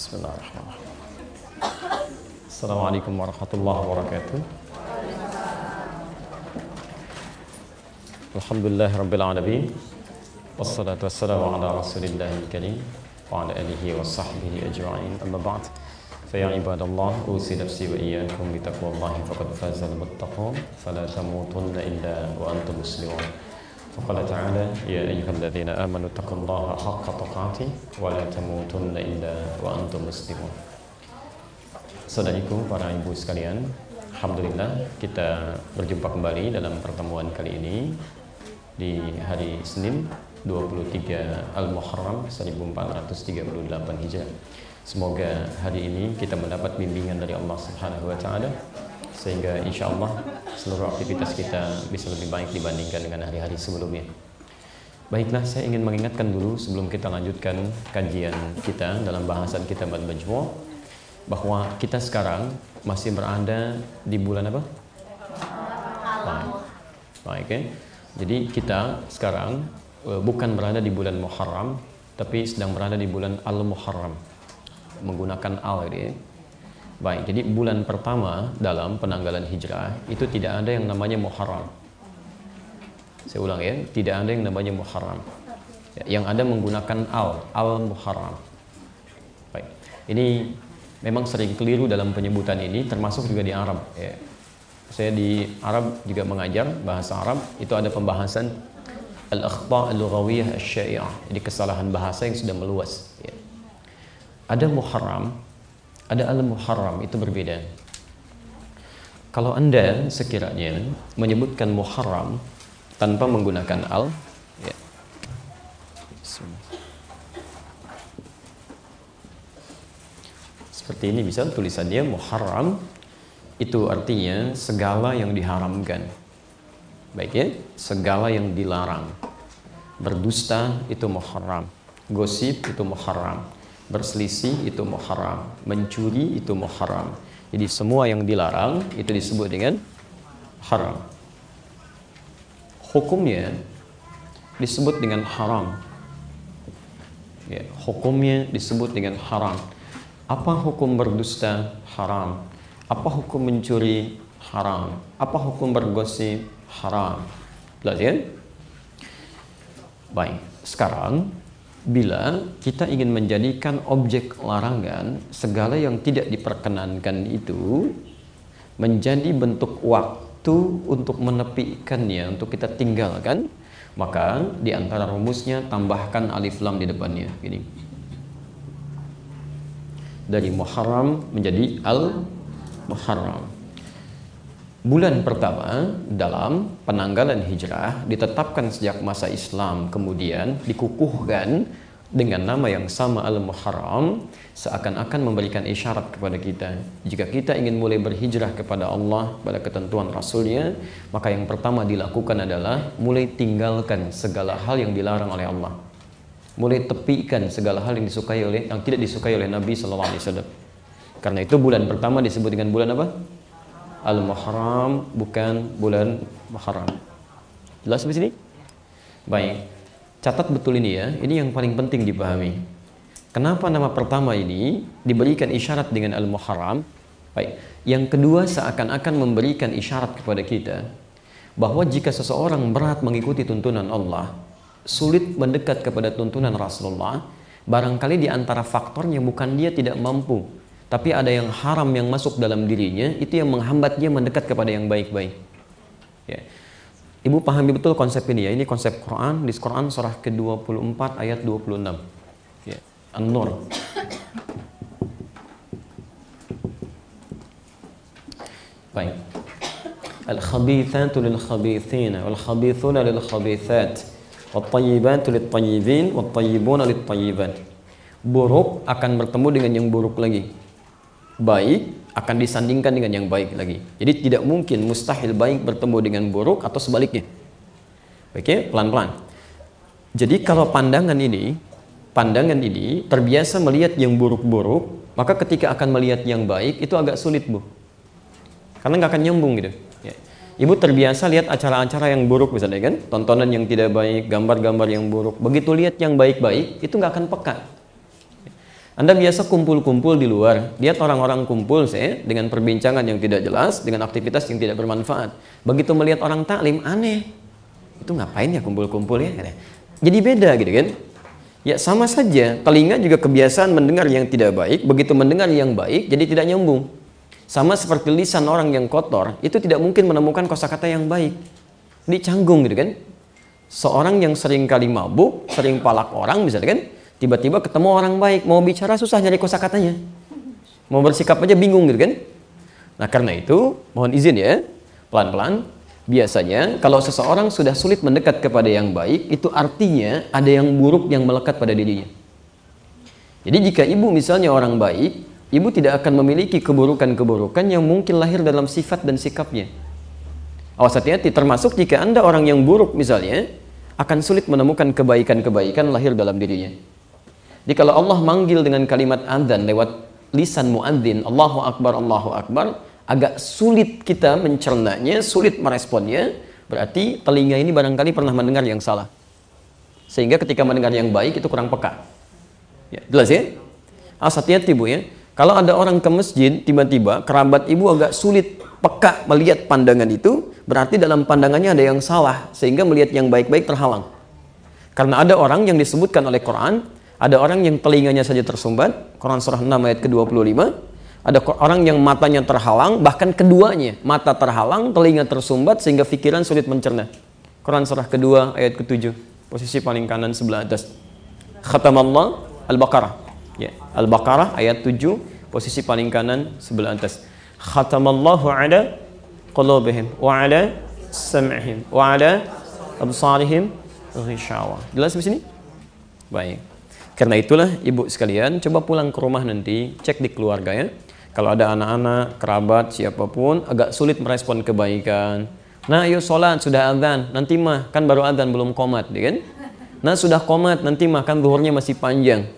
بسم الله الرحمن الرحيم. السلام عليكم ورحمة الله وبركاته. الحمد لله رب العالمين والصلاة والسلام على رسول الله الكريم وعلى آله وصحبه أجمعين. أما بعد فيا عباد الله أوصي نفسي وإياكم بتقوى الله فقد فاز المتقون. فلا تموتن إلا وأنتم مسلمون. فقال تعالى يا أيها الذين آمنوا اتقوا الله حق تقاته ولا تموتن إلا وأنتم مسلمون Saudariku, para ibu sekalian, Alhamdulillah kita berjumpa kembali dalam pertemuan kali ini di hari Senin 23 Al-Muharram 1438 Hijrah. Semoga hari ini kita mendapat bimbingan dari Allah Subhanahu wa taala sehingga insya Allah seluruh aktivitas kita bisa lebih baik dibandingkan dengan hari-hari sebelumnya. Baiklah, saya ingin mengingatkan dulu sebelum kita lanjutkan kajian kita dalam bahasan kita Al-Majmu' bahwa kita sekarang masih berada di bulan apa? Baik. Baik ya. Jadi kita sekarang eh, bukan berada di bulan Muharram tapi sedang berada di bulan Al-Muharram menggunakan al gitu ya. Baik, jadi bulan pertama dalam penanggalan hijrah itu tidak ada yang namanya Muharram. Saya ulang ya, tidak ada yang namanya Muharram. Ya, yang ada menggunakan al, al Muharram. Baik, ini memang sering keliru dalam penyebutan ini, termasuk juga di Arab. Ya. Saya di Arab juga mengajar bahasa Arab, itu ada pembahasan al-akhta al-lughawiyah asy Jadi kesalahan bahasa yang sudah meluas. Ya ada Muharram, ada Al-Muharram, itu berbeda. Kalau Anda sekiranya menyebutkan Muharram tanpa menggunakan al, ya. Seperti ini bisa tulisannya Muharram itu artinya segala yang diharamkan. Baik ya, segala yang dilarang. Berdusta itu Muharram, gosip itu Muharram berselisih itu muharram, mencuri itu muharram. Jadi semua yang dilarang itu disebut dengan haram. Hukumnya disebut dengan haram. Ya, hukumnya disebut dengan haram. Apa hukum berdusta? Haram. Apa hukum mencuri? Haram. Apa hukum bergosip? Haram. Ya? Baik, sekarang bila kita ingin menjadikan objek larangan segala yang tidak diperkenankan itu menjadi bentuk waktu untuk menepikannya untuk kita tinggalkan. Maka di antara rumusnya tambahkan alif lam di depannya. Gini. Dari Muharram menjadi al Muharram bulan pertama dalam penanggalan hijrah ditetapkan sejak masa Islam kemudian dikukuhkan dengan nama yang sama Al-Muharram seakan-akan memberikan isyarat kepada kita. Jika kita ingin mulai berhijrah kepada Allah pada ketentuan Rasulnya maka yang pertama dilakukan adalah mulai tinggalkan segala hal yang dilarang oleh Allah. Mulai tepikan segala hal yang disukai oleh yang tidak disukai oleh Nabi SAW karena itu bulan pertama disebut dengan bulan apa? Al-Muharram bukan bulan Muharram. Jelas di sini? Baik. Catat betul ini ya. Ini yang paling penting dipahami. Kenapa nama pertama ini diberikan isyarat dengan Al-Muharram? Baik. Yang kedua seakan-akan memberikan isyarat kepada kita bahwa jika seseorang berat mengikuti tuntunan Allah, sulit mendekat kepada tuntunan Rasulullah, barangkali di antara faktornya bukan dia tidak mampu, tapi ada yang haram yang masuk dalam dirinya itu yang menghambat dia mendekat kepada yang baik-baik. Ya. Ibu pahami betul konsep ini ya. Ini konsep Quran. Di Quran surah ke-24 ayat 26 ya. An-Nur. Baik. Al-khabithatu lil-khabithina wal-khabithuna lil-khabithat wat-tayyibatu lit-tayyibin wat-tayyibuna lit-tayyibat. Buruk akan bertemu dengan yang buruk lagi baik akan disandingkan dengan yang baik lagi. Jadi tidak mungkin mustahil baik bertemu dengan buruk atau sebaliknya. Oke, pelan-pelan. Jadi kalau pandangan ini, pandangan ini terbiasa melihat yang buruk-buruk, maka ketika akan melihat yang baik itu agak sulit, Bu. Karena nggak akan nyambung gitu. Ya. Ibu terbiasa lihat acara-acara yang buruk misalnya kan, tontonan yang tidak baik, gambar-gambar yang buruk. Begitu lihat yang baik-baik, itu nggak akan peka. Anda biasa kumpul-kumpul di luar, lihat orang-orang kumpul saya dengan perbincangan yang tidak jelas, dengan aktivitas yang tidak bermanfaat. Begitu melihat orang taklim, aneh. Itu ngapain ya kumpul-kumpul ya? Jadi beda gitu kan. Ya sama saja, telinga juga kebiasaan mendengar yang tidak baik, begitu mendengar yang baik jadi tidak nyambung. Sama seperti lisan orang yang kotor, itu tidak mungkin menemukan kosakata yang baik. Ini gitu kan. Seorang yang sering kali mabuk, sering palak orang misalnya kan, Tiba-tiba ketemu orang baik, mau bicara susah nyari kosakatanya. Mau bersikap aja bingung gitu kan? Nah, karena itu mohon izin ya, pelan-pelan. Biasanya kalau seseorang sudah sulit mendekat kepada yang baik, itu artinya ada yang buruk yang melekat pada dirinya. Jadi jika ibu misalnya orang baik, ibu tidak akan memiliki keburukan-keburukan yang mungkin lahir dalam sifat dan sikapnya. Awas hati-hati, termasuk jika anda orang yang buruk misalnya, akan sulit menemukan kebaikan-kebaikan lahir dalam dirinya. Jadi kalau Allah manggil dengan kalimat adzan lewat lisan muadzin, Allahu Akbar, Allahu Akbar, agak sulit kita mencernanya, sulit meresponnya, berarti telinga ini barangkali pernah mendengar yang salah. Sehingga ketika mendengar yang baik itu kurang peka. Ya, jelas ya? Awas hati-hati ya. Kalau ada orang ke masjid, tiba-tiba kerabat ibu agak sulit peka melihat pandangan itu, berarti dalam pandangannya ada yang salah, sehingga melihat yang baik-baik terhalang. Karena ada orang yang disebutkan oleh Quran, ada orang yang telinganya saja tersumbat, Quran surah 6 ayat ke-25. Ada orang yang matanya terhalang, bahkan keduanya, mata terhalang, telinga tersumbat sehingga pikiran sulit mencerna. Quran surah kedua ayat ke-7, posisi paling kanan sebelah atas. Khatamallah Al-Baqarah. Ya, Al-Baqarah ayat 7, posisi paling kanan sebelah atas. Khatamallahu ala qulubihim wa ala sam'ihim wa ala absarihim ghishawa. Jelas di sini? Baik. Karena itulah ibu sekalian, coba pulang ke rumah nanti, cek di keluarga ya. Kalau ada anak-anak, kerabat, siapa pun, agak sulit merespon kebaikan. Nah, yuk sholat, sudah adzan, nanti mah, kan baru adzan belum komat, ya kan? Nah, sudah komat, nanti mah, kan zuhurnya masih panjang.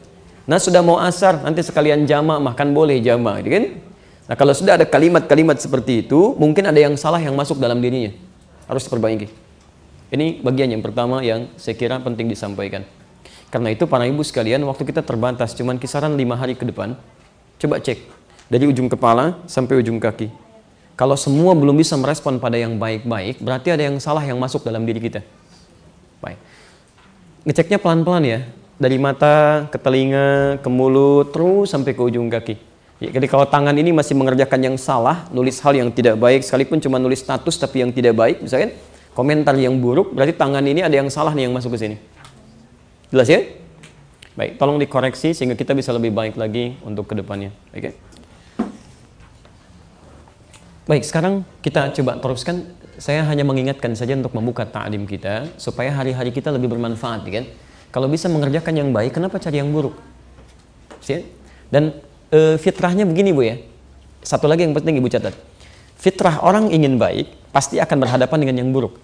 Nah, sudah mau asar, nanti sekalian jama, makan boleh jama, ya kan? Nah, kalau sudah ada kalimat-kalimat seperti itu, mungkin ada yang salah yang masuk dalam dirinya. Harus diperbaiki. Ini bagian yang pertama yang saya kira penting disampaikan. Karena itu para ibu sekalian, waktu kita terbatas cuman kisaran lima hari ke depan, coba cek dari ujung kepala sampai ujung kaki. Kalau semua belum bisa merespon pada yang baik-baik, berarti ada yang salah yang masuk dalam diri kita. Baik. Ngeceknya pelan-pelan ya, dari mata ke telinga, ke mulut, terus sampai ke ujung kaki. Ya, jadi kalau tangan ini masih mengerjakan yang salah, nulis hal yang tidak baik, sekalipun cuma nulis status tapi yang tidak baik, misalkan komentar yang buruk, berarti tangan ini ada yang salah nih yang masuk ke sini. Jelas ya? Baik, tolong dikoreksi sehingga kita bisa lebih baik lagi untuk ke depannya. Oke? Okay? Baik, sekarang kita coba teruskan. Saya hanya mengingatkan saja untuk membuka ta'lim kita supaya hari-hari kita lebih bermanfaat, kan? Kalau bisa mengerjakan yang baik, kenapa cari yang buruk? Siap? Dan e, fitrahnya begini, Bu ya. Satu lagi yang penting Ibu catat. Fitrah orang ingin baik pasti akan berhadapan dengan yang buruk.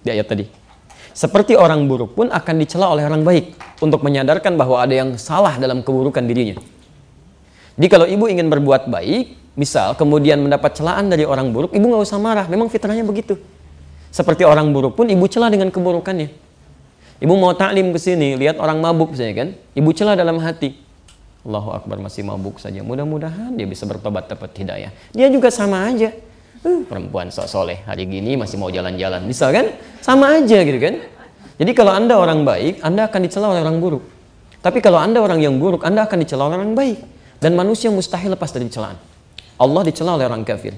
Di ayat tadi. Seperti orang buruk pun akan dicela oleh orang baik untuk menyadarkan bahwa ada yang salah dalam keburukan dirinya. Jadi kalau ibu ingin berbuat baik, misal kemudian mendapat celaan dari orang buruk, ibu nggak usah marah. Memang fitrahnya begitu. Seperti orang buruk pun ibu celah dengan keburukannya. Ibu mau taklim ke sini, lihat orang mabuk saya kan, ibu celah dalam hati. Allahu Akbar masih mabuk saja. Mudah-mudahan dia bisa bertobat dapat hidayah. Dia juga sama aja perempuan sok soleh hari gini masih mau jalan-jalan. Bisa kan? Sama aja gitu kan? Jadi kalau anda orang baik anda akan dicela oleh orang buruk. Tapi kalau anda orang yang buruk anda akan dicela oleh orang baik. Dan manusia mustahil lepas dari celaan. Allah dicela oleh orang kafir.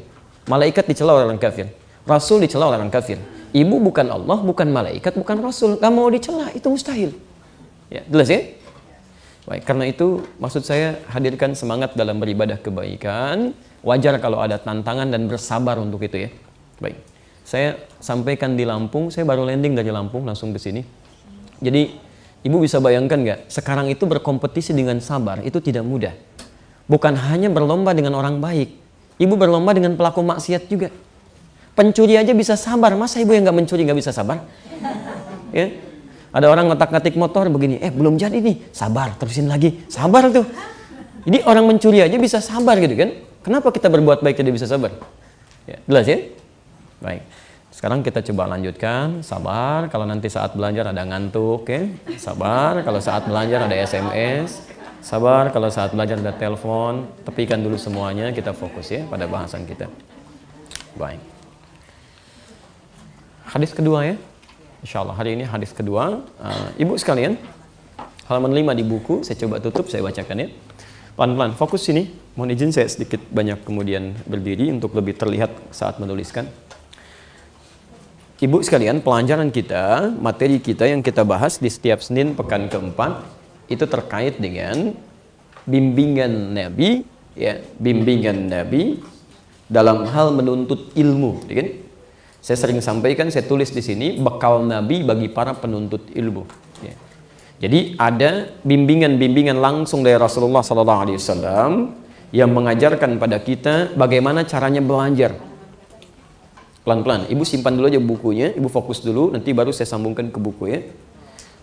Malaikat dicela oleh orang kafir. Rasul dicela oleh orang kafir. Ibu bukan Allah bukan malaikat bukan rasul. Gak mau dicela itu mustahil. Ya jelas ya? Baik, karena itu maksud saya hadirkan semangat dalam beribadah kebaikan, wajar kalau ada tantangan dan bersabar untuk itu ya. Baik. Saya sampaikan di Lampung, saya baru landing dari Lampung langsung ke sini. Jadi Ibu bisa bayangkan nggak? Sekarang itu berkompetisi dengan sabar itu tidak mudah. Bukan hanya berlomba dengan orang baik, ibu berlomba dengan pelaku maksiat juga. Pencuri aja bisa sabar, masa ibu yang nggak mencuri nggak bisa sabar? Ya, ada orang ngotak-ngatik motor begini, eh belum jadi nih, sabar, terusin lagi, sabar tuh. Jadi orang mencuri aja bisa sabar gitu kan? Kenapa kita berbuat baik tidak bisa sabar? Ya, jelas ya? Baik. Sekarang kita coba lanjutkan, sabar. Kalau nanti saat belajar ada ngantuk, ya. Sabar. Kalau saat belajar ada SMS, Sabar kalau saat belajar ada telepon, tepikan dulu semuanya, kita fokus ya pada bahasan kita. Baik. Hadis kedua ya. Insya Allah hari ini hadis kedua. Uh, Ibu sekalian, halaman 5 di buku, saya coba tutup, saya bacakan ya. Pelan-pelan, fokus sini. Mohon izin saya sedikit banyak kemudian berdiri untuk lebih terlihat saat menuliskan. Ibu sekalian, pelajaran kita, materi kita yang kita bahas di setiap Senin pekan keempat itu terkait dengan bimbingan Nabi, ya, bimbingan Nabi dalam hal menuntut ilmu, ya kan? Saya sering sampaikan, saya tulis di sini bekal Nabi bagi para penuntut ilmu. Ya. Jadi ada bimbingan-bimbingan langsung dari Rasulullah SAW yang mengajarkan pada kita bagaimana caranya belajar pelan-pelan. Ibu simpan dulu aja bukunya, ibu fokus dulu, nanti baru saya sambungkan ke buku ya.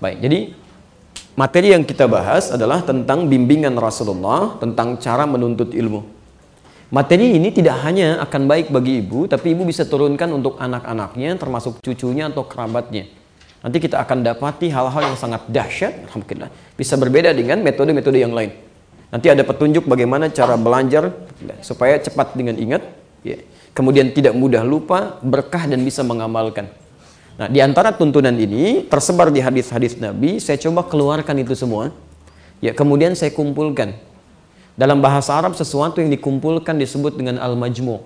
Baik, jadi materi yang kita bahas adalah tentang bimbingan Rasulullah, tentang cara menuntut ilmu. Materi ini tidak hanya akan baik bagi ibu, tapi ibu bisa turunkan untuk anak-anaknya, termasuk cucunya atau kerabatnya. Nanti kita akan dapati hal-hal yang sangat dahsyat, alhamdulillah, bisa berbeda dengan metode-metode yang lain. Nanti ada petunjuk bagaimana cara belajar supaya cepat dengan ingat. Ya kemudian tidak mudah lupa, berkah dan bisa mengamalkan. Nah, di antara tuntunan ini tersebar di hadis-hadis Nabi, saya coba keluarkan itu semua. Ya, kemudian saya kumpulkan. Dalam bahasa Arab sesuatu yang dikumpulkan disebut dengan al-majmu'.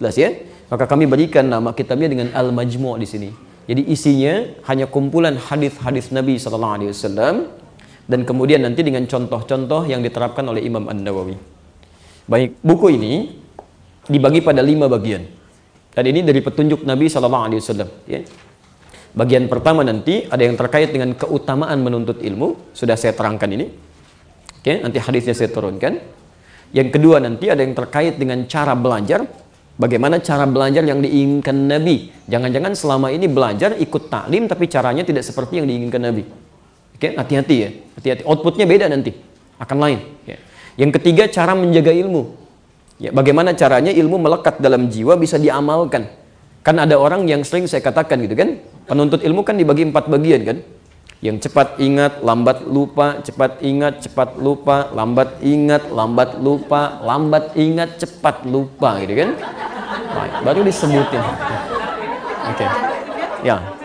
Jelas ya? Maka kami berikan nama kitabnya dengan al-majmu' di sini. Jadi isinya hanya kumpulan hadis-hadis Nabi sallallahu alaihi wasallam dan kemudian nanti dengan contoh-contoh yang diterapkan oleh Imam An-Nawawi. Baik, buku ini dibagi pada lima bagian. Dan ini dari petunjuk Nabi Wasallam. Ya. Bagian pertama nanti ada yang terkait dengan keutamaan menuntut ilmu. Sudah saya terangkan ini. Oke, nanti hadisnya saya turunkan. Yang kedua nanti ada yang terkait dengan cara belajar. Bagaimana cara belajar yang diinginkan Nabi. Jangan-jangan selama ini belajar ikut taklim tapi caranya tidak seperti yang diinginkan Nabi. Oke, hati-hati ya. Hati-hati. Outputnya beda nanti. Akan lain. Ya. Yang ketiga cara menjaga ilmu. Ya, bagaimana caranya ilmu melekat dalam jiwa bisa diamalkan? Kan ada orang yang sering saya katakan gitu kan, penuntut ilmu kan dibagi empat bagian kan? Yang cepat ingat, lambat lupa, cepat ingat, cepat lupa, lambat ingat, lambat lupa, lambat ingat, cepat lupa gitu kan? Baik, baru disebutin. Oke. Okay. Ya.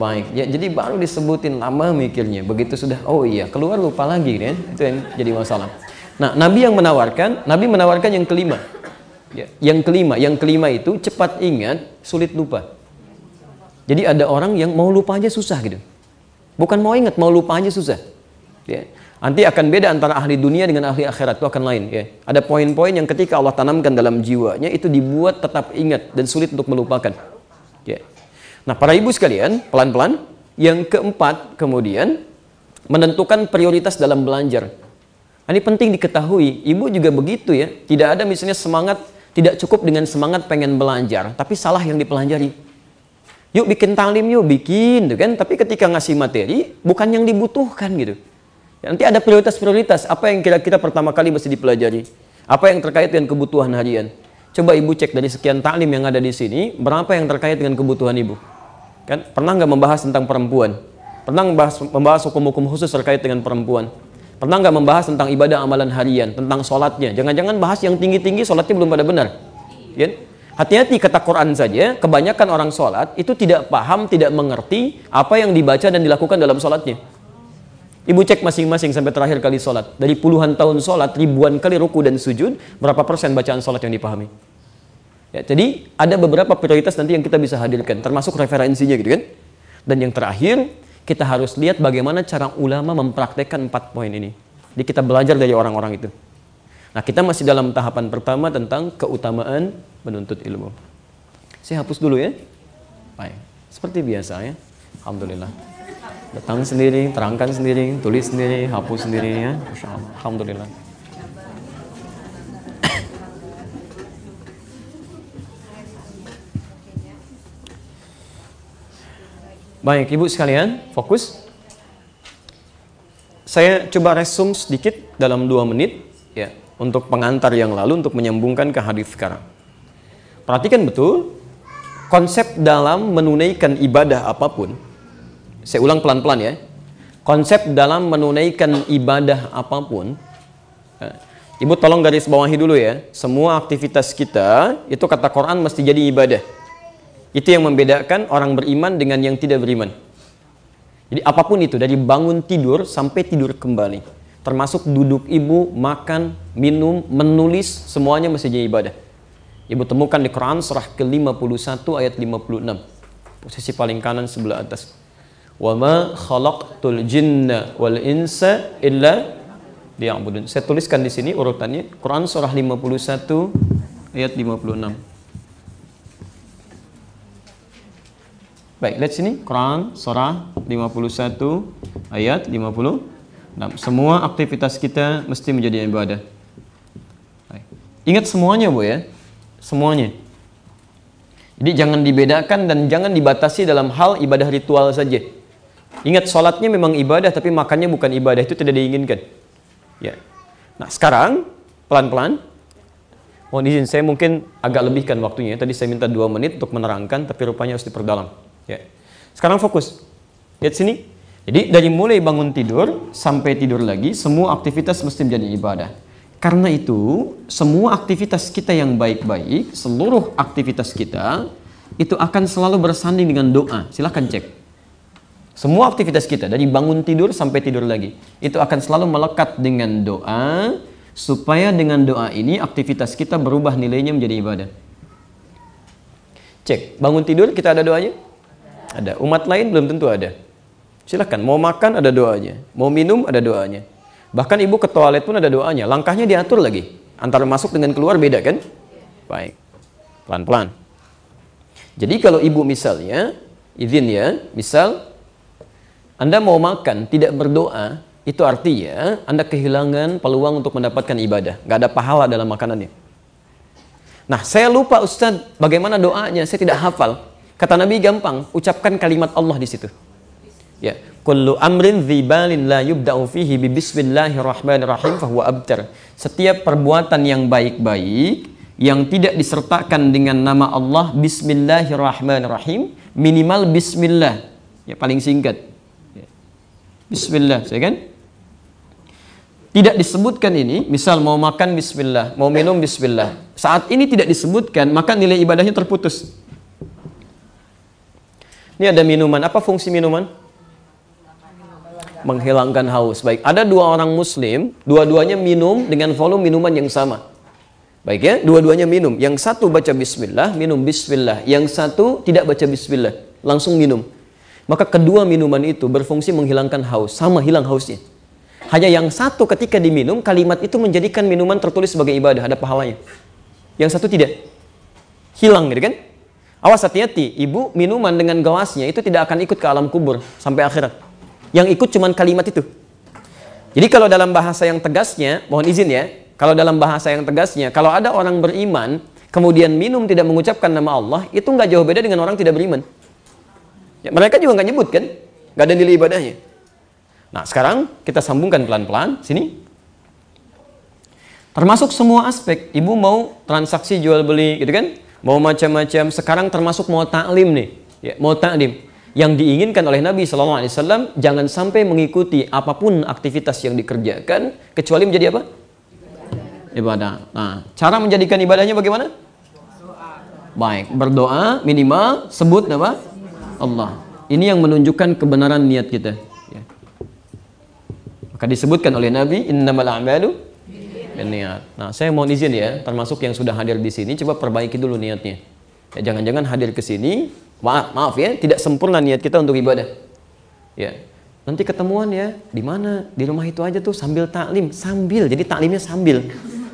Baik, ya, jadi baru disebutin lama mikirnya. Begitu sudah, oh iya, keluar lupa lagi kan? Itu yang jadi masalah. Nah, Nabi yang menawarkan, Nabi menawarkan yang kelima. Ya, yang kelima, yang kelima itu cepat ingat, sulit lupa. Jadi ada orang yang mau lupa aja susah gitu. Bukan mau ingat, mau lupa aja susah. Ya. Nanti akan beda antara ahli dunia dengan ahli akhirat itu akan lain. Ya. Ada poin-poin yang ketika Allah tanamkan dalam jiwanya itu dibuat tetap ingat dan sulit untuk melupakan. Ya. Nah para ibu sekalian, pelan-pelan. Yang keempat kemudian menentukan prioritas dalam belajar. Ini penting diketahui, ibu juga begitu ya. Tidak ada misalnya semangat, tidak cukup dengan semangat pengen belajar, tapi salah yang dipelajari. Yuk bikin talim yuk, bikin, gitu kan? Tapi ketika ngasih materi, bukan yang dibutuhkan gitu. Nanti ada prioritas-prioritas, apa yang kira-kira pertama kali mesti dipelajari? Apa yang terkait dengan kebutuhan harian? Coba ibu cek dari sekian taklim yang ada di sini, berapa yang terkait dengan kebutuhan ibu? Kan pernah nggak membahas tentang perempuan? Pernah membahas, membahas hukum-hukum khusus terkait dengan perempuan? Pernah nggak membahas tentang ibadah amalan harian, tentang sholatnya? Jangan-jangan bahas yang tinggi-tinggi, sholatnya belum pada benar. Ya? Hati-hati kata Quran saja, kebanyakan orang sholat itu tidak paham, tidak mengerti apa yang dibaca dan dilakukan dalam sholatnya. Ibu cek masing-masing sampai terakhir kali sholat. Dari puluhan tahun sholat, ribuan kali ruku dan sujud, berapa persen bacaan sholat yang dipahami? Ya, jadi ada beberapa prioritas nanti yang kita bisa hadirkan, termasuk referensinya gitu kan. Dan yang terakhir, kita harus lihat bagaimana cara ulama mempraktekkan empat poin ini. Jadi kita belajar dari orang-orang itu. Nah, kita masih dalam tahapan pertama tentang keutamaan menuntut ilmu. Saya hapus dulu ya. Baik. Seperti biasa ya. Alhamdulillah. Datang sendiri, terangkan sendiri, tulis sendiri, hapus sendiri ya. Alhamdulillah. Baik, Ibu sekalian, fokus. Saya coba resum sedikit dalam dua menit ya untuk pengantar yang lalu untuk menyambungkan ke hadis sekarang. Perhatikan betul konsep dalam menunaikan ibadah apa pun. Saya ulang pelan-pelan ya. konsep dalam menunaikan ibadah apa pun, eh, Ibu tolong garis bawahi dulu ya. Semua aktivitas kita itu kata Quran mesti jadi ibadah. Itu yang membedakan orang beriman dengan yang tidak beriman. Jadi apa pun itu dari bangun tidur sampai tidur kembali. Termasuk duduk ibu, makan, minum, menulis, semuanya mesti jadi ibadah. Ibu temukan di Quran surah ke-51 ayat 56. Posisi paling kanan sebelah atas. Wa ma khalaqtul jinna wal insa. Saya tuliskan di sini urutannya Quran surah 51 ayat 56. Baik, lihat sini Quran surah 51 ayat 56. Semua aktivitas kita mesti menjadi ibadah. Baik. Ingat semuanya, Bu ya. Semuanya. Jadi jangan dibedakan dan jangan dibatasi dalam hal ibadah ritual saja. Ingat sholatnya memang ibadah tapi makannya bukan ibadah itu tidak diinginkan. Ya. Nah, sekarang pelan-pelan mohon izin saya mungkin agak lebihkan waktunya. Tadi saya minta dua menit untuk menerangkan tapi rupanya harus diperdalam. Ya. Sekarang fokus. Lihat sini. Jadi dari mulai bangun tidur sampai tidur lagi semua aktivitas mesti menjadi ibadah. Karena itu, semua aktivitas kita yang baik-baik, seluruh aktivitas kita itu akan selalu bersanding dengan doa. Silahkan cek. Semua aktivitas kita dari bangun tidur sampai tidur lagi itu akan selalu melekat dengan doa supaya dengan doa ini aktivitas kita berubah nilainya menjadi ibadah. Cek, bangun tidur kita ada doanya? Ada. Umat lain belum tentu ada. Silahkan, mau makan ada doanya, mau minum ada doanya. Bahkan ibu ke toilet pun ada doanya. Langkahnya diatur lagi. Antara masuk dengan keluar beda kan? Baik. Pelan-pelan. Jadi kalau ibu misalnya, izin ya, misal anda mau makan, tidak berdoa, itu artinya Anda kehilangan peluang untuk mendapatkan ibadah. Gak ada pahala dalam makanannya. Nah, saya lupa Ustaz, bagaimana doanya? Saya tidak hafal. Kata Nabi gampang, ucapkan kalimat Allah di situ. Ya, kullu amrin dzibalin la yubda'u fihi bi bismillahirrahmanirrahim fahuwa abtar. Setiap perbuatan yang baik-baik yang tidak disertakan dengan nama Allah bismillahirrahmanirrahim, minimal bismillah. Ya, paling singkat. Bismillah, saya kan? Tidak disebutkan ini, misal mau makan bismillah, mau minum bismillah. Saat ini tidak disebutkan, maka nilai ibadahnya terputus. Ini ada minuman, apa fungsi minuman? Menghilangkan haus. Baik, ada dua orang muslim, dua-duanya minum dengan volume minuman yang sama. Baik ya, dua-duanya minum. Yang satu baca bismillah, minum bismillah. Yang satu tidak baca bismillah, langsung minum maka kedua minuman itu berfungsi menghilangkan haus, sama hilang hausnya. Hanya yang satu ketika diminum, kalimat itu menjadikan minuman tertulis sebagai ibadah, ada pahalanya. Yang satu tidak. Hilang gitu kan? Awas hati-hati, ibu minuman dengan gelasnya itu tidak akan ikut ke alam kubur sampai akhirat. Yang ikut cuma kalimat itu. Jadi kalau dalam bahasa yang tegasnya, mohon izin ya, kalau dalam bahasa yang tegasnya, kalau ada orang beriman, kemudian minum tidak mengucapkan nama Allah, itu nggak jauh beda dengan orang tidak beriman. Ya, mereka juga nggak nyebut kan, nggak ada nilai ibadahnya. Nah sekarang kita sambungkan pelan-pelan sini. Termasuk semua aspek, ibu mau transaksi jual beli gitu kan, mau macam-macam. Sekarang termasuk mau taklim nih, ya, mau taklim. Yang diinginkan oleh Nabi Shallallahu Alaihi Wasallam jangan sampai mengikuti apa pun aktivitas yang dikerjakan kecuali menjadi apa? Ibadah. Nah, cara menjadikan ibadahnya bagaimana? Baik, berdoa minimal sebut nama Allah. Ini yang menunjukkan kebenaran niat kita. Ya. Maka disebutkan oleh Nabi, innamal a'malu niat. Nah, saya mohon izin ya, termasuk yang sudah hadir di sini, coba perbaiki dulu niatnya. Ya, jangan-jangan hadir ke sini, maaf, maaf ya, tidak sempurna niat kita untuk ibadah. Ya, nanti ketemuan ya, di mana? Di rumah itu aja tuh sambil taklim, sambil. Jadi taklimnya sambil.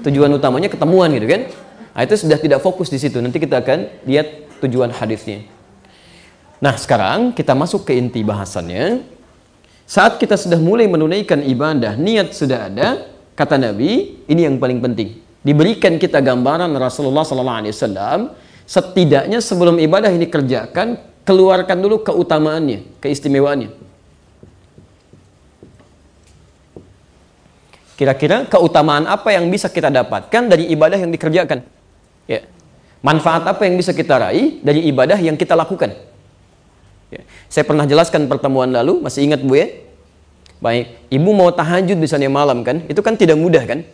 Tujuan utamanya ketemuan gitu kan? Nah, itu sudah tidak fokus di situ. Nanti kita akan lihat tujuan hadisnya. Nah, sekarang kita masuk ke inti bahasannya. Saat kita sudah mulai menunaikan ibadah, niat sudah ada, kata Nabi, ini yang paling penting. Diberikan kita gambaran Rasulullah SAW, setidaknya sebelum ibadah ini kerjakan, keluarkan dulu keutamaannya, keistimewaannya. Kira-kira keutamaan apa yang bisa kita dapatkan dari ibadah yang dikerjakan? Ya. Manfaat apa yang bisa kita raih dari ibadah yang kita lakukan? Ya. Saya pernah jelaskan pertemuan lalu, masih ingat Bu ya? Baik, ibu mau tahajud misalnya malam kan, itu kan tidak mudah kan?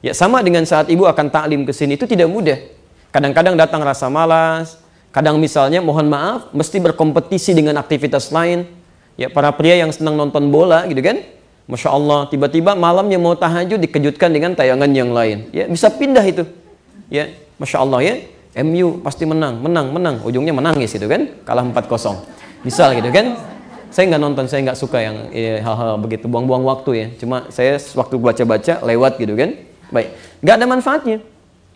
Ya sama dengan saat ibu akan taklim ke sini itu tidak mudah. Kadang-kadang datang rasa malas, kadang misalnya mohon maaf mesti berkompetisi dengan aktivitas lain. Ya para pria yang senang nonton bola gitu kan, Masya Allah, tiba-tiba malamnya mau tahajud dikejutkan dengan tayangan yang lain. Ya, bisa pindah itu. Ya, Masya Allah ya. MU pasti menang, menang, menang. Ujungnya menangis gitu kan. Kalah 4-0. Misal gitu kan. Saya nggak nonton, saya nggak suka yang ya, hal-hal begitu. Buang-buang waktu ya. Cuma saya waktu baca-baca lewat gitu kan. Baik. Nggak ada manfaatnya.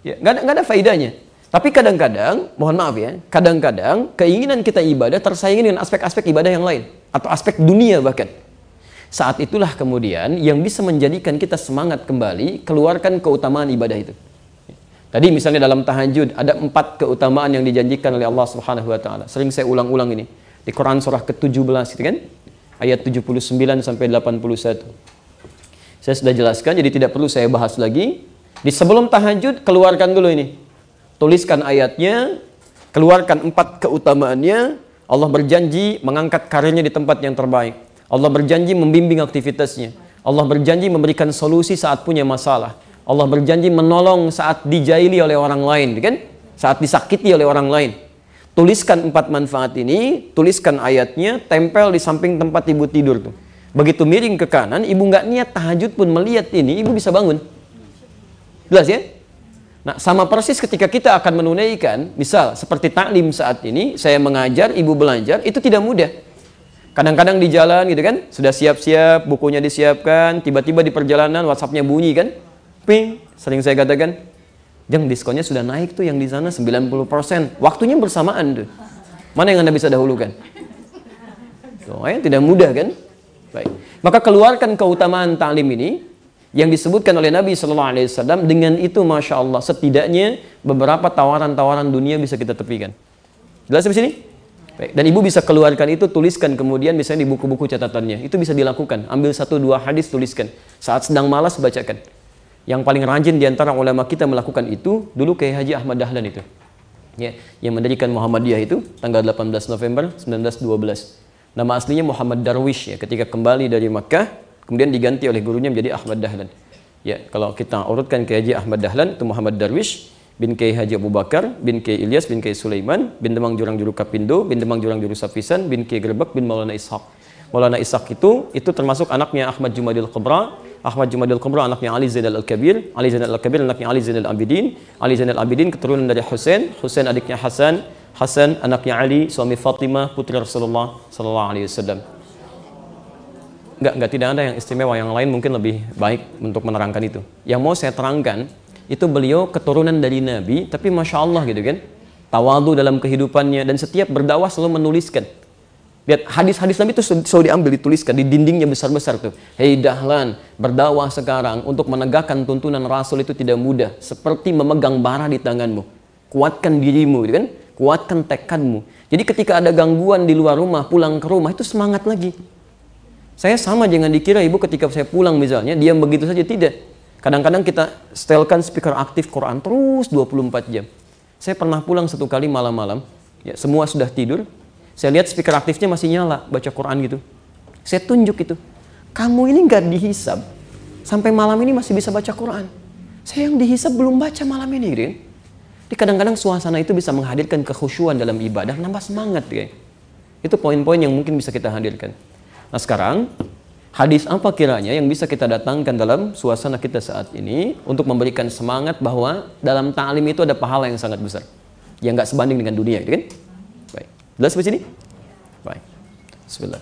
Ya, nggak ada, nggak ada faidahnya. Tapi kadang-kadang, mohon maaf ya, kadang-kadang keinginan kita ibadah tersaingi dengan aspek-aspek ibadah yang lain. Atau aspek dunia bahkan. Saat itulah kemudian yang bisa menjadikan kita semangat kembali keluarkan keutamaan ibadah itu. Tadi misalnya dalam tahajud ada empat keutamaan yang dijanjikan oleh Allah Subhanahu wa taala. Sering saya ulang-ulang ini di Quran surah ke-17 itu kan? Ayat 79 sampai 81. Saya sudah jelaskan jadi tidak perlu saya bahas lagi. Di sebelum tahajud keluarkan dulu ini. Tuliskan ayatnya, keluarkan empat keutamaannya. Allah berjanji mengangkat karirnya di tempat yang terbaik. Allah berjanji membimbing aktivitasnya. Allah berjanji memberikan solusi saat punya masalah. Allah berjanji menolong saat dijaili oleh orang lain, kan? Saat disakiti oleh orang lain. Tuliskan empat manfaat ini, tuliskan ayatnya, tempel di samping tempat ibu tidur tuh. Begitu miring ke kanan, ibu nggak niat tahajud pun melihat ini, ibu bisa bangun. Jelas ya? Nah, sama persis ketika kita akan menunaikan, misal seperti taklim saat ini, saya mengajar, ibu belajar, itu tidak mudah. Kadang-kadang di jalan gitu kan, sudah siap-siap, bukunya disiapkan, tiba-tiba di perjalanan WhatsAppnya bunyi kan, ping, sering saya katakan, jeng diskonnya sudah naik tuh yang di sana 90%, waktunya bersamaan tuh. Mana yang Anda bisa dahulukan? Tuh, ya, tidak mudah kan? Baik. Maka keluarkan keutamaan ta'lim ini yang disebutkan oleh Nabi Shallallahu Alaihi Wasallam dengan itu masya Allah setidaknya beberapa tawaran-tawaran dunia bisa kita tepikan. Jelas di sini? Baik. Dan ibu bisa keluarkan itu, tuliskan kemudian misalnya di buku-buku catatannya. Itu bisa dilakukan. Ambil satu dua hadis, tuliskan. Saat sedang malas, bacakan. Yang paling rajin di antara ulama kita melakukan itu, dulu kayak Haji Ahmad Dahlan itu. Ya, yang mendirikan Muhammadiyah itu, tanggal 18 November 1912. Nama aslinya Muhammad Darwish ya, ketika kembali dari Makkah, kemudian diganti oleh gurunya menjadi Ahmad Dahlan. Ya, kalau kita urutkan ke Haji Ahmad Dahlan, itu Muhammad Darwish, bin Kiai Haji Abu Bakar, bin Kiai Ilyas, bin Kiai Sulaiman, bin Demang Jurang Juru Kapindo, bin Demang Jurang Juru Safisan, bin Kiai Gerbek, bin Maulana Ishaq. Maulana Ishaq itu itu termasuk anaknya Ahmad Jumadil Kubra, Ahmad Jumadil Kubra anaknya Ali Zainal Al-Kabir, Ali Zainal Al-Kabir anaknya Ali Zainal Abidin, Ali Zainal Abidin keturunan dari Husain, Husain adiknya Hasan, Hasan anaknya Ali, suami Fatimah, putri Rasulullah sallallahu alaihi wasallam. Enggak, enggak tidak ada yang istimewa, yang lain mungkin lebih baik untuk menerangkan itu. Yang mau saya terangkan, itu beliau keturunan dari Nabi, tapi Masya Allah gitu kan. Tawadu dalam kehidupannya, dan setiap berdakwah selalu menuliskan. Lihat hadis-hadis Nabi itu selalu diambil, dituliskan di dindingnya besar-besar tuh. Hei dahlan, berdakwah sekarang untuk menegakkan tuntunan Rasul itu tidak mudah. Seperti memegang bara di tanganmu. Kuatkan dirimu, gitu kan? Kuatkan tekadmu. Jadi ketika ada gangguan di luar rumah, pulang ke rumah, itu semangat lagi. Saya sama jangan dikira ibu ketika saya pulang misalnya, diam begitu saja, tidak Kadang-kadang kita setelkan speaker aktif Quran terus 24 jam. Saya pernah pulang satu kali malam-malam, ya semua sudah tidur. Saya lihat speaker aktifnya masih nyala, baca Quran gitu. Saya tunjuk itu. Kamu ini nggak dihisap, sampai malam ini masih bisa baca Quran. Saya yang dihisap belum baca malam ini, gitu. Jadi kadang-kadang suasana itu bisa menghadirkan kekhusyuan dalam ibadah, nambah semangat, gitu. Itu poin-poin yang mungkin bisa kita hadirkan. Nah sekarang Hadis apa kiranya yang bisa kita datangkan dalam suasana kita saat ini untuk memberikan semangat bahwa dalam ta'lim itu ada pahala yang sangat besar. Yang nggak sebanding dengan dunia, gitu kan? Jelas di sini? Baik. Bismillah.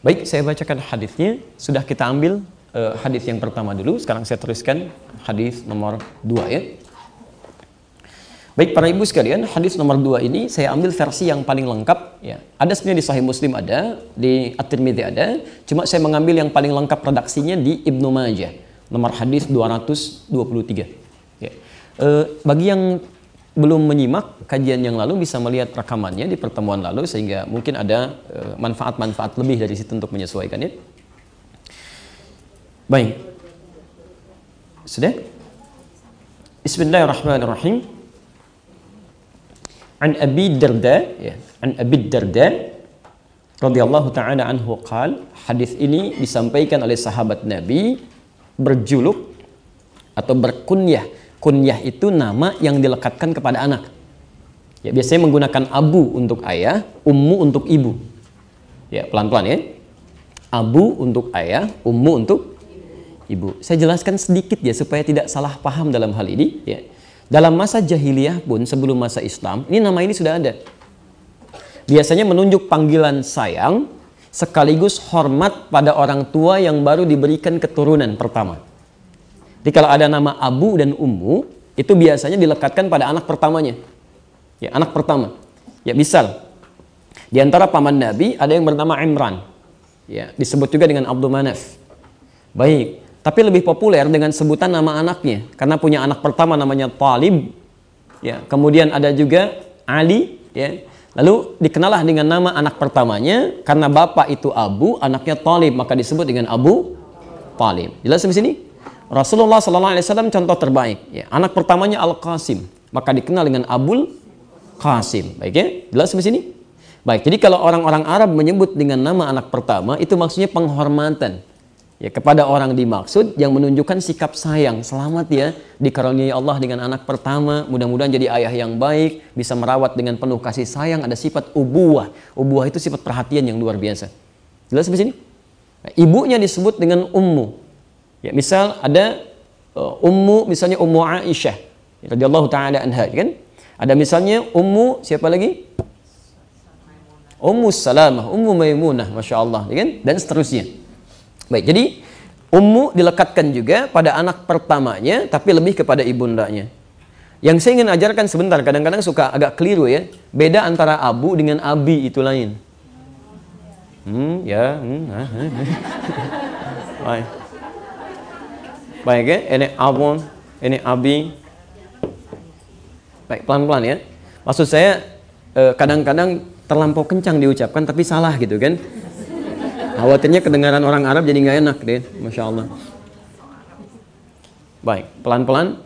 Baik, saya bacakan hadisnya. Sudah kita ambil uh, hadis yang pertama dulu. Sekarang saya teruskan hadis nomor dua ya. Baik para ibu sekalian, hadis nomor dua ini saya ambil versi yang paling lengkap. Ya, ada sebenarnya di Sahih Muslim ada, di At-Tirmidzi ada. Cuma saya mengambil yang paling lengkap redaksinya di Ibnu Majah, nomor hadis 223. Ya. E, bagi yang belum menyimak kajian yang lalu bisa melihat rekamannya di pertemuan lalu sehingga mungkin ada e, manfaat-manfaat lebih dari situ untuk menyesuaikan ya. Baik. Sudah? Bismillahirrahmanirrahim. An Abi Darda, ya. An Abi Darda radhiyallahu taala anhu qal, hadis ini disampaikan oleh sahabat Nabi berjuluk atau berkunyah kunyah itu nama yang dilekatkan kepada anak. Ya biasanya menggunakan abu untuk ayah ummu untuk ibu. Ya pelan-pelan ya. Abu untuk ayah ummu untuk ibu. Saya jelaskan sedikit ya supaya tidak salah paham dalam hal ini ya. Dalam masa jahiliyah pun sebelum masa Islam ini nama ini sudah ada. Biasanya menunjuk panggilan sayang sekaligus hormat pada orang tua yang baru diberikan keturunan pertama. Jadi kalau ada nama abu dan ummu, itu biasanya dilekatkan pada anak pertamanya. Ya, anak pertama. Ya, misal di antara paman Nabi ada yang bernama Imran. Ya, disebut juga dengan Abdul Manaf. Baik, tapi lebih populer dengan sebutan nama anaknya karena punya anak pertama namanya Talib. Ya, kemudian ada juga Ali, ya. Lalu dikenalah dengan nama anak pertamanya karena bapak itu Abu, anaknya Talib, maka disebut dengan Abu Talib. Jelas di sini? Rasulullah Sallallahu Alaihi Wasallam contoh terbaik. Ya, anak pertamanya Al Qasim, maka dikenal dengan Abul Qasim. Baik ya, jelas di sini? Baik, jadi kalau orang-orang Arab menyebut dengan nama anak pertama itu maksudnya penghormatan ya kepada orang dimaksud yang menunjukkan sikap sayang selamat ya dikaruniai Allah dengan anak pertama mudah-mudahan jadi ayah yang baik bisa merawat dengan penuh kasih sayang ada sifat ubuah ubuah itu sifat perhatian yang luar biasa jelas di sini ibunya disebut dengan ummu ya misal ada uh, ummu misalnya ummu Aisyah radhiyallahu taala anha kan ada misalnya ummu siapa lagi Ummu Salamah, Ummu Maimunah, Masya Allah, kan? dan seterusnya. Baik, jadi ummu dilekatkan juga pada anak pertamanya, tapi lebih kepada ibundanya. Yang saya ingin ajarkan sebentar, kadang-kadang suka agak keliru ya. Beda antara abu dengan abi itu lain. Hmm, ya. Hmm, ah, ah, ah. Baik. Ya, ini abun, ini abi. Baik, pelan-pelan ya. Maksud saya eh, kadang-kadang terlampau kencang diucapkan tapi salah gitu kan. Khawatirnya kedengaran orang Arab jadi nggak enak deh, masya Allah. Baik, pelan-pelan.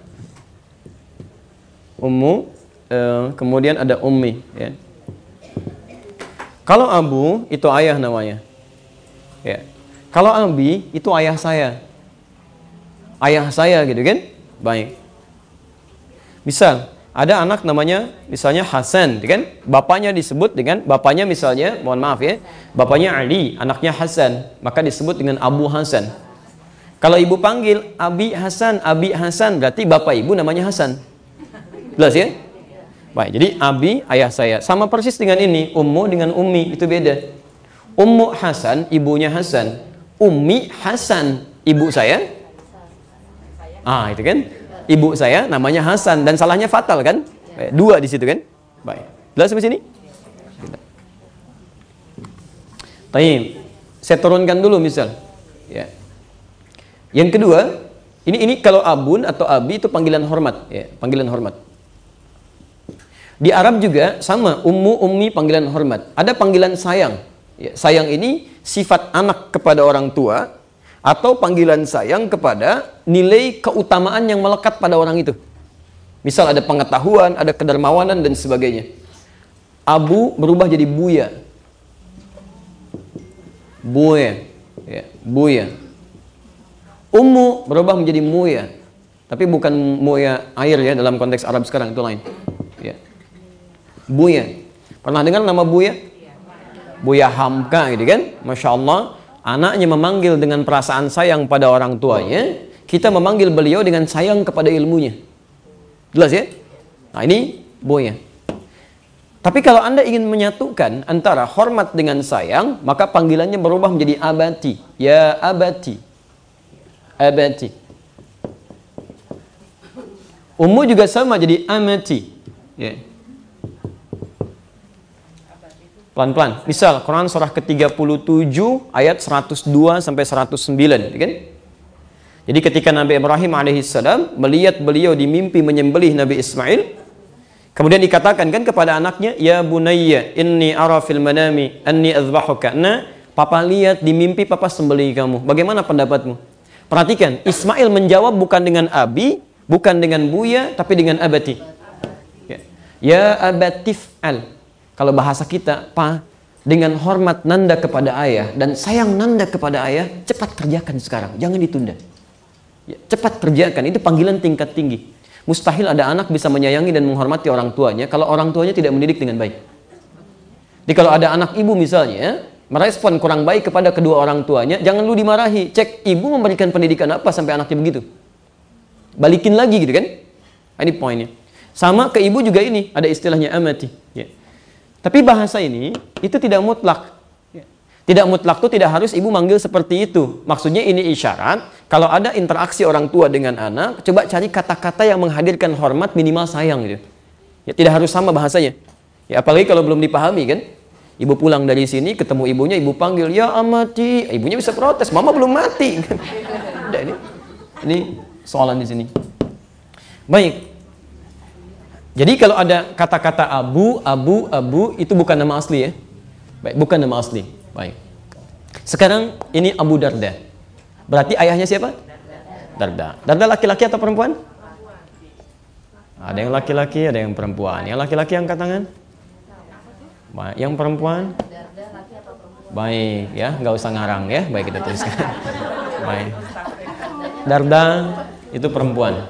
Ummu, eh, kemudian ada ummi. Ya. Kalau abu itu ayah namanya. Ya. Kalau abi itu ayah saya. Ayah saya gitu kan? Baik. Misal, ada anak namanya misalnya Hasan, kan? Bapaknya disebut dengan bapaknya misalnya, mohon maaf ya, bapaknya Ali, anaknya Hasan, maka disebut dengan Abu Hasan. Kalau ibu panggil Abi Hasan, Abi Hasan, berarti bapak ibu namanya Hasan. Jelas ya? Baik, jadi Abi ayah saya sama persis dengan ini, Ummu dengan Ummi itu beda. Ummu Hasan, ibunya Hasan. Ummi Hasan, ibu saya. Ah, itu kan? ibu saya namanya Hasan dan salahnya fatal kan? Dua di situ kan? Baik. Jelas sampai sini? Taib. Saya turunkan dulu misal. Ya. Yang kedua, ini ini kalau abun atau abi itu panggilan hormat, ya, panggilan hormat. Di Arab juga sama, ummu, ummi panggilan hormat. Ada panggilan sayang. Ya, sayang ini sifat anak kepada orang tua atau panggilan sayang kepada nilai keutamaan yang melekat pada orang itu. Misal ada pengetahuan, ada kedermawanan dan sebagainya. Abu berubah jadi buya. Buya. Ya, buya. Ummu berubah menjadi muya. Tapi bukan muya air ya dalam konteks Arab sekarang itu lain. Ya. Buya. Pernah dengar nama Buya? Buya Hamka gitu kan? Masya Allah anaknya memanggil dengan perasaan sayang pada orang tuanya, kita memanggil beliau dengan sayang kepada ilmunya. Jelas ya? Nah ini boya. Tapi kalau Anda ingin menyatukan antara hormat dengan sayang, maka panggilannya berubah menjadi abati. Ya abati. Abati. Ummu juga sama jadi amati. Ya. Pelan-pelan. Misal Quran surah ke-37 ayat 102 sampai 109, kan? Jadi ketika Nabi Ibrahim alaihissalam melihat beliau di mimpi menyembelih Nabi Ismail, kemudian dikatakan kan kepada anaknya, "Ya bunayya, inni ara fil manami anni azbahuka." Nah, papa lihat di mimpi papa sembelih kamu. Bagaimana pendapatmu? Perhatikan, Ismail menjawab bukan dengan abi, bukan dengan buya, tapi dengan abati. Ya, ya abatif al kalau bahasa kita, pa, dengan hormat nanda kepada ayah dan sayang nanda kepada ayah, cepat kerjakan sekarang, jangan ditunda. Ya, cepat kerjakan, itu panggilan tingkat tinggi. Mustahil ada anak bisa menyayangi dan menghormati orang tuanya kalau orang tuanya tidak mendidik dengan baik. Jadi kalau ada anak ibu misalnya, merespon kurang baik kepada kedua orang tuanya, jangan lu dimarahi. Cek ibu memberikan pendidikan apa sampai anaknya begitu. Balikin lagi gitu kan. Nah, ini poinnya. Sama ke ibu juga ini, ada istilahnya amati. Ya. Tapi bahasa ini itu tidak mutlak. Tidak mutlak itu tidak harus ibu manggil seperti itu. Maksudnya ini isyarat kalau ada interaksi orang tua dengan anak, coba cari kata-kata yang menghadirkan hormat minimal sayang gitu. Ya, tidak harus sama bahasanya. Ya, apalagi kalau belum dipahami kan. Ibu pulang dari sini ketemu ibunya, ibu panggil, "Ya amati." Ibunya bisa protes, "Mama belum mati." Ini. Ini soalan di sini. Baik, jadi kalau ada kata-kata abu, abu, abu itu bukan nama asli ya. Baik, bukan nama asli. Baik. Sekarang ini Abu Darda. Berarti ayahnya siapa? Darda. Darda laki-laki atau perempuan? Ada yang laki-laki, ada yang perempuan. Yang laki-laki angkat tangan. Baik, yang perempuan? Baik, ya, nggak usah ngarang ya. Baik kita tuliskan. Baik. Darda itu perempuan.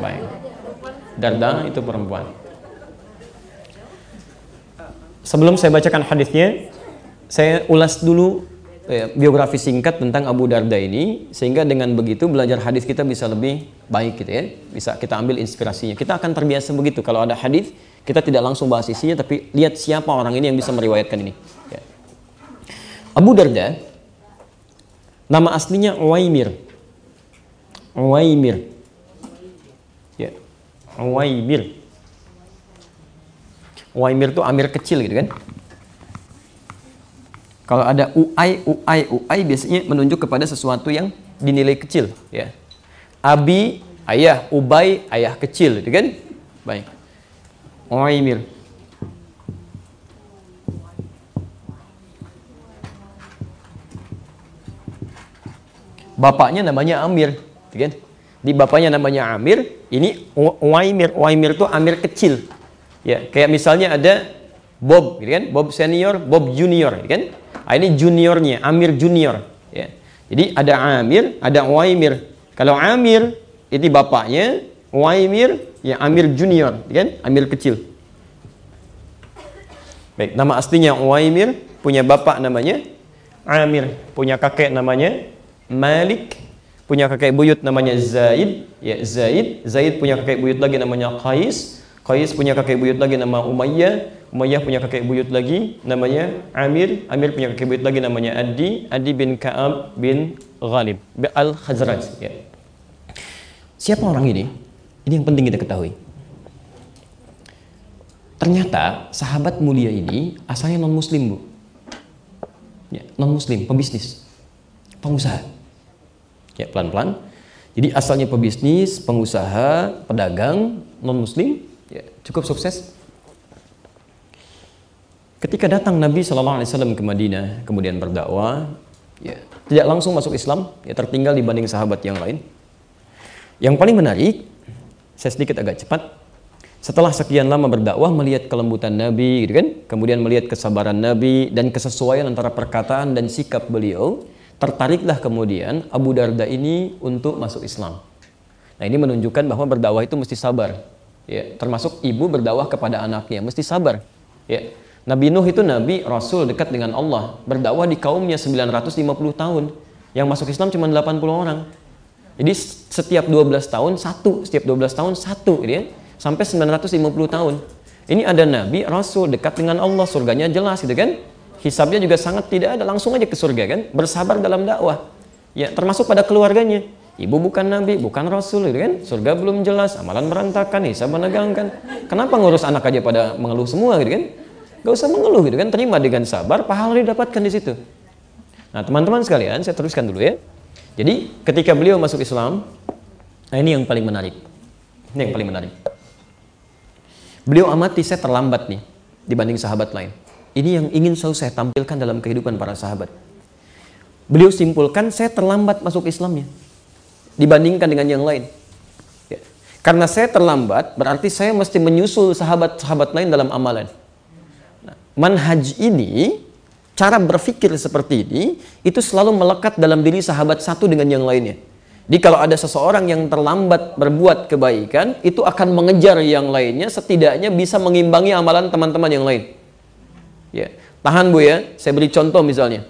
Baik. Darda itu perempuan. Sebelum saya bacakan hadisnya, saya ulas dulu ya, biografi singkat tentang Abu Darda ini sehingga dengan begitu belajar hadis kita bisa lebih baik gitu ya. Bisa kita ambil inspirasinya. Kita akan terbiasa begitu kalau ada hadis kita tidak langsung bahas isinya tapi lihat siapa orang ini yang bisa meriwayatkan ini. Ya. Abu Darda nama aslinya Uwaimir. Uwaimir Uwaimir. Uwaimir itu amir kecil gitu kan. Kalau ada uai, uai, uai biasanya menunjuk kepada sesuatu yang dinilai kecil. Ya. Abi, ayah, ubai, ayah kecil, gitu kan? Baik. Uwaimir. Bapaknya namanya Amir, gitu kan? Di bapaknya namanya Amir, ini Waimir. Waimir itu Amir kecil. Ya, kayak misalnya ada Bob, gitu kan? Bob senior, Bob junior, gitu kan? Nah, ini juniornya, Amir junior. Ya. Jadi ada Amir, ada Waimir. Kalau Amir itu bapaknya, Waimir ya Amir junior, gitu kan? Amir kecil. Baik, nama aslinya Waimir, punya bapak namanya Amir, punya kakek namanya Malik, punya kakek buyut namanya Zaid, ya Zaid, Zaid punya kakek buyut lagi namanya Qais, Qais punya kakek buyut lagi nama Umayyah, Umayyah punya kakek buyut lagi namanya Amir, Amir punya kakek buyut lagi namanya Adi, Adi bin Ka'ab bin Ghalib. Al-Khazraj, ya. Siapa orang ini? Ini yang penting kita ketahui. Ternyata sahabat mulia ini asalnya non muslim bu, ya, non muslim, pebisnis, pengusaha. Ya, pelan-pelan. Jadi asalnya pebisnis, pengusaha, pedagang, non-muslim, ya, cukup sukses. Ketika datang Nabi Shallallahu Alaihi Wasallam ke Madinah, kemudian berdakwah, ya, tidak langsung masuk Islam, ya tertinggal dibanding sahabat yang lain. Yang paling menarik, saya sedikit agak cepat. Setelah sekian lama berdakwah, melihat kelembutan Nabi, gitu kan? kemudian melihat kesabaran Nabi dan kesesuaian antara perkataan dan sikap beliau, tertariklah kemudian Abu Darda ini untuk masuk Islam. Nah ini menunjukkan bahwa berdakwah itu mesti sabar. Ya, termasuk ibu berdakwah kepada anaknya mesti sabar. Ya. Nabi Nuh itu nabi rasul dekat dengan Allah, berdakwah di kaumnya 950 tahun. Yang masuk Islam cuma 80 orang. Jadi setiap 12 tahun satu, setiap 12 tahun satu gitu ya. Sampai 950 tahun. Ini ada nabi rasul dekat dengan Allah, surganya jelas gitu kan? Hisabnya juga sangat tidak ada. Langsung aja ke surga kan? Bersabar dalam dakwah. Ya termasuk pada keluarganya. Ibu bukan nabi bukan rasul gitu kan? Surga belum jelas amalan berantakan hisab menegangkan. Kenapa ngurus anak aja pada mengeluh semua gitu kan? Gak usah mengeluh gitu kan? Terima dengan sabar pahala didapatkan di situ. Nah teman-teman sekalian saya teruskan dulu ya. Jadi ketika beliau masuk Islam nah ini yang paling menarik. Ini yang paling menarik. Beliau amati saya terlambat nih dibanding sahabat lain ini yang ingin selalu saya tampilkan dalam kehidupan para sahabat. Beliau simpulkan saya terlambat masuk Islamnya dibandingkan dengan yang lain. Ya. Karena saya terlambat, berarti saya mesti menyusul sahabat-sahabat lain dalam amalan. Nah, manhaj ini, cara berpikir seperti ini, itu selalu melekat dalam diri sahabat satu dengan yang lainnya. Jadi kalau ada seseorang yang terlambat berbuat kebaikan, itu akan mengejar yang lainnya, setidaknya bisa mengimbangi amalan teman-teman yang lain. Ya, tahan bu ya, saya beri contoh misalnya.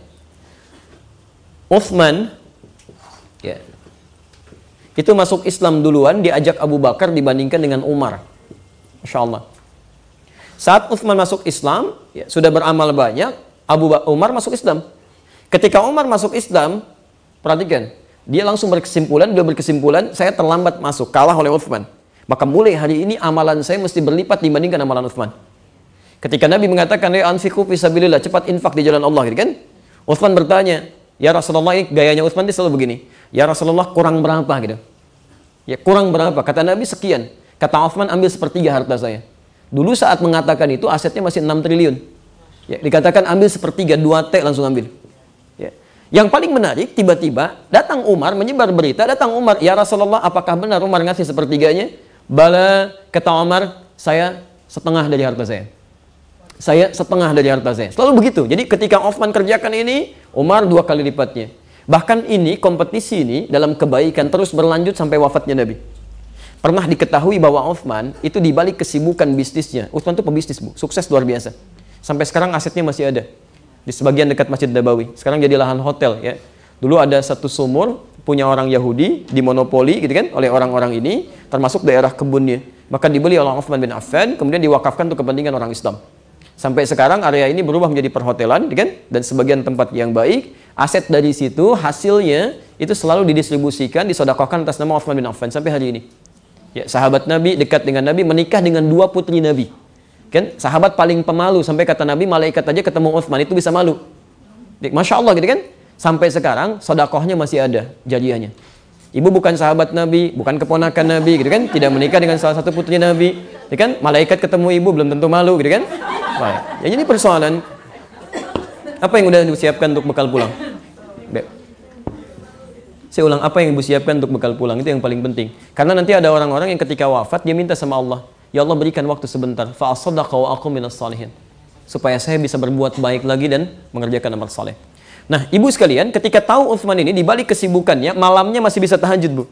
Uthman, ya, itu masuk Islam duluan, diajak Abu Bakar dibandingkan dengan Umar. Masya Allah. Saat Uthman masuk Islam, ya, sudah beramal banyak, Abu Umar masuk Islam. Ketika Umar masuk Islam, perhatikan, dia langsung berkesimpulan, dia berkesimpulan, saya terlambat masuk, kalah oleh Uthman. Maka mulai hari ini amalan saya mesti berlipat dibandingkan amalan Uthman. Ketika Nabi mengatakan, ya anfiku fisabilillah, cepat infak di jalan Allah, gitu kan? Uthman bertanya, ya Rasulullah ini gayanya Uthman dia selalu begini, ya Rasulullah kurang berapa gitu. Ya kurang berapa? Kata Nabi sekian. Kata Uthman ambil sepertiga harta saya. Dulu saat mengatakan itu asetnya masih 6 triliun. Ya, dikatakan ambil sepertiga, 2 T langsung ambil. Ya. Yang paling menarik, tiba-tiba datang Umar menyebar berita, datang Umar, ya Rasulullah apakah benar Umar ngasih sepertiganya? Bala, kata Umar, saya setengah dari harta saya. Saya setengah dari harta saya. Selalu begitu. Jadi ketika Uthman kerjakan ini, Umar dua kali lipatnya. Bahkan ini, kompetisi ini dalam kebaikan terus berlanjut sampai wafatnya Nabi. Pernah diketahui bahwa Uthman itu dibalik kesibukan bisnisnya. Uthman itu pebisnis, Bu. Sukses luar biasa. Sampai sekarang asetnya masih ada. Di sebagian dekat Masjid Nabawi. Sekarang jadi lahan hotel ya. Dulu ada satu sumur punya orang Yahudi dimonopoli gitu kan oleh orang-orang ini termasuk daerah kebunnya. Maka dibeli oleh Uthman bin Affan kemudian diwakafkan untuk kepentingan orang Islam. Sampai sekarang area ini berubah menjadi perhotelan kan dan sebagian tempat yang baik. Aset dari situ hasilnya itu selalu didistribusikan disodakohkan atas nama Uthman bin Affan sampai hari ini. Ya, sahabat Nabi dekat dengan Nabi menikah dengan dua putri Nabi. Kan sahabat paling pemalu sampai kata Nabi malaikat aja ketemu Uthman itu bisa malu. Masya Allah gitu kan? Sampai sekarang sodakohnya masih ada jadiannya. Ibu bukan sahabat Nabi, bukan keponakan Nabi gitu kan? Tidak menikah dengan salah satu putri Nabi. Gitu kan? Malaikat ketemu ibu belum tentu malu gitu kan? Baik. Ya jadi persoalan apa yang udah disiapkan untuk bekal pulang? Saya ulang apa yang ibu siapkan untuk bekal pulang itu yang paling penting. Karena nanti ada orang-orang yang ketika wafat dia minta sama Allah, ya Allah berikan waktu sebentar, fa wa aku minas salihin. Supaya saya bisa berbuat baik lagi dan mengerjakan amal saleh. Nah, ibu sekalian, ketika tahu Uthman ini dibalik kesibukannya, malamnya masih bisa tahajud, Bu.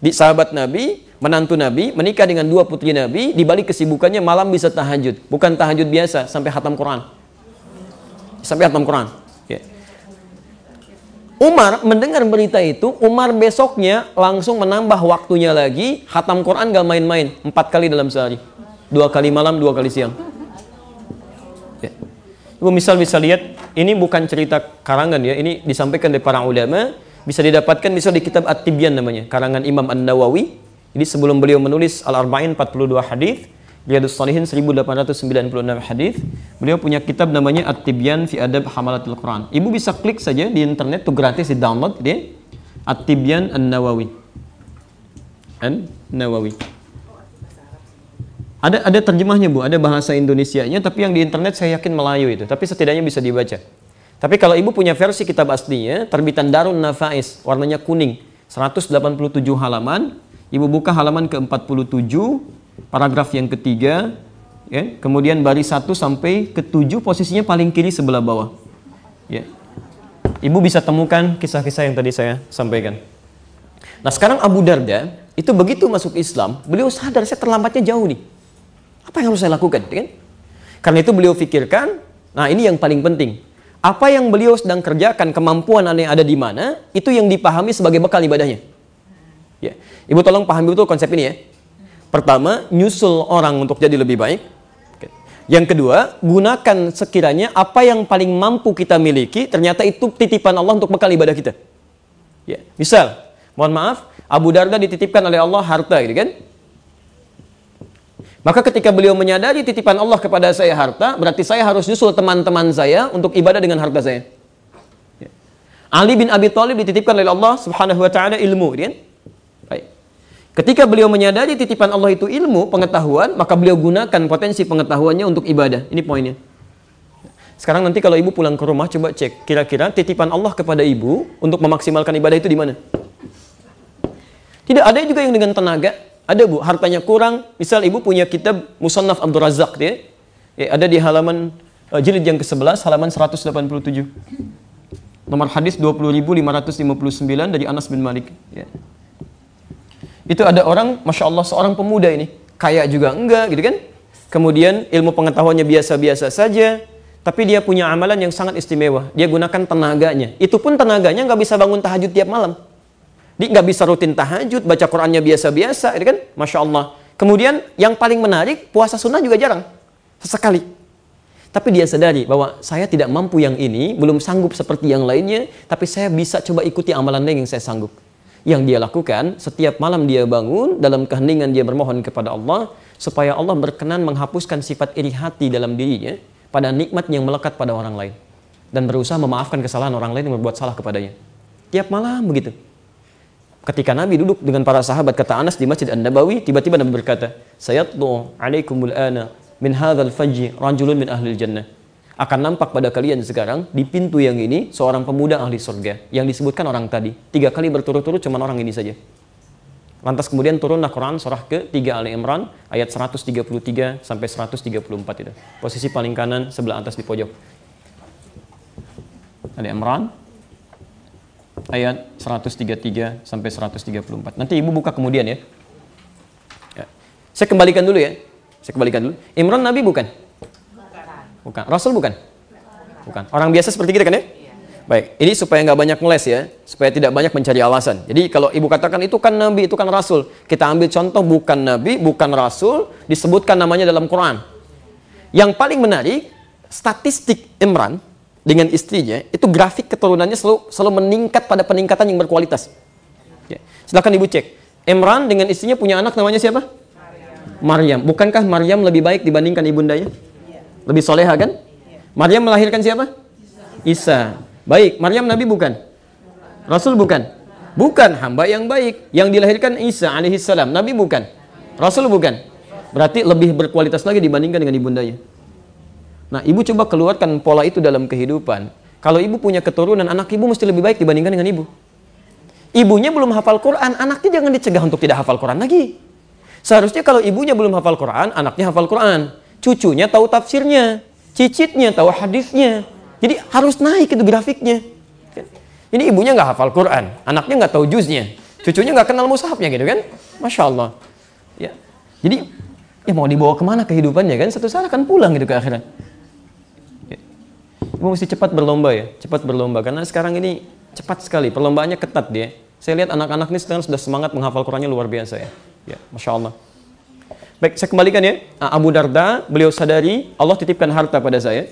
Di sahabat Nabi, menantu Nabi, menikah dengan dua putri Nabi, dibalik kesibukannya malam bisa tahajud. Bukan tahajud biasa, sampai hatam Quran. Sampai hatam Quran. Umar mendengar berita itu, Umar besoknya langsung menambah waktunya lagi, hatam Quran gak main-main, empat kali dalam sehari. Dua kali malam, dua kali siang. Ya. Misal bisa lihat, ini bukan cerita karangan ya, ini disampaikan dari para ulama, bisa didapatkan bisa di kitab At-Tibyan namanya, karangan Imam An-Nawawi. Jadi sebelum beliau menulis Al-Arba'in 42 hadis, Riyadus Salihin 1896 hadis. Beliau punya kitab namanya At-Tibyan fi Adab Hamalatul Quran. Ibu bisa klik saja di internet tuh gratis di download dia. At-Tibyan An-Nawawi. An-Nawawi. Ada ada terjemahnya Bu, ada bahasa Indonesianya tapi yang di internet saya yakin Melayu itu, tapi setidaknya bisa dibaca. Tapi kalau Ibu punya versi kitab aslinya, terbitan Darun Nafais, warnanya kuning, 187 halaman, Ibu buka halaman ke-47, paragraf yang ketiga, ya, kemudian baris satu sampai ke tujuh posisinya paling kiri sebelah bawah. Ya. Ibu bisa temukan kisah-kisah yang tadi saya sampaikan. Nah sekarang Abu Darda itu begitu masuk Islam, beliau sadar saya terlambatnya jauh nih. Apa yang harus saya lakukan? Kan? Karena itu beliau pikirkan, nah ini yang paling penting. Apa yang beliau sedang kerjakan, kemampuan yang ada di mana, itu yang dipahami sebagai bekal ibadahnya. Ya. Ibu tolong pahami betul konsep ini ya. Pertama, nyusul orang untuk jadi lebih baik. Yang kedua, gunakan sekiranya apa yang paling mampu kita miliki, ternyata itu titipan Allah untuk bekal ibadah kita. Ya, misal, mohon maaf, Abu Darda dititipkan oleh Allah harta, gitu kan? Maka ketika beliau menyadari titipan Allah kepada saya harta, berarti saya harus nyusul teman-teman saya untuk ibadah dengan harta saya. Ya. Ali bin Abi Thalib dititipkan oleh Allah Subhanahu wa taala ilmu, kan? Ketika beliau menyadari titipan Allah itu ilmu, pengetahuan, maka beliau gunakan potensi pengetahuannya untuk ibadah. Ini poinnya. Sekarang nanti kalau ibu pulang ke rumah, coba cek kira-kira titipan Allah kepada ibu untuk memaksimalkan ibadah itu di mana? Tidak ada juga yang dengan tenaga. Ada bu, hartanya kurang. Misal ibu punya kitab Musannaf Abdul Razak, ya. ya ada di halaman uh, jilid yang ke-11 halaman 187. Nomor hadis 20559 dari Anas bin Malik. Ya. Itu ada orang, masya Allah seorang pemuda ini, kaya juga enggak, gitu kan? Kemudian ilmu pengetahuannya biasa-biasa saja, tapi dia punya amalan yang sangat istimewa. Dia gunakan tenaganya. Itu pun tenaganya nggak bisa bangun tahajud tiap malam. Dia nggak bisa rutin tahajud, baca Qurannya biasa-biasa, gitu kan? Masya Allah. Kemudian yang paling menarik, puasa sunnah juga jarang. Sesekali. Tapi dia sadari bahwa saya tidak mampu yang ini, belum sanggup seperti yang lainnya, tapi saya bisa coba ikuti amalan lain yang saya sanggup. Yang dia lakukan, setiap malam dia bangun, dalam keheningan dia bermohon kepada Allah, supaya Allah berkenan menghapuskan sifat iri hati dalam dirinya, pada nikmat yang melekat pada orang lain. Dan berusaha memaafkan kesalahan orang lain yang berbuat salah kepadanya. Tiap malam begitu. Ketika Nabi duduk dengan para sahabat, kata Anas di Masjid An-Nabawi, tiba-tiba Nabi berkata, Sayatlu alaikumul ana min hadzal fajji rajulun min ahli jannah akan nampak pada kalian sekarang di pintu yang ini seorang pemuda ahli surga yang disebutkan orang tadi. Tiga kali berturut-turut cuma orang ini saja. Lantas kemudian turunlah Quran surah ke 3 Ali Imran ayat 133 sampai 134 itu. Posisi paling kanan sebelah atas di pojok. Ali Imran ayat 133 sampai 134 nanti ibu buka kemudian ya, ya. saya kembalikan dulu ya saya kembalikan dulu. Imran Nabi bukan? Bukan. Rasul bukan? Bukan. Orang biasa seperti kita kan ya? Baik, ini supaya nggak banyak ngeles ya, supaya tidak banyak mencari alasan. Jadi kalau ibu katakan itu kan nabi, itu kan rasul, kita ambil contoh bukan nabi, bukan rasul, disebutkan namanya dalam Quran. Yang paling menarik, statistik Imran dengan istrinya itu grafik keturunannya selalu selalu meningkat pada peningkatan yang berkualitas. Ya. Silakan ibu cek. Imran dengan istrinya punya anak namanya siapa? Maryam. Bukankah Maryam lebih baik dibandingkan ibundanya? Lebih soleha kan? Maryam melahirkan siapa? Isa. Baik, Maryam Nabi bukan? Rasul bukan? Bukan hamba yang baik. Yang dilahirkan Isa alaihissalam. Nabi bukan? Rasul bukan? Berarti lebih berkualitas lagi dibandingkan dengan ibundanya. Nah, ibu coba keluarkan pola itu dalam kehidupan. Kalau ibu punya keturunan, anak ibu mesti lebih baik dibandingkan dengan ibu. Ibunya belum hafal Quran, anaknya jangan dicegah untuk tidak hafal Quran lagi. Seharusnya kalau ibunya belum hafal Quran, anaknya hafal Quran. Cucunya tahu tafsirnya, cicitnya tahu hadisnya. Jadi harus naik itu grafiknya. Ini ibunya nggak hafal Quran, anaknya nggak tahu juznya, cucunya nggak kenal mushafnya gitu kan? Masya Allah. Ya. Jadi ya mau dibawa ke mana kehidupannya kan? Satu saat akan pulang gitu ke akhirat. Mesti cepat berlomba ya, cepat berlomba karena sekarang ini cepat sekali, perlombaannya ketat dia. Saya lihat anak-anak ini sekarang sudah semangat menghafal Qurannya luar biasa ya. Ya, Masya Allah. Baik, saya kembalikan ya. Ah, Abu Darda, beliau sadari Allah titipkan harta pada saya.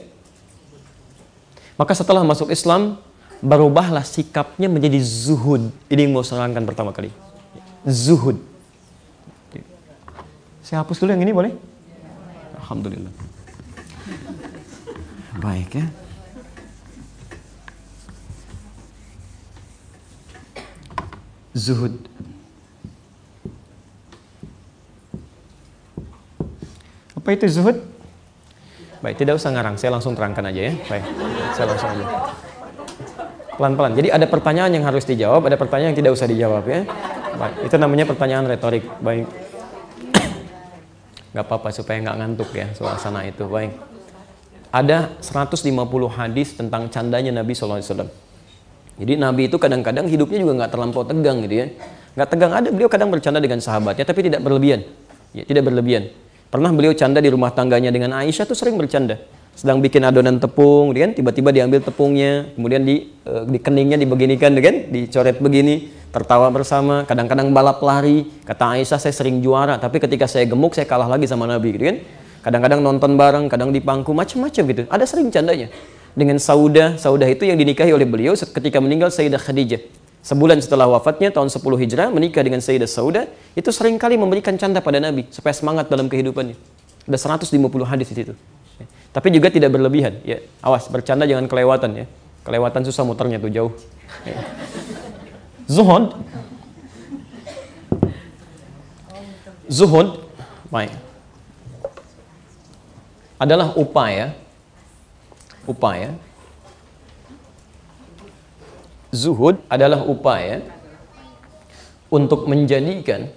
Maka setelah masuk Islam, berubahlah sikapnya menjadi zuhud. Ini yang mau serangkan pertama kali. Zuhud. Saya hapus dulu yang ini boleh? Alhamdulillah. Baik ya. Zuhud. Apa itu zuhud? Baik, tidak usah ngarang, saya langsung terangkan aja ya. Baik, saya langsung aja. Pelan-pelan. Jadi ada pertanyaan yang harus dijawab, ada pertanyaan yang tidak usah dijawab ya. Baik, itu namanya pertanyaan retorik. Baik. Gak apa-apa supaya nggak ngantuk ya suasana itu. Baik. Ada 150 hadis tentang candanya Nabi SAW. Jadi Nabi itu kadang-kadang hidupnya juga nggak terlampau tegang gitu ya. Nggak tegang ada, beliau kadang bercanda dengan sahabatnya, tapi tidak berlebihan. Ya, tidak berlebihan. Pernah beliau canda di rumah tangganya dengan Aisyah tuh sering bercanda. Sedang bikin adonan tepung, kan tiba-tiba diambil tepungnya, kemudian di, uh, di keningnya dibeginikan, kan dicoret begini, tertawa bersama. Kadang-kadang balap lari. Kata Aisyah saya sering juara, tapi ketika saya gemuk saya kalah lagi sama Nabi, gitu kan? Kadang-kadang nonton bareng, kadang di pangku, macam-macam gitu. Ada sering candanya. Dengan Saudah, Saudah itu yang dinikahi oleh beliau ketika meninggal Sayyidah Khadijah. Sebulan setelah wafatnya tahun 10 Hijrah menikah dengan Sayyidah Sauda itu sering kali memberikan canda pada Nabi supaya semangat dalam kehidupannya. Ada 150 hadis di situ. Tapi juga tidak berlebihan ya. Awas bercanda jangan kelewatan ya. Kelewatan susah muternya tuh jauh. Zuhud Zuhud baik adalah upaya upaya zuhud adalah upaya untuk menjadikan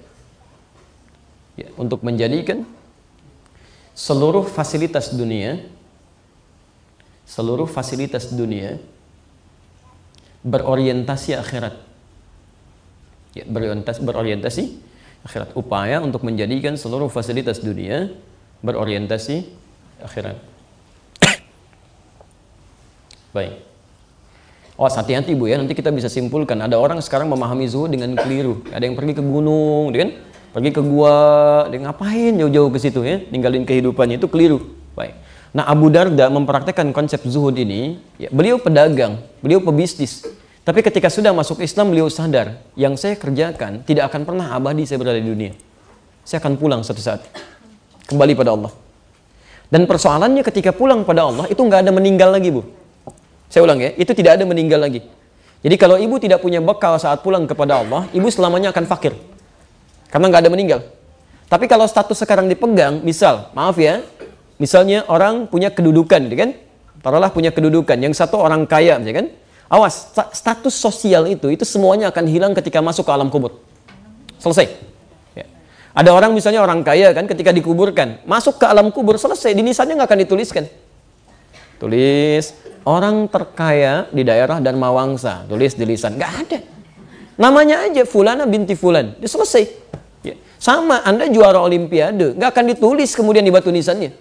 ya, untuk menjadikan seluruh fasilitas dunia seluruh fasilitas dunia berorientasi akhirat. Ya, berorientasi, berorientasi akhirat. Upaya untuk menjadikan seluruh fasilitas dunia berorientasi akhirat. Baik. Oh hati-hati bu ya, nanti kita bisa simpulkan. Ada orang sekarang memahami zuhud dengan keliru. Ada yang pergi ke gunung, kan? Pergi ke gua, dia ngapain jauh-jauh ke situ ya? Ninggalin kehidupannya itu keliru. Baik. Nah Abu Darda mempraktekkan konsep zuhud ini. Ya, beliau pedagang, beliau pebisnis. Tapi ketika sudah masuk Islam, beliau sadar yang saya kerjakan tidak akan pernah abadi saya berada di dunia. Saya akan pulang suatu saat kembali pada Allah. Dan persoalannya ketika pulang pada Allah itu nggak ada meninggal lagi bu. Saya ulang ya, itu tidak ada meninggal lagi. Jadi kalau ibu tidak punya bekal saat pulang kepada Allah, ibu selamanya akan fakir. Karena nggak ada meninggal. Tapi kalau status sekarang dipegang, misal, maaf ya, misalnya orang punya kedudukan, gitu kan? Taruhlah punya kedudukan, yang satu orang kaya, gitu kan? Awas, status sosial itu, itu semuanya akan hilang ketika masuk ke alam kubur. Selesai. Ya. Ada orang misalnya orang kaya kan, ketika dikuburkan, masuk ke alam kubur, selesai, di nisannya nggak akan dituliskan. Tulis, orang terkaya di daerah dan Mawangsa, tulis di lisan, nggak ada. Namanya aja Fulana binti Fulan, dia selesai. Ya. Sama, Anda juara Olimpiade, nggak akan ditulis kemudian di batu nisannya.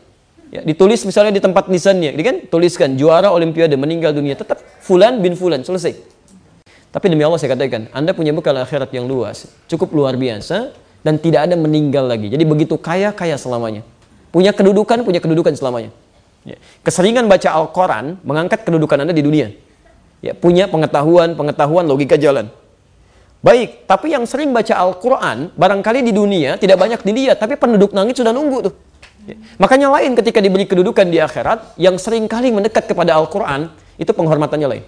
Ya, ditulis misalnya di tempat nisannya, kan? Tuliskan juara Olimpiade meninggal dunia, tetap Fulan bin Fulan, selesai. Tapi demi Allah saya katakan, Anda punya bekal akhirat yang luas, cukup luar biasa, dan tidak ada meninggal lagi. Jadi begitu kaya, kaya selamanya. Punya kedudukan, punya kedudukan selamanya. Ya. Keseringan baca Al-Quran mengangkat kedudukan Anda di dunia. Ya, punya pengetahuan, pengetahuan logika jalan. Baik, tapi yang sering baca Al-Quran, barangkali di dunia tidak banyak dilihat, tapi penduduk langit sudah nunggu tuh. Ya. Makanya lain ketika diberi kedudukan di akhirat, yang sering kali mendekat kepada Al-Quran, itu penghormatannya lain.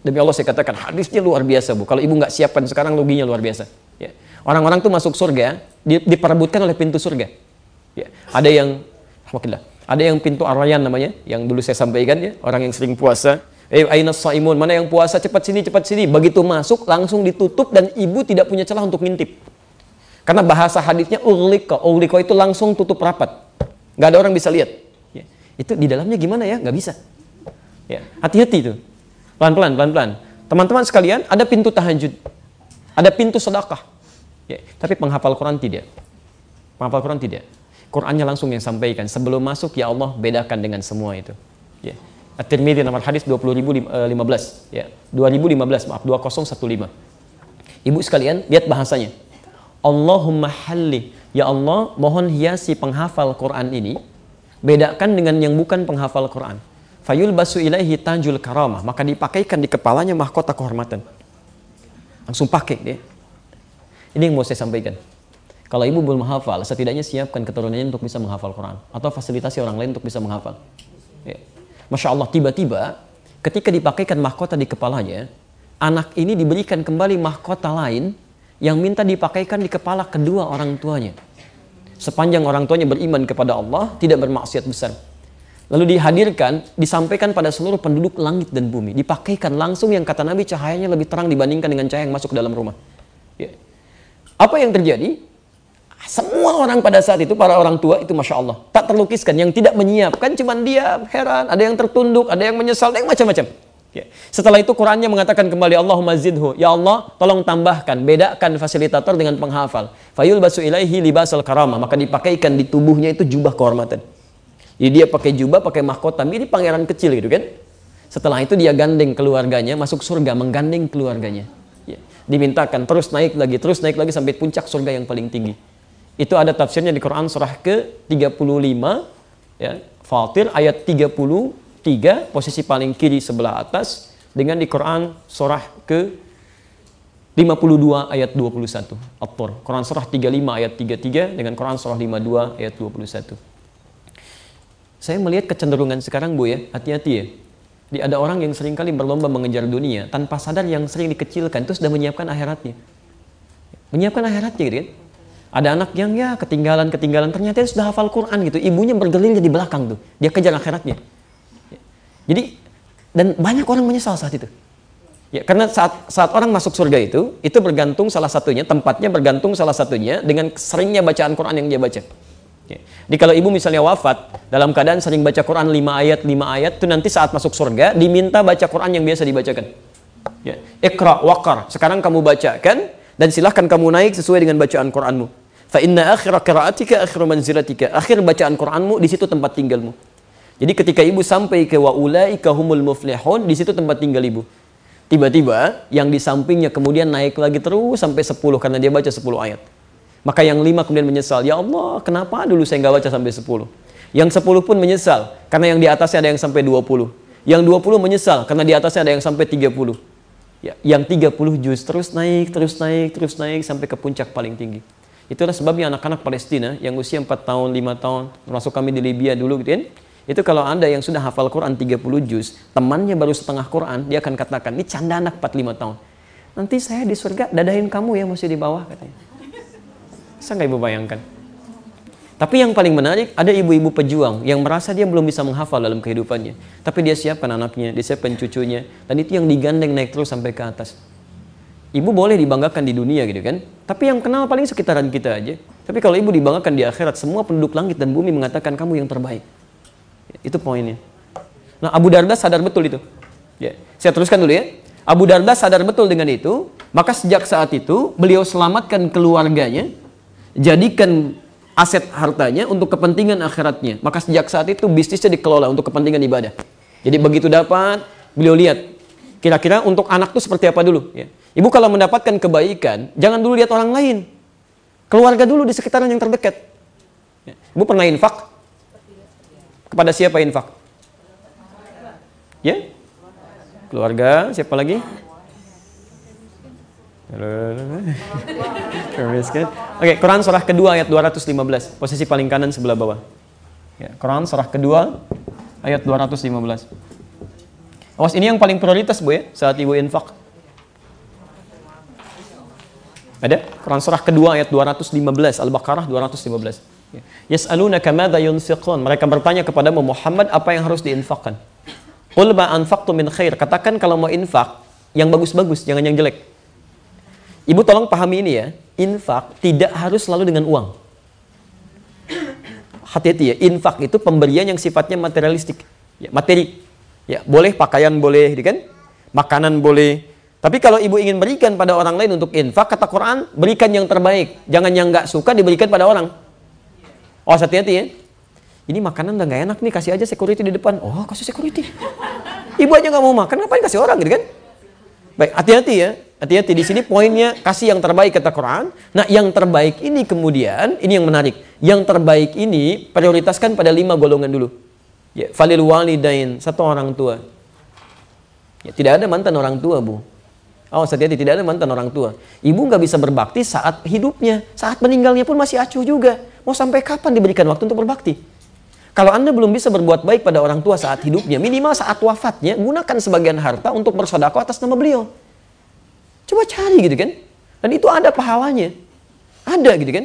Demi Allah saya katakan, hadisnya luar biasa bu. Kalau ibu nggak siapkan sekarang, loginya luar biasa. Ya. Orang-orang tuh masuk surga, diperebutkan oleh pintu surga. Ya. Ada yang, Alhamdulillah, ada yang pintu arayan namanya, yang dulu saya sampaikan ya, orang yang sering puasa. Eh, aina saimun, mana yang puasa cepat sini, cepat sini. Begitu masuk langsung ditutup dan ibu tidak punya celah untuk ngintip. Karena bahasa hadisnya urliko, urliko itu langsung tutup rapat. Gak ada orang bisa lihat. Ya. Itu di dalamnya gimana ya? Gak bisa. Ya, hati-hati itu. Pelan-pelan, pelan-pelan. Teman-teman sekalian, ada pintu tahajud. Ada pintu sedekah. Ya, tapi penghafal Quran tidak. Penghafal Quran tidak. Qurannya langsung yang sampaikan. Sebelum masuk, ya Allah bedakan dengan semua itu. Ya. At-Tirmidzi nomor hadis 20.015 ya. 2015 maaf 2015. Ibu sekalian, lihat bahasanya. Allahumma halli. Ya Allah, mohon hiasi penghafal Quran ini bedakan dengan yang bukan penghafal Quran. Fayul basu ilaihi tanjul karamah, maka dipakaikan di kepalanya mahkota kehormatan. Langsung pakai dia. Ini yang mau saya sampaikan. Kalau ibu belum hafal, setidaknya siapkan keturunannya untuk bisa menghafal Quran atau fasilitasi orang lain untuk bisa menghafal. Ya. Masya Allah, tiba-tiba ketika dipakaikan mahkota di kepalanya, anak ini diberikan kembali mahkota lain yang minta dipakaikan di kepala kedua orang tuanya. Sepanjang orang tuanya beriman kepada Allah, tidak bermaksiat besar. Lalu dihadirkan, disampaikan pada seluruh penduduk langit dan bumi. Dipakaikan langsung yang kata Nabi cahayanya lebih terang dibandingkan dengan cahaya yang masuk ke dalam rumah. Ya. Apa yang terjadi? Semua orang pada saat itu, para orang tua itu Masya Allah. Tak terlukiskan. Yang tidak menyiapkan cuma dia heran. Ada yang tertunduk, ada yang menyesal, ada yang macam-macam. Ya. Setelah itu Qurannya mengatakan kembali Allahumma zidhu. Ya Allah, tolong tambahkan, bedakan fasilitator dengan penghafal. Fayul basu ilaihi libasal karama. Maka dipakaikan di tubuhnya itu jubah kehormatan. Jadi dia pakai jubah, pakai mahkota. Ini pangeran kecil gitu kan. Setelah itu dia gandeng keluarganya, masuk surga, menggandeng keluarganya. Ya. Dimintakan terus naik lagi, terus naik lagi sampai puncak surga yang paling tinggi. Itu ada tafsirnya di Quran surah ke-35 ya, Fatir ayat 33 posisi paling kiri sebelah atas dengan di Quran surah ke 52 ayat 21 At-Tur. Quran surah 35 ayat 33 dengan Quran surah 52 ayat 21. Saya melihat kecenderungan sekarang Bu ya, hati-hati ya. Di ada orang yang sering kali berlomba mengejar dunia tanpa sadar yang sering dikecilkan itu sudah menyiapkan akhiratnya. Menyiapkan akhiratnya gitu kan. Ada anak yang ya ketinggalan-ketinggalan ternyata dia sudah hafal Quran gitu. Ibunya bergelir di belakang tuh. Dia kejar akhiratnya. Jadi dan banyak orang menyesal saat itu. Ya, karena saat saat orang masuk surga itu, itu bergantung salah satunya, tempatnya bergantung salah satunya dengan seringnya bacaan Quran yang dia baca. Ya. Jadi kalau ibu misalnya wafat dalam keadaan sering baca Quran 5 ayat 5 ayat itu nanti saat masuk surga diminta baca Quran yang biasa dibacakan. Ya. Iqra waqar. Sekarang kamu bacakan dan silahkan kamu naik sesuai dengan bacaan Quranmu. Fa inna akhir qiraatika akhir manzilatika. Akhir bacaan Quranmu di situ tempat tinggalmu. Jadi ketika ibu sampai ke wa ulaika humul muflihun, di situ tempat tinggal ibu. Tiba-tiba yang di sampingnya kemudian naik lagi terus sampai 10 karena dia baca 10 ayat. Maka yang lima kemudian menyesal, ya Allah kenapa dulu saya nggak baca sampai sepuluh? Yang sepuluh pun menyesal, karena yang di atasnya ada yang sampai dua puluh. Yang dua puluh menyesal, karena di atasnya ada yang sampai tiga puluh. Ya, yang tiga puluh juz terus naik, terus naik, terus naik sampai ke puncak paling tinggi. Itulah sebabnya anak-anak Palestina yang usia 4 tahun, 5 tahun, termasuk kami di Libya dulu gitu kan. Itu kalau Anda yang sudah hafal Quran 30 juz, temannya baru setengah Quran, dia akan katakan, ini canda anak 4-5 tahun. Nanti saya di surga dadahin kamu ya masih di bawah katanya. Bisa nggak ibu bayangkan? Tapi yang paling menarik, ada ibu-ibu pejuang yang merasa dia belum bisa menghafal dalam kehidupannya. Tapi dia siapkan anaknya, dia siapkan cucunya. Dan itu yang digandeng naik terus sampai ke atas. Ibu boleh dibanggakan di dunia gitu kan. Tapi yang kenal paling sekitaran kita aja. Tapi kalau ibu dibanggakan di akhirat, semua penduduk langit dan bumi mengatakan kamu yang terbaik. Itu poinnya. Nah Abu Darda sadar betul itu. Ya, saya teruskan dulu ya. Abu Darda sadar betul dengan itu. Maka sejak saat itu beliau selamatkan keluarganya jadikan aset hartanya untuk kepentingan akhiratnya. Maka sejak saat itu bisnisnya dikelola untuk kepentingan ibadah. Jadi begitu dapat, beliau lihat kira-kira untuk anak itu seperti apa dulu. Ya. Ibu kalau mendapatkan kebaikan, jangan dulu lihat orang lain. Keluarga dulu di sekitaran yang terdekat. Ya. Ibu pernah infak? Kepada siapa infak? Ya? Keluarga, siapa lagi? Oke, Quran surah kedua ayat 215, posisi paling kanan sebelah bawah. Ya, Quran surah kedua ayat 215. Awas ini yang paling prioritas Bu ya saat Ibu infak. Ada? Quran surah kedua ayat 215, Al-Baqarah 215. Ya. Yas'alunaka madza yunfiqun? Mereka bertanya kepada Muhammad apa yang harus diinfakkan. Qul ma anfaqtu min khair. Katakan kalau mau infak yang bagus-bagus, jangan yang jelek. Ibu tolong pahami ini ya, infak tidak harus selalu dengan uang. Hati-hati ya, infak itu pemberian yang sifatnya materialistik, ya, materi. Ya, boleh pakaian boleh, gitu kan? Makanan boleh. Tapi kalau ibu ingin berikan pada orang lain untuk infak, kata Quran, berikan yang terbaik. Jangan yang nggak suka diberikan pada orang. Oh, hati-hati ya. Ini makanan udah nggak enak nih, kasih aja security di depan. Oh, kasih security. Ibu aja nggak mau makan, ngapain kasih orang gitu kan? Baik, hati-hati ya. Hati-hati di sini poinnya kasih yang terbaik kata Quran. Nah, yang terbaik ini kemudian ini yang menarik. Yang terbaik ini prioritaskan pada lima golongan dulu. Ya, falil walidain, satu orang tua. Ya, tidak ada mantan orang tua, Bu. Oh, hati-hati tidak ada mantan orang tua. Ibu nggak bisa berbakti saat hidupnya, saat meninggalnya pun masih acuh juga. Mau sampai kapan diberikan waktu untuk berbakti? Kalau Anda belum bisa berbuat baik pada orang tua saat hidupnya, minimal saat wafatnya, gunakan sebagian harta untuk bersodako atas nama beliau. Coba cari gitu kan. Dan itu ada pahalanya. Ada gitu kan.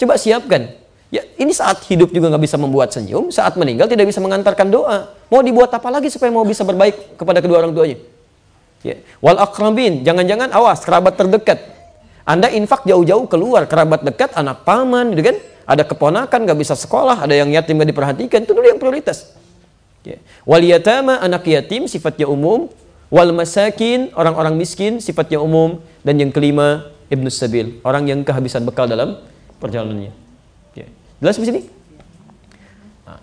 Coba siapkan. Ya, ini saat hidup juga nggak bisa membuat senyum, saat meninggal tidak bisa mengantarkan doa. Mau dibuat apa lagi supaya mau bisa berbaik kepada kedua orang tuanya? Ya. Wal akrabin, jangan-jangan awas kerabat terdekat. Anda infak jauh-jauh keluar kerabat dekat, anak paman gitu kan ada keponakan nggak bisa sekolah, ada yang yatim nggak diperhatikan, itu dulu yang prioritas. Ya. Wal yatama anak yatim sifatnya umum, wal masakin orang-orang miskin sifatnya umum, dan yang kelima ibnu sabil orang yang kehabisan bekal dalam perjalanannya. Ya. Jelas di sini? Nah.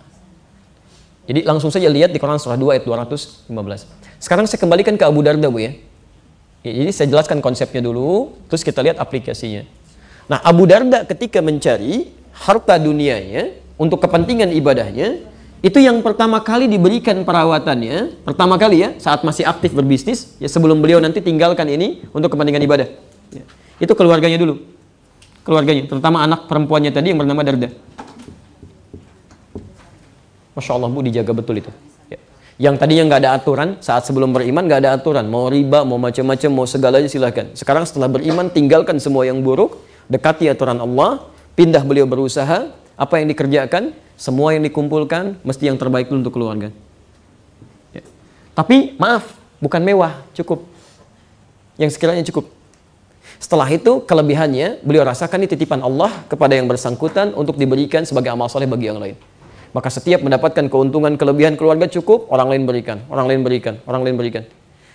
Jadi langsung saja lihat di Quran surah 2 ayat 215. Sekarang saya kembalikan ke Abu Darda Bu ya. ya jadi saya jelaskan konsepnya dulu, terus kita lihat aplikasinya. Nah, Abu Darda ketika mencari harta dunianya untuk kepentingan ibadahnya itu yang pertama kali diberikan perawatannya pertama kali ya saat masih aktif berbisnis ya sebelum beliau nanti tinggalkan ini untuk kepentingan ibadah ya. itu keluarganya dulu keluarganya terutama anak perempuannya tadi yang bernama Darda Masya Allah bu dijaga betul itu. Yang tadinya nggak ada aturan saat sebelum beriman nggak ada aturan mau riba mau macam-macam mau segalanya silahkan sekarang setelah beriman tinggalkan semua yang buruk dekati aturan Allah pindah beliau berusaha, apa yang dikerjakan, semua yang dikumpulkan mesti yang terbaik untuk keluarga. Ya. Tapi maaf, bukan mewah, cukup. Yang sekiranya cukup. Setelah itu kelebihannya beliau rasakan ini titipan Allah kepada yang bersangkutan untuk diberikan sebagai amal soleh bagi yang lain. Maka setiap mendapatkan keuntungan kelebihan keluarga cukup, orang lain berikan, orang lain berikan, orang lain berikan.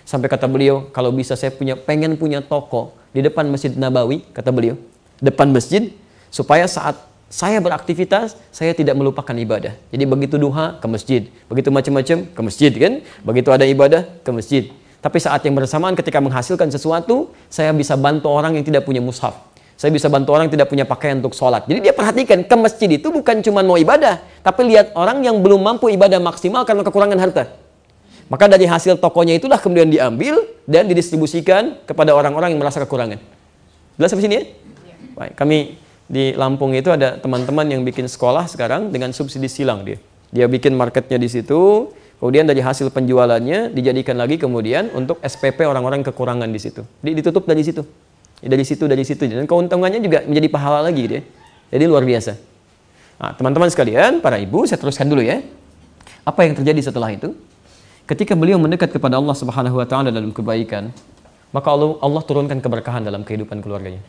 Sampai kata beliau, kalau bisa saya punya pengen punya toko di depan Masjid Nabawi, kata beliau, depan masjid supaya saat saya beraktivitas, saya tidak melupakan ibadah. Jadi begitu duha ke masjid, begitu macam-macam ke masjid kan, begitu ada ibadah ke masjid. Tapi saat yang bersamaan ketika menghasilkan sesuatu, saya bisa bantu orang yang tidak punya mushaf. Saya bisa bantu orang yang tidak punya pakaian untuk sholat. Jadi dia perhatikan ke masjid itu bukan cuma mau ibadah, tapi lihat orang yang belum mampu ibadah maksimal karena kekurangan harta. Maka dari hasil tokonya itulah kemudian diambil dan didistribusikan kepada orang-orang yang merasa kekurangan. Jelas sampai sini ya? Baik, kami di Lampung itu ada teman-teman yang bikin sekolah sekarang dengan subsidi silang dia. Dia bikin marketnya di situ, Kemudian dari hasil penjualannya dijadikan lagi kemudian untuk SPP orang-orang kekurangan di situ. Jadi ditutup dari situ. Ya, dari situ, dari situ. Dan keuntungannya juga menjadi pahala lagi gitu ya. Jadi luar biasa. Nah, teman-teman sekalian, para ibu, saya teruskan dulu ya. Apa yang terjadi setelah itu? Ketika beliau mendekat kepada Allah Subhanahu wa taala dalam kebaikan, maka Allah, Allah turunkan keberkahan dalam kehidupan keluarganya.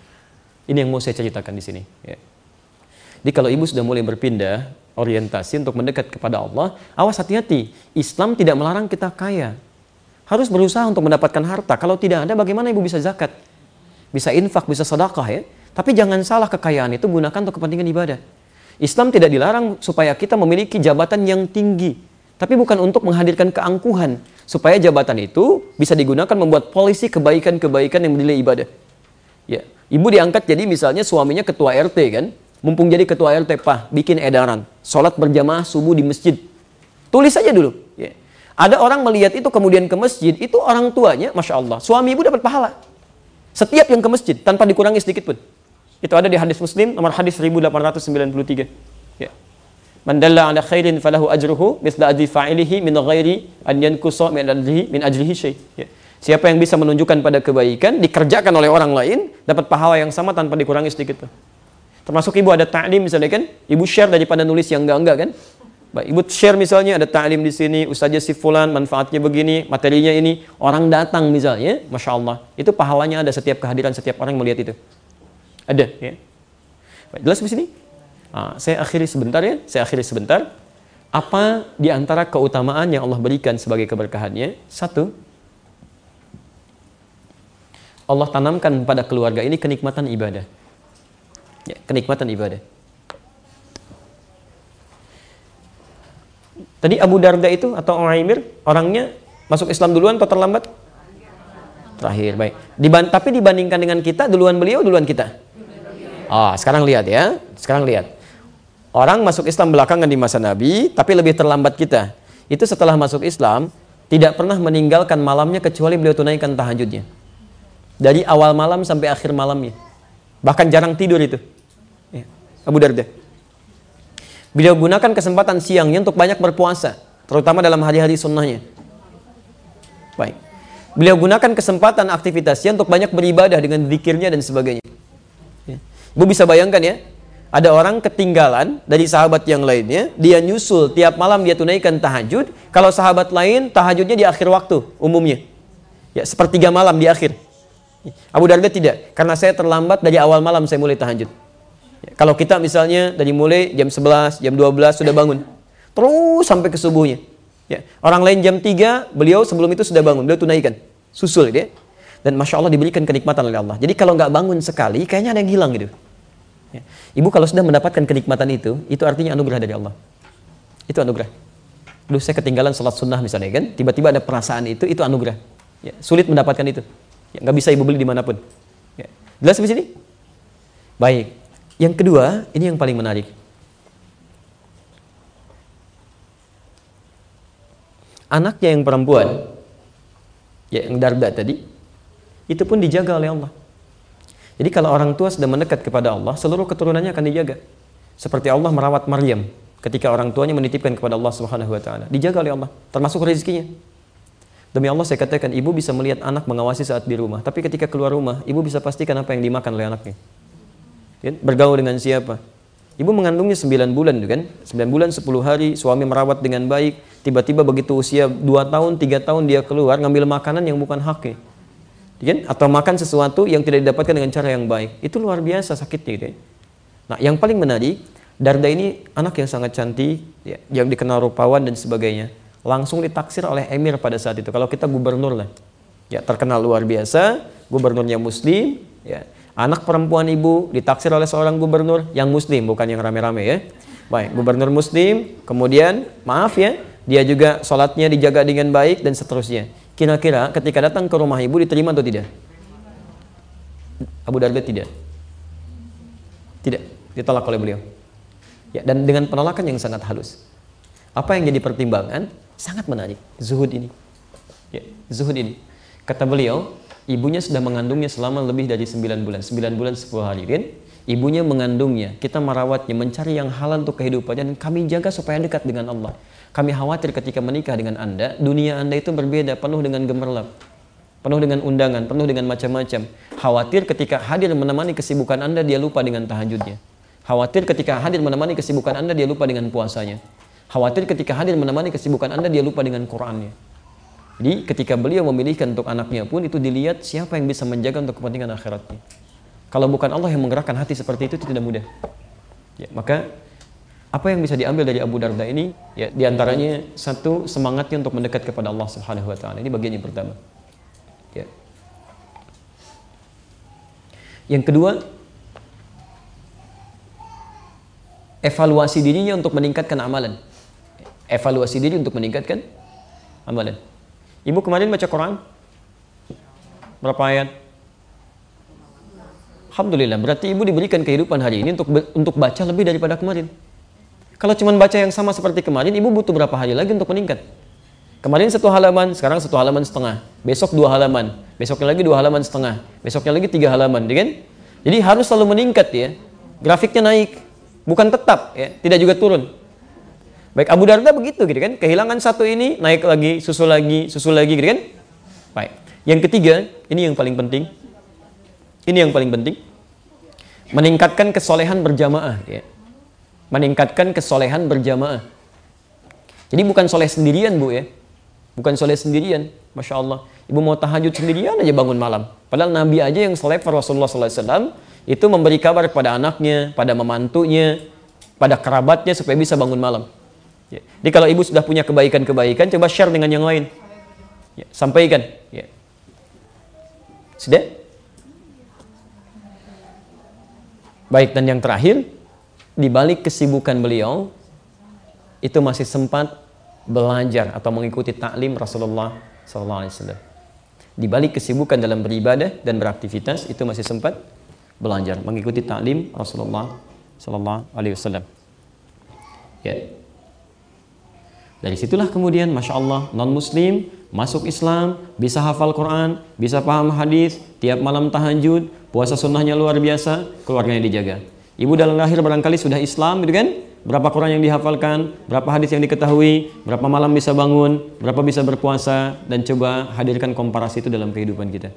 Ini yang mau saya ceritakan di sini, ya. Jadi kalau ibu sudah mulai berpindah orientasi untuk mendekat kepada Allah, awas hati-hati. Islam tidak melarang kita kaya. Harus berusaha untuk mendapatkan harta. Kalau tidak ada, bagaimana ibu bisa zakat? Bisa infak, bisa sedekah ya. Tapi jangan salah kekayaan itu gunakan untuk kepentingan ibadah. Islam tidak dilarang supaya kita memiliki jabatan yang tinggi. Tapi bukan untuk menghadirkan keangkuhan. Supaya jabatan itu bisa digunakan membuat polisi kebaikan-kebaikan yang bernilai ibadah. Ya, Ibu diangkat jadi misalnya suaminya ketua RT kan Mumpung jadi ketua RT, Pak, bikin edaran. Sholat berjamaah subuh di masjid. Tulis saja dulu. Ya. Ada orang melihat itu kemudian ke masjid, itu orang tuanya, Masya Allah. Suami ibu dapat pahala. Setiap yang ke masjid, tanpa dikurangi sedikit pun. Itu ada di hadis muslim, nomor hadis 1893. Ya. Man dalla ala khairin falahu ajruhu misla adhi fa'ilihi min ghairi an yankusa min ajrihi min ajrihi syai. Ya. Siapa yang bisa menunjukkan pada kebaikan dikerjakan oleh orang lain dapat pahala yang sama tanpa dikurangi sedikit pun. Termasuk ibu ada ta'lim misalnya kan, ibu share daripada nulis yang enggak-enggak kan. Baik, ibu share misalnya ada ta'lim di sini, ustazah si fulan manfaatnya begini, materinya ini, orang datang misalnya, Masya Allah. Itu pahalanya ada setiap kehadiran setiap orang melihat itu. Ada ya. Baik, jelas di sini? Nah, saya akhiri sebentar ya, saya akhiri sebentar. Apa di antara keutamaan yang Allah berikan sebagai keberkahannya? Satu, Allah tanamkan pada keluarga ini kenikmatan ibadah. Ya, kenikmatan ibadah. Tadi Abu Darda itu atau Umair orangnya masuk Islam duluan atau terlambat? Terakhir, baik. Diban tapi dibandingkan dengan kita, duluan beliau, duluan kita. Ah, sekarang lihat ya. Sekarang lihat. Orang masuk Islam belakangan di masa Nabi, tapi lebih terlambat kita. Itu setelah masuk Islam, tidak pernah meninggalkan malamnya kecuali beliau tunaikan tahajudnya. Dari awal malam sampai akhir malamnya. Bahkan jarang tidur itu. Abu Darda. Beliau gunakan kesempatan siangnya untuk banyak berpuasa, terutama dalam hari-hari sunnahnya. Baik. Beliau gunakan kesempatan aktivitasnya untuk banyak beribadah dengan zikirnya dan sebagainya. Ya. Bisa bayangkan ya, ada orang ketinggalan dari sahabat yang lainnya, dia nyusul tiap malam dia tunaikan tahajud. Kalau sahabat lain tahajudnya di akhir waktu umumnya, ya sepertiga malam di akhir. Abu Darda tidak, karena saya terlambat dari awal malam saya mulai tahajud. Kalau kita misalnya dari mulai jam 11, jam 12 sudah bangun. Terus sampai ke subuhnya. Ya, orang lain jam 3, beliau sebelum itu sudah bangun, beliau tunaikan. Susul dia. Dan Masya Allah diberikan kenikmatan oleh Allah. Jadi kalau nggak bangun sekali, kayaknya ada yang hilang gitu. Ya. Ibu kalau sudah mendapatkan kenikmatan itu, itu artinya anugerah dari Allah. Itu anugerah. Dulu saya ketinggalan sholat sunnah misalnya kan, tiba-tiba ada perasaan itu, itu anugerah. Ya, sulit mendapatkan itu. Ya, nggak bisa ibu beli di mana pun. Ya. Jelas di sini? Baik. Yang kedua, ini yang paling menarik. Anaknya yang perempuan, ya yang Darda tadi, itu pun dijaga oleh Allah. Jadi kalau orang tua sudah mendekat kepada Allah, seluruh keturunannya akan dijaga. Seperti Allah merawat Maryam ketika orang tuanya menitipkan kepada Allah Subhanahu wa taala. Dijaga oleh Allah, termasuk rezekinya. Demi Allah saya katakan ibu bisa melihat anak mengawasi saat di rumah, tapi ketika keluar rumah, ibu bisa pastikan apa yang dimakan oleh anaknya ya, bergaul dengan siapa. Ibu mengandungnya 9 bulan kan? 9 bulan 10 hari, suami merawat dengan baik. Tiba-tiba begitu usia 2 tahun, 3 tahun dia keluar ngambil makanan yang bukan haknya. kan? Atau makan sesuatu yang tidak didapatkan dengan cara yang baik. Itu luar biasa sakitnya ya. Nah, yang paling menarik, Darda ini anak yang sangat cantik, ya, yang dikenal rupawan dan sebagainya. Langsung ditaksir oleh emir pada saat itu. Kalau kita gubernur lah, ya terkenal luar biasa, gubernurnya muslim, ya. Anak perempuan ibu ditaksir oleh seorang gubernur yang muslim, bukan yang rame-rame ya. Baik, gubernur muslim, kemudian maaf ya, dia juga sholatnya dijaga dengan baik dan seterusnya. Kira-kira ketika datang ke rumah ibu diterima atau tidak? Abu Darda tidak. Tidak, ditolak oleh beliau. Ya, dan dengan penolakan yang sangat halus. Apa yang jadi pertimbangan? Sangat menarik, zuhud ini. Ya, zuhud ini. Kata beliau, ibunya sudah mengandungnya selama lebih dari 9 bulan. 9 bulan 10 hari, kan? Ibunya mengandungnya, kita merawatnya, mencari yang halal untuk kehidupannya, dan kami jaga supaya dekat dengan Allah. Kami khawatir ketika menikah dengan Anda, dunia Anda itu berbeda, penuh dengan gemerlap, penuh dengan undangan, penuh dengan macam-macam. Khawatir ketika hadir menemani kesibukan Anda, dia lupa dengan tahajudnya. Khawatir ketika hadir menemani kesibukan Anda, dia lupa dengan puasanya. Khawatir ketika hadir menemani kesibukan Anda, dia lupa dengan Qurannya. Jadi ketika beliau memilihkan untuk anaknya pun itu dilihat siapa yang bisa menjaga untuk kepentingan akhiratnya. Kalau bukan Allah yang menggerakkan hati seperti itu, itu tidak mudah. Ya, maka apa yang bisa diambil dari Abu Darda ini? Ya, di antaranya satu semangatnya untuk mendekat kepada Allah Subhanahu Wa Taala. Ini bagian yang pertama. Ya. Yang kedua, evaluasi dirinya untuk meningkatkan amalan. Evaluasi diri untuk meningkatkan amalan. Ibu kemarin baca Quran? Berapa ayat? Alhamdulillah, berarti ibu diberikan kehidupan hari ini untuk untuk baca lebih daripada kemarin. Kalau cuma baca yang sama seperti kemarin, ibu butuh berapa hari lagi untuk meningkat? Kemarin satu halaman, sekarang satu halaman setengah. Besok dua halaman, besoknya lagi dua halaman setengah, besoknya lagi tiga halaman, ya kan? Jadi harus selalu meningkat ya. Grafiknya naik, bukan tetap ya, tidak juga turun. Baik Abu Darda begitu gitu kan, kehilangan satu ini naik lagi, susul lagi, susul lagi gitu kan? Baik. Yang ketiga, ini yang paling penting. Ini yang paling penting. Meningkatkan kesolehan berjamaah ya meningkatkan kesolehan berjamaah. Jadi bukan soleh sendirian bu ya, bukan soleh sendirian, masya Allah. Ibu mau tahajud sendirian aja bangun malam. Padahal Nabi aja yang soleh Rasulullah SAW itu memberi kabar kepada anaknya, pada memantunya, pada kerabatnya supaya bisa bangun malam. Ya. Jadi kalau ibu sudah punya kebaikan-kebaikan, coba share dengan yang lain. Ya, sampaikan. Ya. Sudah? Baik, dan yang terakhir, di balik kesibukan beliau itu masih sempat belajar atau mengikuti taklim Rasulullah SAW. Di balik kesibukan dalam beribadah dan beraktivitas itu masih sempat belajar mengikuti taklim Rasulullah Wasallam. Ya. Dari situlah kemudian, masya Allah, non Muslim masuk Islam, bisa hafal Quran, bisa paham hadis, tiap malam tahajud, puasa sunnahnya luar biasa, keluarganya dijaga. Ibu dalam lahir barangkali sudah Islam gitu kan? Berapa Quran yang dihafalkan, berapa hadis yang diketahui, berapa malam bisa bangun, berapa bisa berpuasa, dan coba hadirkan komparasi itu dalam kehidupan kita.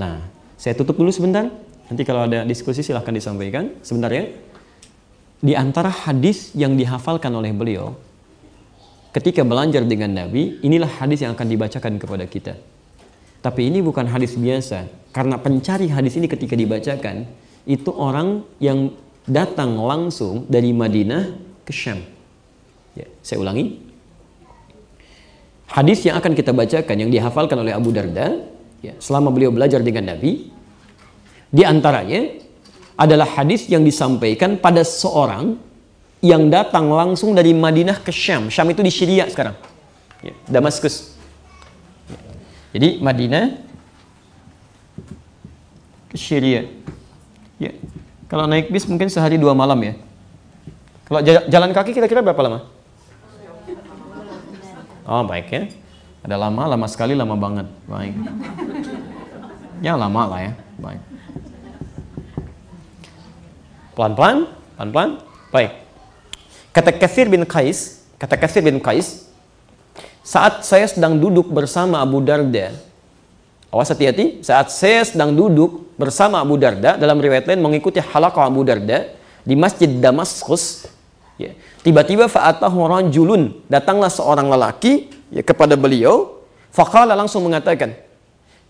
Nah, saya tutup dulu sebentar. Nanti kalau ada diskusi silahkan disampaikan. Sebentar ya. Di antara hadis yang dihafalkan oleh beliau, ketika belajar dengan Nabi, inilah hadis yang akan dibacakan kepada kita. Tapi ini bukan hadis biasa, karena pencari hadis ini ketika dibacakan, itu orang yang datang langsung dari Madinah ke Syam. Ya, saya ulangi. Hadis yang akan kita bacakan yang dihafalkan oleh Abu Darda ya, selama beliau belajar dengan Nabi di antaranya adalah hadis yang disampaikan pada seorang yang datang langsung dari Madinah ke Syam. Syam itu di Syria sekarang. Ya, Damaskus. Ya. Jadi Madinah ke Syria. Ya. Kalau naik bis mungkin sehari dua malam ya. Kalau jalan kaki kira-kira berapa lama? Oh baik ya. Ada lama, lama sekali, lama banget. Baik. Ya lama lah ya. Baik. Pelan-pelan, pelan-pelan. Baik. Kata Kathir bin Qais, kata Kathir bin Qais, saat saya sedang duduk bersama Abu Darda Awas hati-hati, saat saya sedang duduk bersama Abu Darda, dalam riwayat lain mengikuti halaqah Abu Darda di Masjid Damaskus, ya, tiba-tiba fa'atahu rajulun, datanglah seorang lelaki ya, kepada beliau, faqala langsung mengatakan,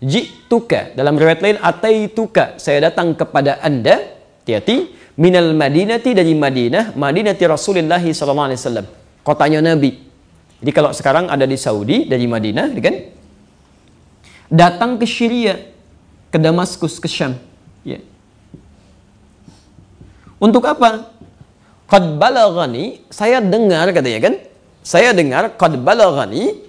Jituka. Dalam riwayat lain, ataituka. Saya datang kepada anda. Hati-hati. Minal Madinati dari Madinah. Madinati Rasulullah SAW. Kotanya Nabi. Jadi kalau sekarang ada di Saudi, dari Madinah, kan? Datang ke Syria. Ke Damaskus, ke Syam. Ya. Untuk apa? Qad balagani, saya dengar katanya kan? Saya dengar qad balagani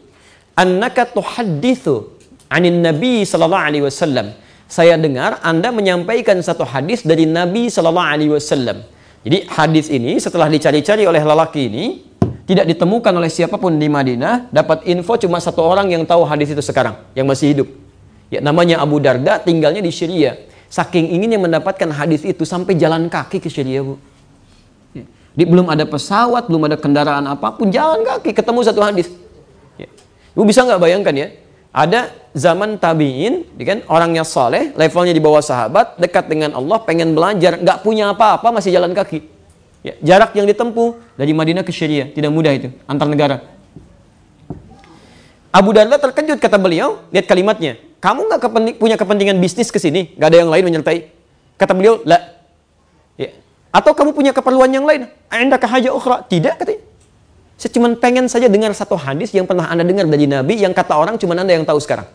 annaka tuhaddithu anin Nabi sallallahu alaihi wasallam. Saya dengar Anda menyampaikan satu hadis dari Nabi sallallahu alaihi wasallam. Jadi hadis ini setelah dicari-cari oleh lelaki ini tidak ditemukan oleh siapa pun di Madinah, dapat info cuma satu orang yang tahu hadis itu sekarang, yang masih hidup. Ya, namanya Abu Darda, tinggalnya di Syria. Saking inginnya mendapatkan hadis itu sampai jalan kaki ke Syria, Bu. Di, belum ada pesawat, belum ada kendaraan apa pun, jalan kaki ketemu satu hadis. Ya. Ibu bisa nggak bayangkan ya? Ada zaman tabiin, ya kan orangnya soleh, levelnya di bawah sahabat, dekat dengan Allah, pengen belajar, nggak punya apa-apa, masih jalan kaki. Ya, jarak yang ditempuh dari Madinah ke Syria tidak mudah itu antar negara. Abu Darda terkejut kata beliau, lihat kalimatnya. Kamu nggak kepenting, punya kepentingan bisnis ke sini, nggak ada yang lain menyertai. Kata beliau, lah. Ya, atau kamu punya keperluan yang lain? Anda haja ukhra? Tidak katanya. Saya cuma pengen saja dengar satu hadis yang pernah Anda dengar dari Nabi yang kata orang cuma Anda yang tahu sekarang.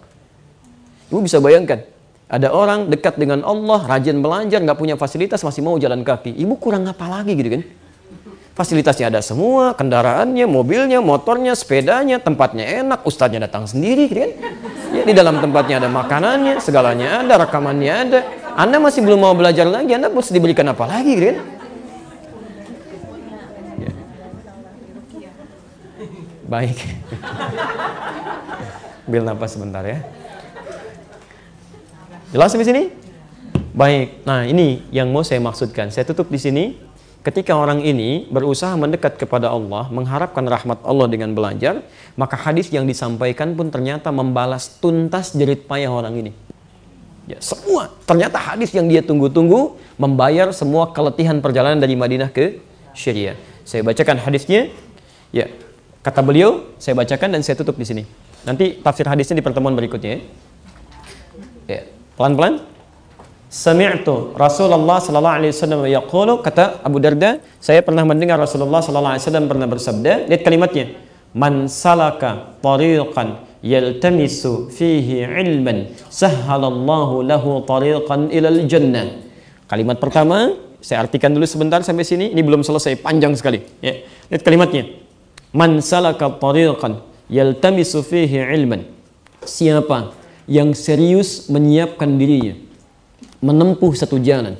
Ibu bisa bayangkan, ada orang dekat dengan Allah, rajin belajar, nggak punya fasilitas, masih mau jalan kaki. Ibu kurang apa lagi gitu kan? Fasilitasnya ada semua, kendaraannya, mobilnya, motornya, sepedanya, tempatnya enak, ustadznya datang sendiri gitu kan? Ya, di dalam tempatnya ada makanannya, segalanya ada, rekamannya ada. Anda masih belum mau belajar lagi, Anda harus diberikan apa lagi, kan? Baik. Ambil nafas sebentar ya. Jelas di sini? Baik. Nah, ini yang mau saya maksudkan. Saya tutup di sini. Ketika orang ini berusaha mendekat kepada Allah, mengharapkan rahmat Allah dengan belajar, maka hadis yang disampaikan pun ternyata membalas tuntas jerit payah orang ini. Ya, semua ternyata hadis yang dia tunggu-tunggu membayar semua keletihan perjalanan dari Madinah ke Syria. Saya bacakan hadisnya. Ya, kata beliau, saya bacakan dan saya tutup di sini. Nanti tafsir hadisnya di pertemuan berikutnya. Ya, ya pelan-pelan. Sami'tu Rasulullah sallallahu alaihi wasallam yaqulu kata Abu Darda, saya pernah mendengar Rasulullah sallallahu alaihi wasallam pernah bersabda, lihat kalimatnya. Man salaka tariqan yaltamisu fihi ilman sahhalallahu lahu tariqan ilal jannah. Kalimat pertama saya artikan dulu sebentar sampai sini. Ini belum selesai, panjang sekali. Ya. Lihat kalimatnya. Man salaka tariqan yaltamisu fihi ilman. Siapa yang serius menyiapkan dirinya menempuh satu jalan.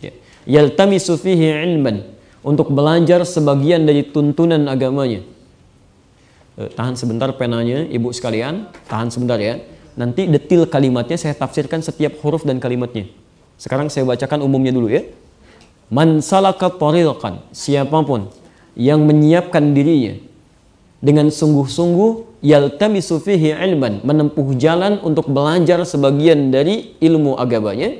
Ya. Yaltamisu fihi ilman untuk belajar sebagian dari tuntunan agamanya Eh, tahan sebentar penanya, ibu sekalian, tahan sebentar ya. Nanti detil kalimatnya saya tafsirkan setiap huruf dan kalimatnya. Sekarang saya bacakan umumnya dulu ya. Man salaka tariqan, siapa pun yang menyiapkan dirinya dengan sungguh-sungguh yaltamisu fihi ilman, menempuh jalan untuk belajar sebagian dari ilmu agamanya,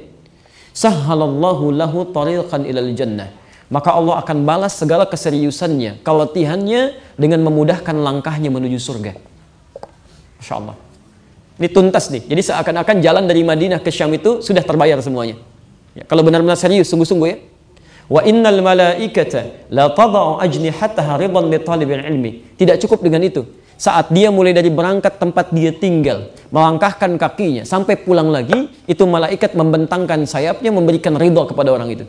sahhalallahu lahu tariqan ilal jannah maka Allah akan balas segala keseriusannya, keletihannya dengan memudahkan langkahnya menuju surga. Masya Allah. Ini tuntas nih. Jadi seakan-akan jalan dari Madinah ke Syam itu sudah terbayar semuanya. Ya, kalau benar-benar serius, sungguh-sungguh ya. Wa innal malaikata la tada'u ajnihataha ridan li talibil ilmi. Tidak cukup dengan itu. Saat dia mulai dari berangkat tempat dia tinggal, melangkahkan kakinya sampai pulang lagi, itu malaikat membentangkan sayapnya memberikan ridho kepada orang itu.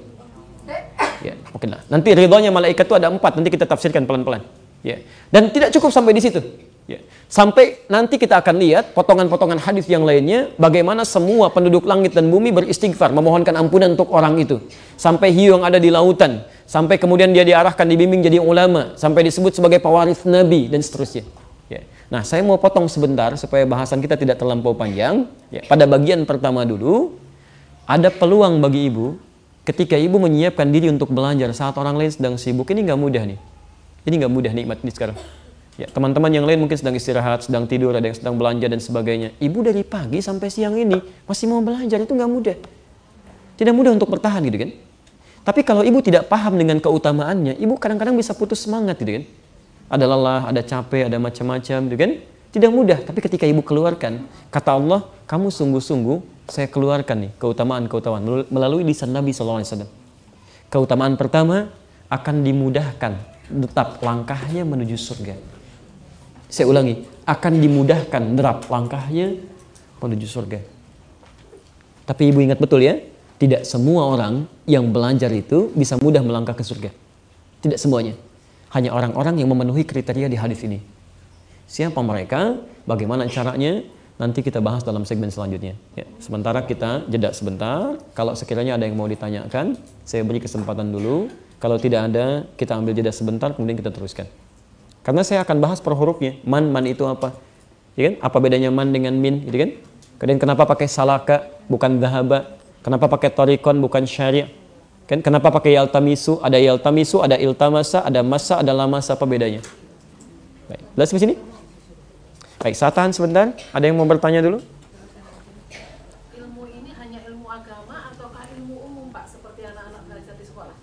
Ya, mungkin lah. Nanti ridhonya malaikat itu ada empat, nanti kita tafsirkan pelan-pelan. Ya. Dan tidak cukup sampai di situ. Ya. Sampai nanti kita akan lihat potongan-potongan hadis yang lainnya, bagaimana semua penduduk langit dan bumi beristighfar, memohonkan ampunan untuk orang itu. Sampai hiu yang ada di lautan, sampai kemudian dia diarahkan, dibimbing jadi ulama, sampai disebut sebagai pewaris Nabi, dan seterusnya. Ya. Nah, saya mau potong sebentar supaya bahasan kita tidak terlampau panjang. Ya. Pada bagian pertama dulu, ada peluang bagi ibu ketika ibu menyiapkan diri untuk belajar saat orang lain sedang sibuk ini nggak mudah nih ini nggak mudah nikmat ini sekarang. Ya teman-teman yang lain mungkin sedang istirahat sedang tidur ada yang sedang belanja dan sebagainya. Ibu dari pagi sampai siang ini masih mau belajar itu nggak mudah. Tidak mudah untuk bertahan gitu kan? Tapi kalau ibu tidak paham dengan keutamaannya ibu kadang-kadang bisa putus semangat gitu kan? Ada lelah ada capek ada macam-macam gitu kan? Tidak mudah, tapi ketika ibu keluarkan, kata Allah, kamu sungguh-sungguh saya keluarkan nih keutamaan-keutamaan melalui lisan Nabi SAW. Keutamaan pertama akan dimudahkan tetap langkahnya menuju surga. Saya ulangi, akan dimudahkan derap langkahnya menuju surga. Tapi ibu ingat betul ya, tidak semua orang yang belajar itu bisa mudah melangkah ke surga. Tidak semuanya. Hanya orang-orang yang memenuhi kriteria di hadis ini. Siapa mereka? Bagaimana caranya? Nanti kita bahas dalam segmen selanjutnya. Ya, sementara kita jeda sebentar. Kalau sekiranya ada yang mau ditanyakan, saya beri kesempatan dulu. Kalau tidak ada, kita ambil jeda sebentar, kemudian kita teruskan. Karena saya akan bahas per hurufnya. Man, man itu apa? Ya kan? Apa bedanya man dengan min? Gitu kan? Kemudian kenapa pakai salaka bukan dahaba? Kenapa pakai torikon bukan syari'? Kan kenapa pakai yaltamisu? Ada yaltamisu, ada iltamasa, ada masa, ada lamasa. Apa bedanya? Baik, jelas di sini? Baik, saya tahan sebentar. Ada yang mau bertanya dulu? Ilmu ini hanya ilmu agama ataukah ilmu umum Pak seperti anak-anak belajar di sekolah?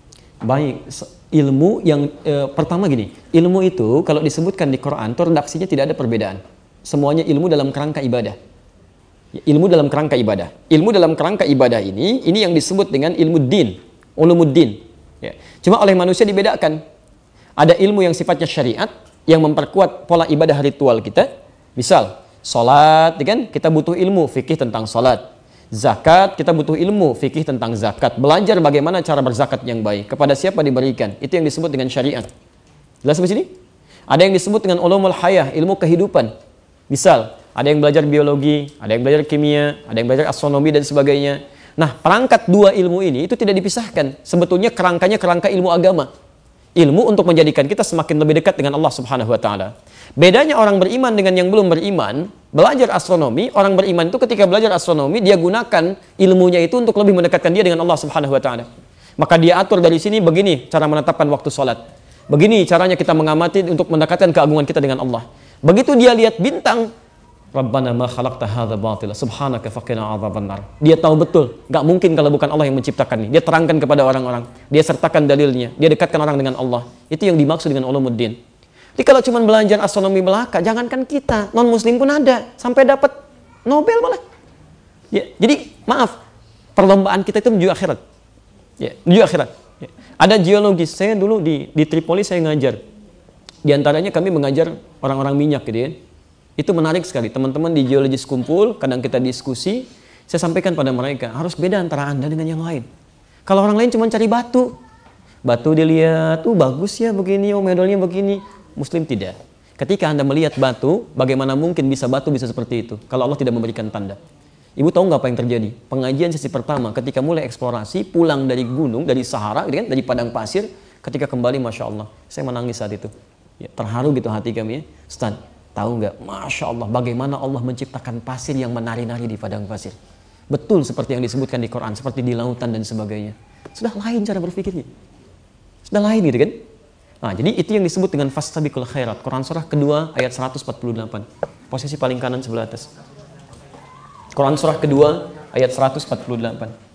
Baik, ilmu yang e, pertama gini, ilmu itu kalau disebutkan di Quran, itu redaksinya tidak ada perbedaan. Semuanya ilmu dalam kerangka ibadah. Ilmu dalam kerangka ibadah. Ilmu dalam kerangka ibadah ini, ini yang disebut dengan ilmu din, ulumuddin. Ya. Cuma oleh manusia dibedakan. Ada ilmu yang sifatnya syariat, yang memperkuat pola ibadah ritual kita, Misal, salat, ya kan? Kita butuh ilmu fikih tentang salat. Zakat, kita butuh ilmu fikih tentang zakat. Belajar bagaimana cara berzakat yang baik. Kepada siapa diberikan. Itu yang disebut dengan syariat. Jelas sini? Ada yang disebut dengan ulumul hayah, ilmu kehidupan. Misal, ada yang belajar biologi, ada yang belajar kimia, ada yang belajar astronomi dan sebagainya. Nah, perangkat dua ilmu ini itu tidak dipisahkan. Sebetulnya kerangkanya kerangka ilmu agama. Ilmu untuk menjadikan kita semakin lebih dekat dengan Allah Subhanahu wa taala. Bedanya orang beriman dengan yang belum beriman, belajar astronomi, orang beriman itu ketika belajar astronomi dia gunakan ilmunya itu untuk lebih mendekatkan dia dengan Allah Subhanahu wa taala. Maka dia atur dari sini begini cara menetapkan waktu sholat. Begini caranya kita mengamati untuk mendekatkan keagungan kita dengan Allah. Begitu dia lihat bintang, Rabbana ma khalaqta hadza batila subhanaka faqina adzabannar. Dia tahu betul, nggak mungkin kalau bukan Allah yang menciptakan ini. Dia terangkan kepada orang-orang, dia sertakan dalilnya, dia dekatkan orang dengan Allah. Itu yang dimaksud dengan ulumuddin. Jadi kalau cuma belajar astronomi belaka, jangankan kita, non muslim pun ada sampai dapat Nobel malah. Ya, jadi maaf, perlombaan kita itu menuju akhirat. Ya, menuju akhirat. Ya. Ada geologis, saya dulu di di Tripoli saya ngajar. Di antaranya kami mengajar orang-orang minyak gitu ya. Itu menarik sekali. Teman-teman di geologis kumpul, kadang kita diskusi, saya sampaikan pada mereka, harus beda antara Anda dengan yang lain. Kalau orang lain cuma cari batu, batu dilihat, tuh bagus ya begini, oh medalnya begini. Muslim tidak. Ketika Anda melihat batu, bagaimana mungkin bisa batu bisa seperti itu kalau Allah tidak memberikan tanda? Ibu tahu nggak apa yang terjadi? Pengajian sesi pertama ketika mulai eksplorasi, pulang dari gunung, dari Sahara, gitu kan, dari padang pasir, ketika kembali, masya Allah, saya menangis saat itu. Ya, terharu gitu hati kami ya. Stan, tahu nggak? Masya Allah, bagaimana Allah menciptakan pasir yang menari-nari di padang pasir. Betul seperti yang disebutkan di Quran, seperti di lautan dan sebagainya. Sudah lain cara berpikirnya. Sudah lain gitu kan? Nah, jadi itu yang disebut dengan fastabiqul khairat. Quran surah kedua ayat 148. Posisi paling kanan sebelah atas. Quran surah kedua ayat 148.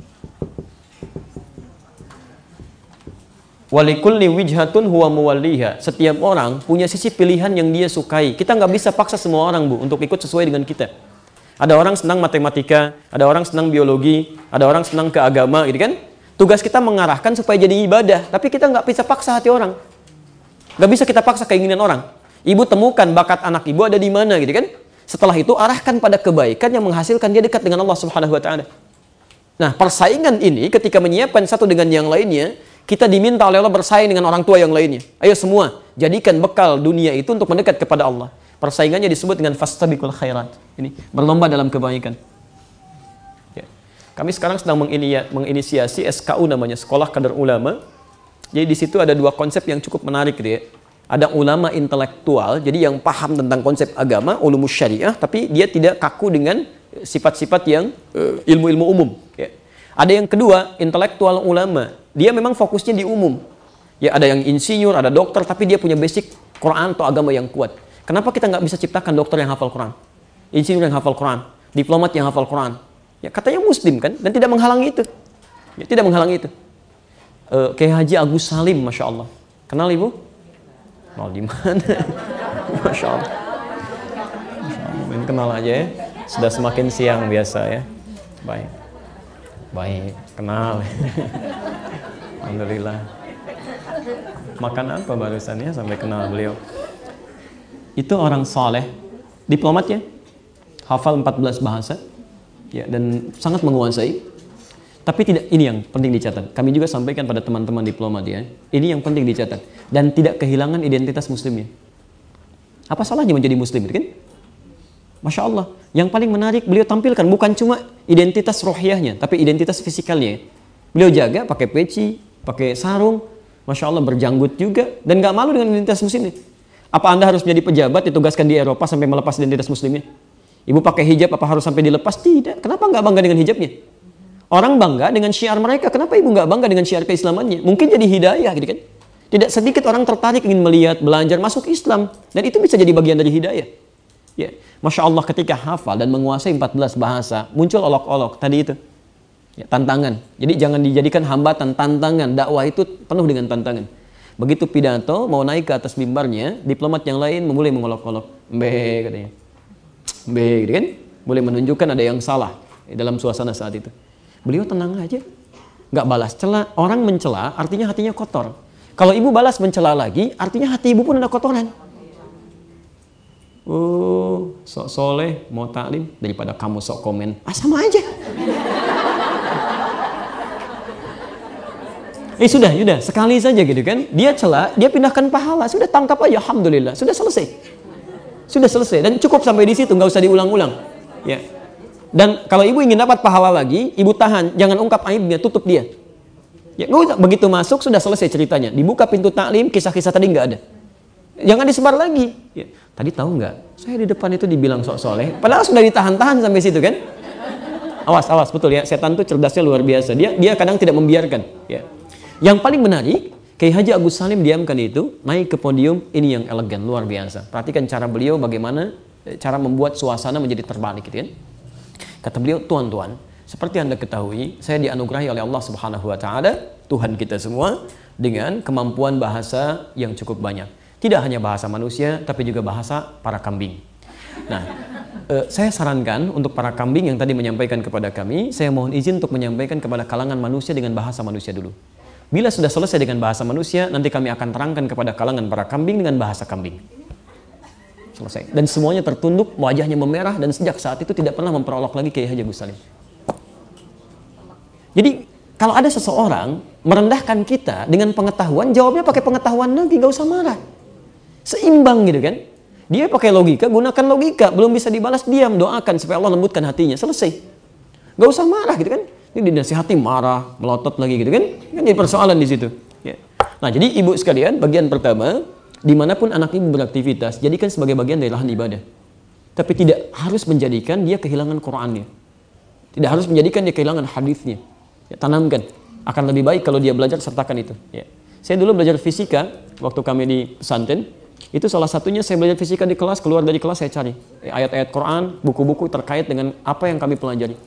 Walikulli wijhatun huwa muwalliha. Setiap orang punya sisi pilihan yang dia sukai. Kita nggak bisa paksa semua orang, Bu, untuk ikut sesuai dengan kita. Ada orang senang matematika, ada orang senang biologi, ada orang senang ke gitu kan? Tugas kita mengarahkan supaya jadi ibadah, tapi kita nggak bisa paksa hati orang. Gak bisa kita paksa keinginan orang. Ibu temukan bakat anak ibu ada di mana gitu kan? Setelah itu arahkan pada kebaikan yang menghasilkan dia dekat dengan Allah Subhanahu wa taala. Nah, persaingan ini ketika menyiapkan satu dengan yang lainnya, kita diminta oleh Allah bersaing dengan orang tua yang lainnya. Ayo semua, jadikan bekal dunia itu untuk mendekat kepada Allah. Persaingannya disebut dengan fastabiqul khairat. Ini berlomba dalam kebaikan. Ya. Kami sekarang sedang menginisiasi SKU namanya Sekolah Kader Ulama jadi di situ ada dua konsep yang cukup menarik gitu ya. Ada ulama intelektual, jadi yang paham tentang konsep agama, ulumus syariah, tapi dia tidak kaku dengan sifat-sifat yang eh, ilmu-ilmu uh, umum. Ya. Ada yang kedua, intelektual ulama. Dia memang fokusnya di umum. Ya ada yang insinyur, ada dokter, tapi dia punya basic Quran atau agama yang kuat. Kenapa kita nggak bisa ciptakan dokter yang hafal Quran? Insinyur yang hafal Quran, diplomat yang hafal Quran. Ya katanya muslim kan, dan tidak menghalangi itu. Ya, tidak menghalangi itu uh, kayak Haji Agus Salim, masya Allah. Kenal ibu? Oh di mana? masya Allah. main kenal aja ya. Sudah semakin siang biasa ya. Baik. Baik, kenal. Alhamdulillah. Makan apa barusannya sampai kenal beliau? Itu orang soleh, diplomat ya, hafal 14 bahasa, ya dan sangat menguasai. Tapi tidak ini yang penting dicatat. Kami juga sampaikan pada teman-teman diplomat ya. Ini yang penting dicatat dan tidak kehilangan identitas muslimnya. Apa salahnya menjadi muslim kan? Masya Allah. Yang paling menarik beliau tampilkan bukan cuma identitas rohiahnya, tapi identitas fisikalnya. Beliau jaga pakai peci, pakai sarung, Masya Allah berjanggut juga dan nggak malu dengan identitas muslimnya. Apa anda harus menjadi pejabat ditugaskan di Eropa sampai melepas identitas muslimnya? Ibu pakai hijab apa harus sampai dilepas? Tidak. Kenapa nggak bangga dengan hijabnya? Orang bangga dengan syiar mereka. Kenapa ibu nggak bangga dengan syiar keislamannya? Mungkin jadi hidayah gitu kan? Tidak sedikit orang tertarik ingin melihat, belajar, masuk Islam. Dan itu bisa jadi bagian dari hidayah. Ya. Masya Allah ketika hafal dan menguasai 14 bahasa, muncul olok-olok tadi itu. Ya, tantangan. Jadi jangan dijadikan hambatan, tantangan. Dakwah itu penuh dengan tantangan. Begitu pidato, mau naik ke atas mimbarnya, diplomat yang lain mulai mengolok-olok. Mbe katanya. Mbe gitu kan? Mulai menunjukkan ada yang salah dalam suasana saat itu. Beliau tenang aja. Nggak balas celah. Orang mencela artinya hatinya kotor. Kalau ibu balas mencela lagi, artinya hati ibu pun ada kotoran. Oh, sok soleh, mau taklim daripada kamu sok komen. Ah sama aja. eh sudah, sudah, sekali saja gitu kan. Dia celah, dia pindahkan pahala, sudah tangkap aja, alhamdulillah, sudah selesai. Sudah selesai dan cukup sampai di situ, nggak usah diulang-ulang. Ya. Dan kalau ibu ingin dapat pahala lagi, ibu tahan, jangan ungkap aibnya, tutup dia. Ya, usah. Begitu masuk sudah selesai ceritanya. Dibuka pintu taklim, kisah-kisah tadi nggak ada. Jangan disebar lagi. Ya. Tadi tahu nggak? Saya di depan itu dibilang sok soleh, padahal sudah ditahan-tahan sampai situ kan? Awas, awas, betul ya. Setan tuh cerdasnya luar biasa. Dia dia kadang tidak membiarkan. Ya. Yang paling menarik, Kiai Haji Agus Salim diamkan itu naik ke podium ini yang elegan luar biasa. Perhatikan cara beliau bagaimana eh, cara membuat suasana menjadi terbalik gitu kan. Kata beliau, tuan-tuan, seperti Anda ketahui, saya dianugerahi oleh Allah Subhanahu wa taala, Tuhan kita semua dengan kemampuan bahasa yang cukup banyak. Tidak hanya bahasa manusia, tapi juga bahasa para kambing. Nah, eh, saya sarankan untuk para kambing yang tadi menyampaikan kepada kami, saya mohon izin untuk menyampaikan kepada kalangan manusia dengan bahasa manusia dulu. Bila sudah selesai dengan bahasa manusia, nanti kami akan terangkan kepada kalangan para kambing dengan bahasa kambing. Selesai. Dan semuanya tertunduk, wajahnya memerah dan sejak saat itu tidak pernah memperolok lagi Kiai Haji Gus Salim. Jadi kalau ada seseorang merendahkan kita dengan pengetahuan, jawabnya pakai pengetahuan lagi, gak usah marah. Seimbang gitu kan. Dia pakai logika, gunakan logika. Belum bisa dibalas, diam, doakan supaya Allah lembutkan hatinya. Selesai. Gak usah marah gitu kan. Ini dinasihati marah, melotot lagi gitu kan. Kan jadi persoalan di situ. Ya. Nah jadi ibu sekalian, bagian pertama, di mana pun anak ibu beraktivitas, jadikan sebagai bagian dari lahan ibadah. Tapi tidak harus menjadikan dia kehilangan Qurannya. Tidak harus menjadikan dia kehilangan hadisnya. Ya, tanamkan. Akan lebih baik kalau dia belajar sertakan itu. Ya. Saya dulu belajar fisika waktu kami di pesantren. Itu salah satunya saya belajar fisika di kelas, keluar dari kelas saya cari ayat-ayat Quran, buku-buku terkait dengan apa yang kami pelajari.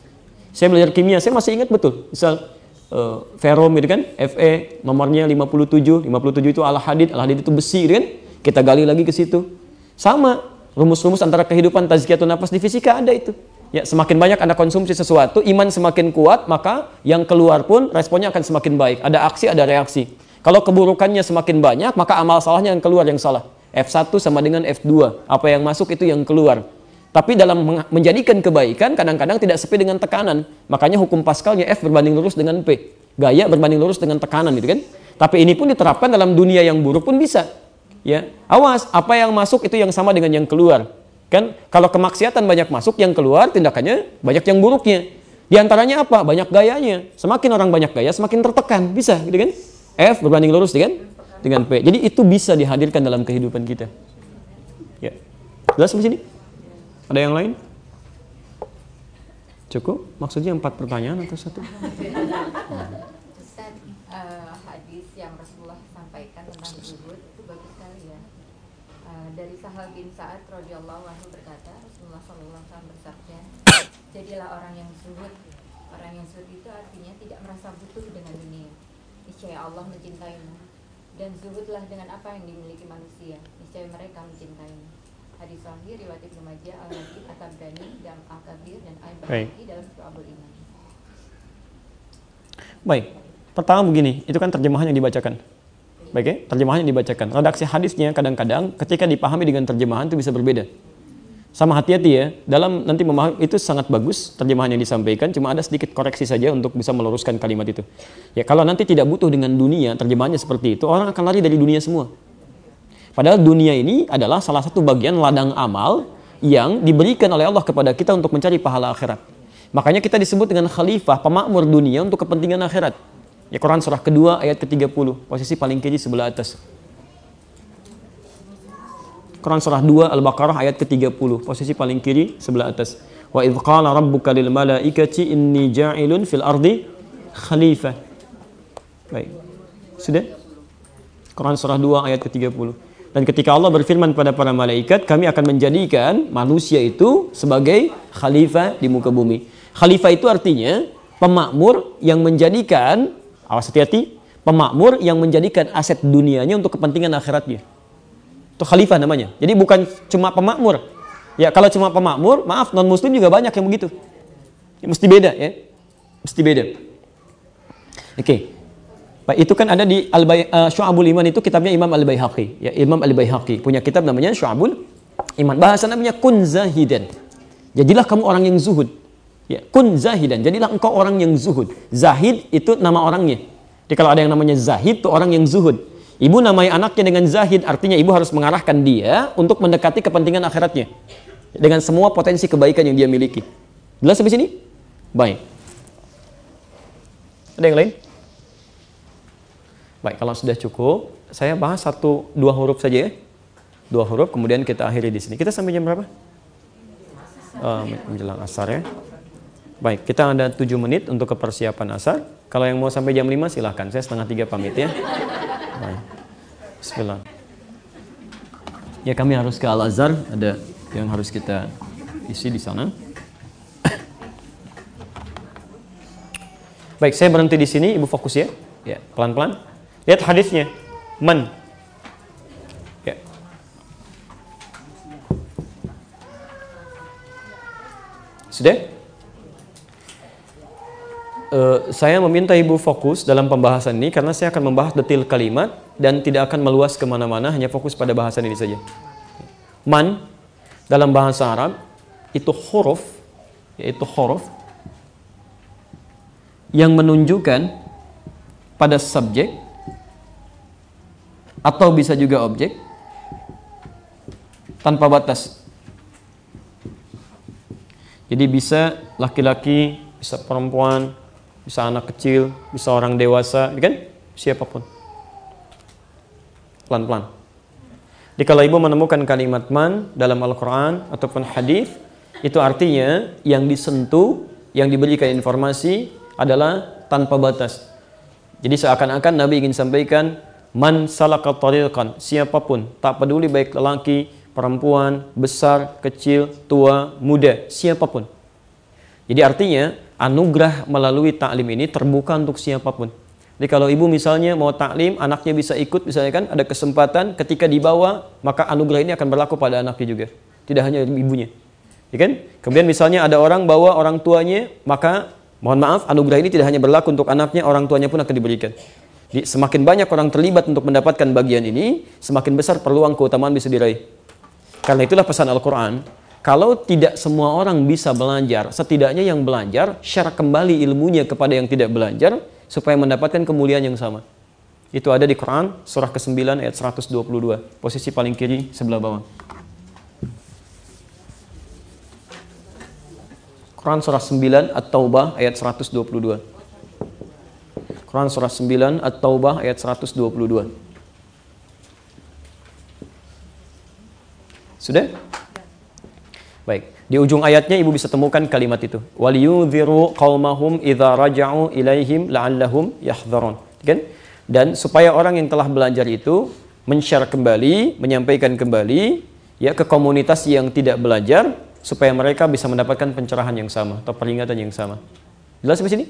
Saya belajar kimia, saya masih ingat betul. Misal uh, ferom gitu kan, Fe nomornya 57, 57 itu al-hadid, al-hadid itu besi gitu kan. Kita gali lagi ke situ. Sama, rumus-rumus antara kehidupan tazkiyatun nafas di fisika ada itu. Ya, semakin banyak Anda konsumsi sesuatu, iman semakin kuat, maka yang keluar pun responnya akan semakin baik. Ada aksi, ada reaksi. Kalau keburukannya semakin banyak, maka amal salahnya yang keluar yang salah. F1 sama dengan F2. Apa yang masuk itu yang keluar. Tapi dalam menjadikan kebaikan kadang-kadang tidak sepi dengan tekanan. Makanya hukum Pascalnya F berbanding lurus dengan P. Gaya berbanding lurus dengan tekanan gitu kan. Tapi ini pun diterapkan dalam dunia yang buruk pun bisa. Ya, awas apa yang masuk itu yang sama dengan yang keluar. Kan kalau kemaksiatan banyak masuk, yang keluar tindakannya banyak yang buruknya. Di antaranya apa? Banyak gayanya. Semakin orang banyak gaya, semakin tertekan. Bisa gitu kan? F berbanding lurus dengan dengan P. Jadi itu bisa dihadirkan dalam kehidupan kita. Ya. Jelas sini? Ada yang lain? Cukup? Maksudnya empat pertanyaan atau satu? Ustaz, uh, hadis yang Rasulullah sampaikan tentang zuhud itu bagus sekali ya. Uh, dari Sahal bin Sa'ad radhiyallahu anhu berkata, Rasulullah sallallahu alaihi bersabda, "Jadilah orang yang zuhud." Orang yang zuhud itu artinya tidak merasa butuh dengan dunia. Niscaya Allah mencintaimu dan zuhudlah dengan apa yang dimiliki manusia niscaya mereka mencintaimu hadis sahih riwayat Ibnu Majah al Hakim At-Tabrani dan Al-Kabir dan. Al-Baihaqi dalam Syu'abul Iman. Baik. Pertama begini, itu kan terjemahan yang dibacakan. Baik ya, terjemahan yang dibacakan. Redaksi hadisnya kadang-kadang ketika dipahami dengan terjemahan itu bisa berbeda. Sama hati-hati ya, dalam nanti memahami itu sangat bagus terjemahan yang disampaikan, cuma ada sedikit koreksi saja untuk bisa meluruskan kalimat itu. Ya kalau nanti tidak butuh dengan dunia, terjemahannya seperti itu, orang akan lari dari dunia semua. Padahal dunia ini adalah salah satu bagian ladang amal yang diberikan oleh Allah kepada kita untuk mencari pahala akhirat. Makanya kita disebut dengan khalifah, pemakmur dunia untuk kepentingan akhirat. Ya Quran surah kedua ayat ke-30, posisi paling kiri sebelah atas. Quran surah 2 Al-Baqarah ayat ke-30, posisi paling kiri sebelah atas. Wa idh qala rabbuka lil malaikati inni ja'ilun fil ardi khalifah. Baik. Sudah? Quran surah 2 ayat ke-30. Dan ketika Allah berfirman kepada para malaikat, kami akan menjadikan manusia itu sebagai khalifah di muka bumi. Khalifah itu artinya pemakmur yang menjadikan, awas hati-hati, pemakmur yang menjadikan aset dunianya untuk kepentingan akhiratnya. Itu khalifah namanya. Jadi bukan cuma pemakmur. Ya kalau cuma pemakmur, maaf non muslim juga banyak yang begitu. Ya, mesti beda ya. Mesti beda. Oke. Baik, itu kan ada di Al uh, Syu'abul Iman itu kitabnya Imam Al-Baihaqi. Ya, Imam Al-Baihaqi punya kitab namanya Syu'abul Iman. Bahasa namanya kun zahidan. Jadilah kamu orang yang zuhud. Ya, kun zahidan. Jadilah engkau orang yang zuhud. Zahid itu nama orangnya. Jadi kalau ada yang namanya zahid itu orang yang zuhud. Ibu namai anaknya dengan zahid artinya ibu harus mengarahkan dia untuk mendekati kepentingan akhiratnya dengan semua potensi kebaikan yang dia miliki. Jelas sampai sini? Baik. Ada yang lain? Baik, kalau sudah cukup, saya bahas satu dua huruf saja ya. Dua huruf, kemudian kita akhiri di sini. Kita sampai jam berapa? Uh, menjelang asar ya. Baik, kita ada tujuh menit untuk kepersiapan asar. Kalau yang mau sampai jam 5 silahkan. Saya setengah tiga pamit ya. Baik. Bismillah. Ya kami harus ke Al Azhar, ada yang harus kita isi di sana. Baik, saya berhenti di sini, Ibu fokus ya. Ya, pelan-pelan. Lihat hadisnya. Man. Ya. Sudah? Uh, saya meminta ibu fokus dalam pembahasan ini karena saya akan membahas detil kalimat dan tidak akan meluas ke mana-mana, hanya fokus pada bahasan ini saja. Man dalam bahasa Arab itu huruf, yaitu huruf yang menunjukkan pada subjek atau bisa juga objek tanpa batas. Jadi bisa laki-laki, bisa perempuan, bisa anak kecil, bisa orang dewasa, ya kan? Siapa pun. Pelan-pelan. Jadi kalau ibu menemukan kalimat man dalam Al-Quran ataupun hadis, itu artinya yang disentuh, yang diberikan informasi adalah tanpa batas. Jadi seakan-akan Nabi ingin sampaikan Man salaka tariqan, siapa pun, tak peduli baik lelaki, perempuan, besar, kecil, tua, muda, siapa pun. Jadi artinya anugerah melalui taklim ini terbuka untuk siapa pun. Jadi kalau ibu misalnya mau taklim, anaknya bisa ikut misalnya kan, ada kesempatan ketika dibawa, maka anugerah ini akan berlaku pada anaknya juga. Tidak hanya ibunya. Ya kan? Kemudian misalnya ada orang bawa orang tuanya, maka mohon maaf, anugerah ini tidak hanya berlaku untuk anaknya, orang tuanya pun akan diberikan. Semakin banyak orang terlibat untuk mendapatkan bagian ini, semakin besar peluang keutamaan bisa diraih. Karena itulah pesan Al-Quran, kalau tidak semua orang bisa belajar, setidaknya yang belajar, share kembali ilmunya kepada yang tidak belajar, supaya mendapatkan kemuliaan yang sama. Itu ada di Quran, surah ke-9 ayat 122, posisi paling kiri sebelah bawah. Quran surah 9 At-Taubah ayat 122. Quran surah 9 At-Taubah ayat 122. Sudah? Baik. Di ujung ayatnya ibu bisa temukan kalimat itu. Waliyudhiru qaumahum idza raja'u ilaihim la'allahum yahdharun. Kan? Dan supaya orang yang telah belajar itu men-share kembali, menyampaikan kembali ya ke komunitas yang tidak belajar supaya mereka bisa mendapatkan pencerahan yang sama atau peringatan yang sama. Jelas sampai sini?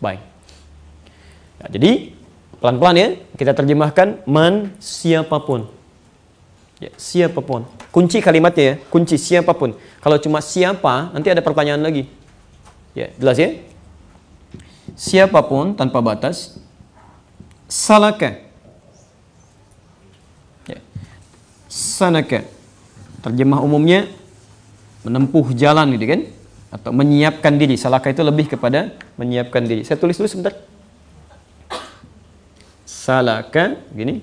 Baik. Ya, jadi pelan-pelan ya kita terjemahkan man siapa pun. Ya, siapa pun. Kunci kalimatnya ya, kunci siapa pun. Kalau cuma siapa, nanti ada pertanyaan lagi. Ya, jelas ya? Siapa pun tanpa batas. Salaka. Ya. Sanaka. Terjemah umumnya menempuh jalan gitu kan? Atau menyiapkan diri. Salaka itu lebih kepada menyiapkan diri. Saya tulis dulu sebentar. Salaka, gini.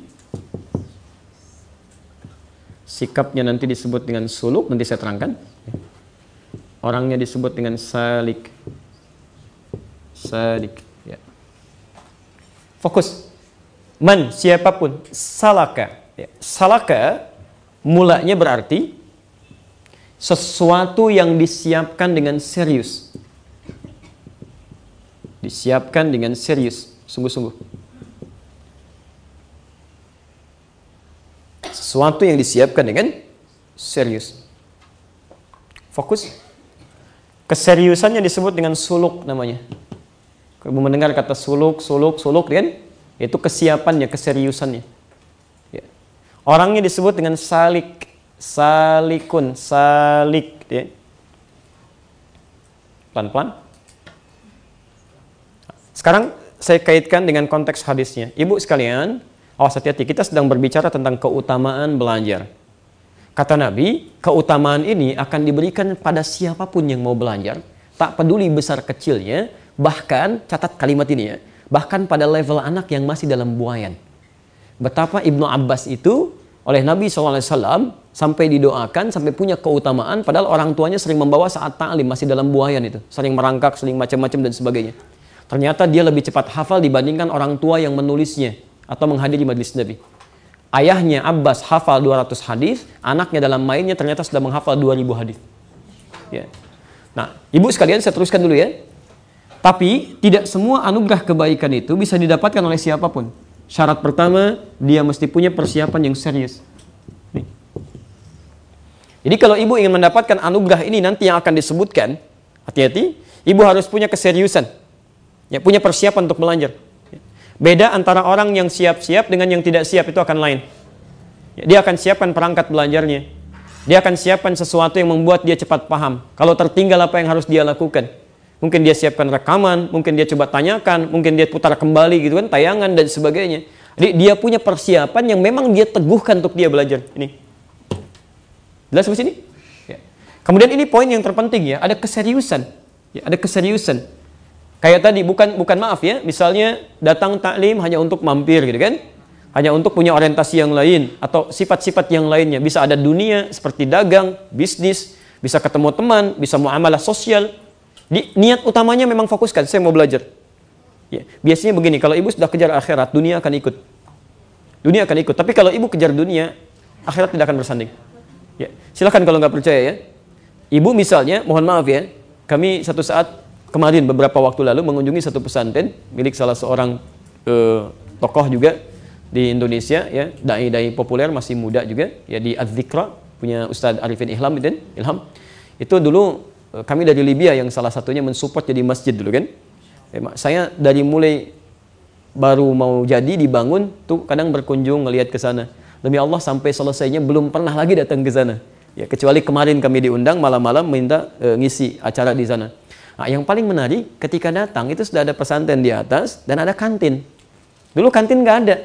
Sikapnya nanti disebut dengan suluk nanti saya terangkan. Orangnya disebut dengan salik. Salik ya. fokus. Man siapa pun salaka. Ya. salaka mulanya berarti sesuatu yang disiapkan dengan serius. Disiapkan dengan serius. Sungguh-sungguh sesuatu yang disiapkan dengan serius. Fokus. Keseriusannya disebut dengan suluk namanya. Kalau mendengar kata suluk, suluk, suluk kan? Itu kesiapannya, keseriusannya. Ya. Orangnya disebut dengan salik, salikun, salik. Ya. Pelan-pelan. Sekarang saya kaitkan dengan konteks hadisnya. Ibu sekalian, Awas hati-hati, kita sedang berbicara tentang keutamaan belajar. Kata Nabi, keutamaan ini akan diberikan pada siapa pun yang mau belajar, tak peduli besar kecilnya, bahkan catat kalimat ini ya, bahkan pada level anak yang masih dalam buayan. Betapa Ibnu Abbas itu oleh Nabi SAW sampai didoakan, sampai punya keutamaan, padahal orang tuanya sering membawa saat ta'lim, masih dalam buayan itu, sering merangkak, sering macam-macam dan sebagainya. Ternyata dia lebih cepat hafal dibandingkan orang tua yang menulisnya atau menghadiri majlis Nabi. Ayahnya Abbas hafal 200 hadis, anaknya dalam mainnya ternyata sudah menghafal 2000 hadis. Ya. Nah, ibu sekalian saya teruskan dulu ya. Tapi tidak semua anugerah kebaikan itu bisa didapatkan oleh siapa pun. Syarat pertama, dia mesti punya persiapan yang serius. Nih. Jadi kalau ibu ingin mendapatkan anugerah ini nanti yang akan disebutkan, hati-hati, ibu harus punya keseriusan. Ya, punya persiapan untuk belajar. Beda antara orang yang siap-siap dengan yang tidak siap itu akan lain. Ya, dia akan siapkan perangkat belajarnya. Dia akan siapkan sesuatu yang membuat dia cepat paham. Kalau tertinggal apa yang harus dia lakukan. Mungkin dia siapkan rekaman, mungkin dia coba tanyakan, mungkin dia putar kembali gitu kan, tayangan dan sebagainya. Jadi dia punya persiapan yang memang dia teguhkan untuk dia belajar. Ini. Jelas di sini? Ya. Kemudian ini poin yang terpenting ya, ada keseriusan. Ya, ada keseriusan. Kayak tadi bukan bukan maaf ya, misalnya datang taklim hanya untuk mampir gitu kan? Hanya untuk punya orientasi yang lain atau sifat-sifat yang lainnya. Bisa ada dunia seperti dagang, bisnis, bisa ketemu teman, bisa muamalah sosial. Di, niat utamanya memang fokuskan, saya mau belajar. Ya, biasanya begini, kalau ibu sudah kejar akhirat, dunia akan ikut. Dunia akan ikut. Tapi kalau ibu kejar dunia, akhirat tidak akan bersanding. Ya, silakan kalau nggak percaya ya. Ibu misalnya, mohon maaf ya, kami satu saat kemarin beberapa waktu lalu mengunjungi satu pesantren milik salah seorang uh, tokoh juga di Indonesia ya. Dai-dai populer masih muda juga ya di Adzikra punya Ustadz Arifin Ilham itu Ilham. Itu dulu uh, kami dari Libya yang salah satunya mensupport jadi masjid dulu kan. Ya, saya dari mulai baru mau jadi dibangun tuh kadang berkunjung ngelihat ke sana. Demi Allah sampai selesainya belum pernah lagi datang ke sana. Ya kecuali kemarin kami diundang malam-malam minta uh, ngisi acara di sana Nah, yang paling menarik ketika datang itu sudah ada pesantren di atas dan ada kantin. Dulu kantin nggak ada.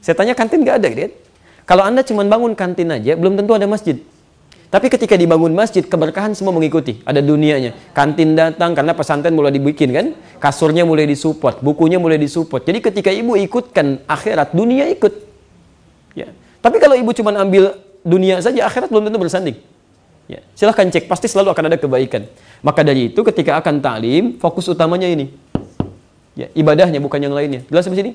Saya tanya kantin nggak ada, gitu. Kalau anda cuma bangun kantin aja, belum tentu ada masjid. Tapi ketika dibangun masjid, keberkahan semua mengikuti. Ada dunianya. Kantin datang karena pesantren mulai dibikin kan. Kasurnya mulai disupport, bukunya mulai disupport. Jadi ketika ibu ikutkan akhirat, dunia ikut. Ya. Tapi kalau ibu cuma ambil dunia saja, akhirat belum tentu bersanding. Ya. Silahkan cek, pasti selalu akan ada kebaikan. Maka dari itu ketika akan taklim, fokus utamanya ini. Ya, ibadahnya bukan yang lainnya. Jelas sampai sini?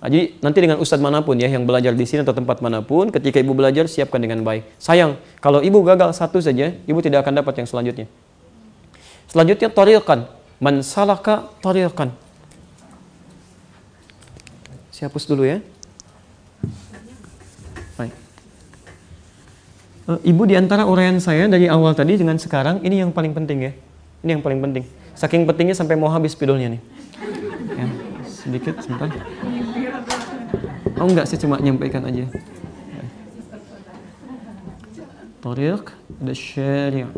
Nah, jadi nanti dengan ustadz mana pun ya yang belajar di sini atau tempat mana pun, ketika ibu belajar siapkan dengan baik. Sayang, kalau ibu gagal satu saja, ibu tidak akan dapat yang selanjutnya. Selanjutnya tariqan, man salaka tariqan. Saya hapus dulu ya. Ibu di antara uraian saya dari awal tadi dengan sekarang ini yang paling penting ya. Ini yang paling penting. Saking pentingnya sampai mau habis spidolnya nih. Ya, sedikit sebentar. Oh enggak, saya cuma nyampaikan aja. tariq, ada syari'.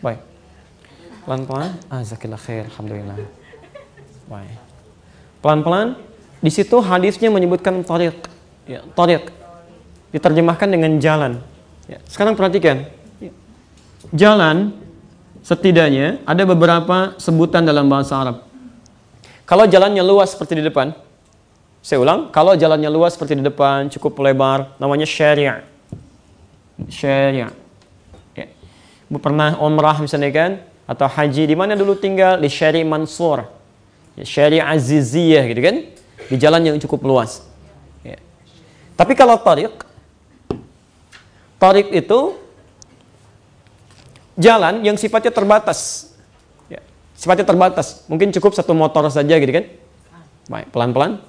Baik. Pelan-pelan. Ah, zakillah khair. Alhamdulillah. Baik. Pelan-pelan. Di situ hadisnya menyebutkan tariq. Ya, tariq. Diterjemahkan dengan jalan. Ya. Sekarang perhatikan. Ya. Jalan setidaknya ada beberapa sebutan dalam bahasa Arab. Kalau jalannya luas seperti di depan, saya ulang, kalau jalannya luas seperti di depan, cukup lebar, namanya syari' syariah. Ya. Pernah umrah misalnya kan atau haji di mana dulu tinggal di Syari Mansur. Ya, Syari Aziziyah gitu kan. Di jalan yang cukup luas. Ya. Tapi kalau tarik tarik itu jalan yang sifatnya terbatas. Ya. Sifatnya terbatas. Mungkin cukup satu motor saja gitu kan. Baik, pelan-pelan.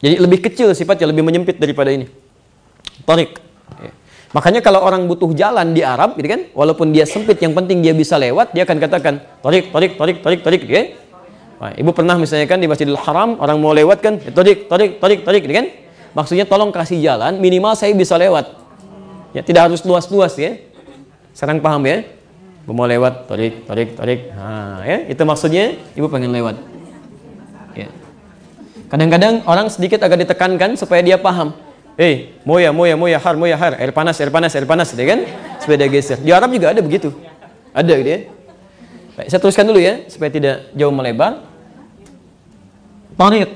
Jadi lebih kecil sifatnya, lebih menyempit daripada ini. Tarik. Ya. Makanya kalau orang butuh jalan di Arab, gitu kan, walaupun dia sempit, yang penting dia bisa lewat, dia akan katakan tarik, tarik, tarik, tarik, tarik, gitu kan. Ibu pernah misalnya kan di Masjidil Haram, orang mau lewat kan, tarik, tarik, tarik, tarik, gitu kan. Maksudnya tolong kasih jalan, minimal saya bisa lewat. Ya, tidak harus luas-luas ya. Sekarang paham ya? Ibu mau lewat, tarik, tarik, tarik. Nah, ya, itu maksudnya ibu pengen lewat. Ya. Kadang-kadang orang sedikit agak ditekankan supaya dia paham. Eh, moya, moya, moya, har, moya, har. Air panas, air panas, air panas, ya kan? Sepeda geser. Di Arab juga ada begitu. Ada gitu ya. Baik, saya teruskan dulu ya, supaya tidak jauh melebar. Tariq.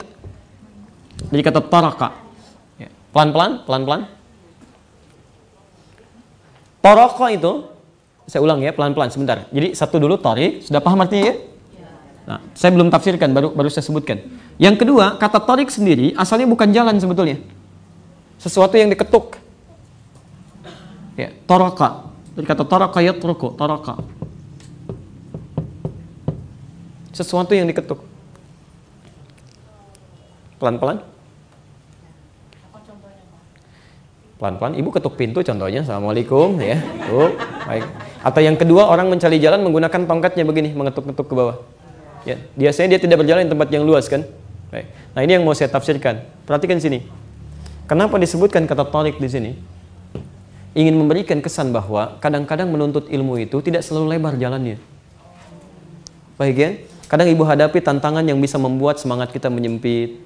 Jadi kata taraka. Ya, pelan-pelan, pelan-pelan. Taraka itu, saya ulang ya, pelan-pelan sebentar. Jadi satu dulu tariq, sudah paham artinya ya? Nah, saya belum tafsirkan, baru baru saya sebutkan. Yang kedua, kata tarik sendiri asalnya bukan jalan sebetulnya sesuatu yang diketuk. Ya, taraka. Dari kata taraka yatruku, taraka. Sesuatu yang diketuk. Pelan-pelan. Pelan-pelan, ibu ketuk pintu contohnya, assalamualaikum ya, tuh, baik. Atau yang kedua orang mencari jalan menggunakan tongkatnya begini, mengetuk-ketuk ke bawah. Ya, biasanya dia tidak berjalan di tempat yang luas kan. Baik. Nah ini yang mau saya tafsirkan. Perhatikan sini. Kenapa disebutkan kata tarik di sini? Ingin memberikan kesan bahwa kadang-kadang menuntut ilmu itu tidak selalu lebar jalannya. Baik ya? Kadang ibu hadapi tantangan yang bisa membuat semangat kita menyempit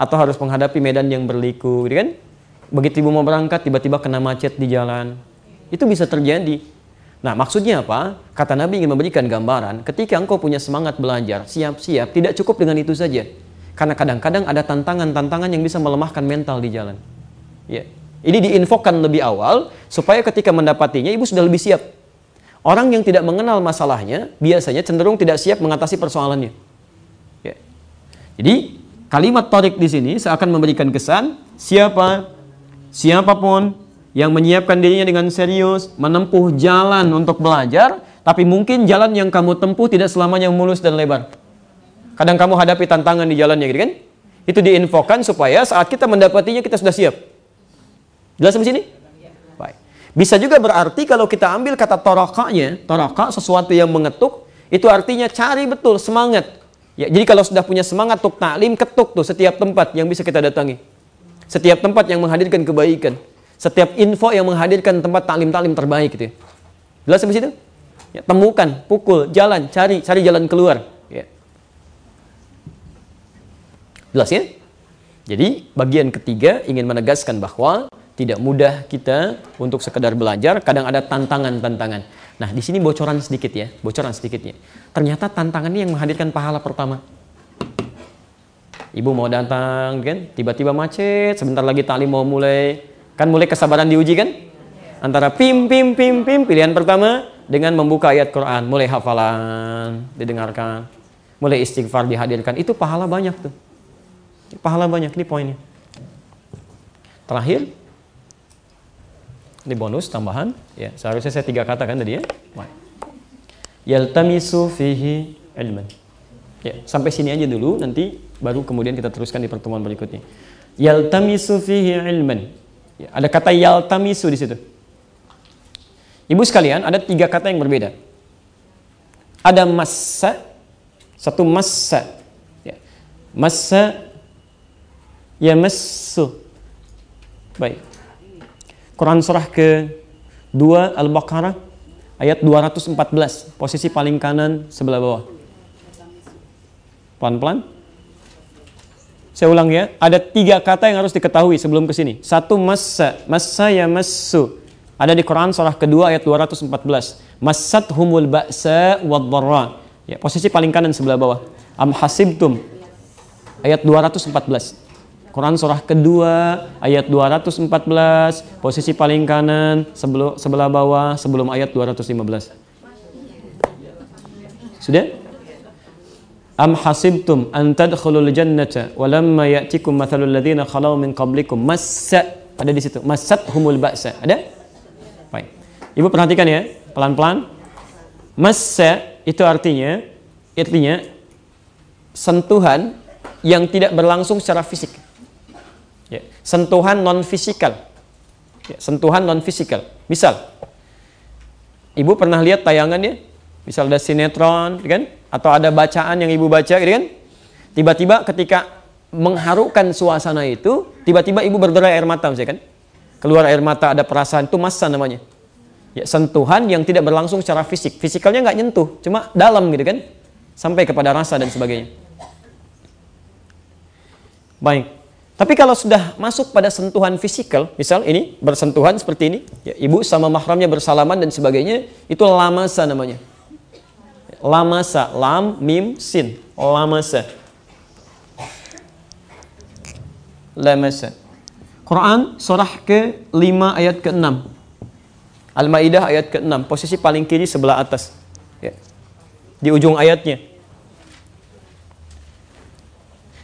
atau harus menghadapi medan yang berliku, gitu kan? Begitu ibu mau berangkat tiba-tiba kena macet di jalan. Itu bisa terjadi. Nah, maksudnya apa? Kata Nabi ingin memberikan gambaran, ketika engkau punya semangat belajar, siap-siap, tidak cukup dengan itu saja. Karena kadang-kadang ada tantangan-tantangan yang bisa melemahkan mental di jalan. Ya. Ini diinfokan lebih awal supaya ketika mendapatinya ibu sudah lebih siap. Orang yang tidak mengenal masalahnya biasanya cenderung tidak siap mengatasi persoalannya. Ya. Jadi kalimat tarik di sini seakan memberikan kesan siapa siapa pun yang menyiapkan dirinya dengan serius menempuh jalan untuk belajar, tapi mungkin jalan yang kamu tempuh tidak selamanya mulus dan lebar. Kadang kamu hadapi tantangan di jalannya gitu kan? Itu diinfokan supaya saat kita mendapatinya kita sudah siap. Jelas sampai sini? Baik. Bisa juga berarti kalau kita ambil kata torakanya, toraka sesuatu yang mengetuk, itu artinya cari betul semangat. Ya, jadi kalau sudah punya semangat untuk taklim, ketuk tuh setiap tempat yang bisa kita datangi. Setiap tempat yang menghadirkan kebaikan. Setiap info yang menghadirkan tempat taklim-taklim terbaik gitu ya. Jelas sampai situ? Ya, temukan, pukul, jalan, cari, cari jalan keluar. Jelas ya? Jadi bagian ketiga ingin menegaskan bahwa tidak mudah kita untuk sekedar belajar, kadang ada tantangan-tantangan. Nah, di sini bocoran sedikit ya, bocoran sedikitnya. Ternyata tantangan ini yang menghadirkan pahala pertama. Ibu mau datang kan, tiba-tiba macet, sebentar lagi tali mau mulai. Kan mulai kesabaran diuji kan? Antara pim pim pim pim pilihan pertama dengan membuka ayat Quran, mulai hafalan, didengarkan, mulai istighfar dihadirkan. Itu pahala banyak tuh. Pahala banyak, ini poinnya. Terakhir, ini bonus tambahan. Ya, seharusnya saya tiga kata kan tadi ya. Yaltamisu fihi ilman. Ya, sampai sini aja dulu, nanti baru kemudian kita teruskan di pertemuan berikutnya. Yaltamisu fihi ilman. Ya, ada kata yaltamisu di situ. Ibu sekalian, ada tiga kata yang berbeda. Ada massa, satu massa. Ya. Massa yamassu. Baik. Quran surah ke-2 Al-Baqarah ayat 214, posisi paling kanan sebelah bawah. Pelan-pelan. Saya ulang ya, ada tiga kata yang harus diketahui sebelum ke sini. Satu massa, massa ya massu. Ada di Quran surah kedua ayat 214. Massat humul ba'sa wad. Ya, posisi paling kanan sebelah bawah. Am hasibtum ayat 214. Quran surah kedua ayat 214 posisi paling kanan sebelum sebelah bawah sebelum ayat 215. Sudah? Am hasibtum an tadkhulul jannata wa lamma ya'tikum mathalul ladzina khalau min qablikum massa ada di situ massat humul ba'sa ada? Baik. Ibu perhatikan ya, pelan-pelan. Massa itu artinya artinya sentuhan yang tidak berlangsung secara fisik. Ya, sentuhan non fisikal. Ya, sentuhan non fisikal. Misal, ibu pernah lihat tayangannya? Misal ada sinetron, kan? Atau ada bacaan yang ibu baca, gitu kan? Tiba-tiba ketika mengharukan suasana itu, tiba-tiba ibu berderai air mata, misalnya kan? Keluar air mata, ada perasaan, itu masa namanya. Ya, sentuhan yang tidak berlangsung secara fisik. Fisikalnya nggak nyentuh, cuma dalam gitu kan? Sampai kepada rasa dan sebagainya. Baik. Tapi kalau sudah masuk pada sentuhan fisikal, misal ini bersentuhan seperti ini, ya, ibu sama mahramnya bersalaman dan sebagainya, itu lamasa namanya. Lamasa, lam, mim, sin, lamasa. Lamasa. Quran surah ke-5 ayat ke-6. Al-Maidah ayat ke-6, posisi paling kiri sebelah atas. Ya. Di ujung ayatnya.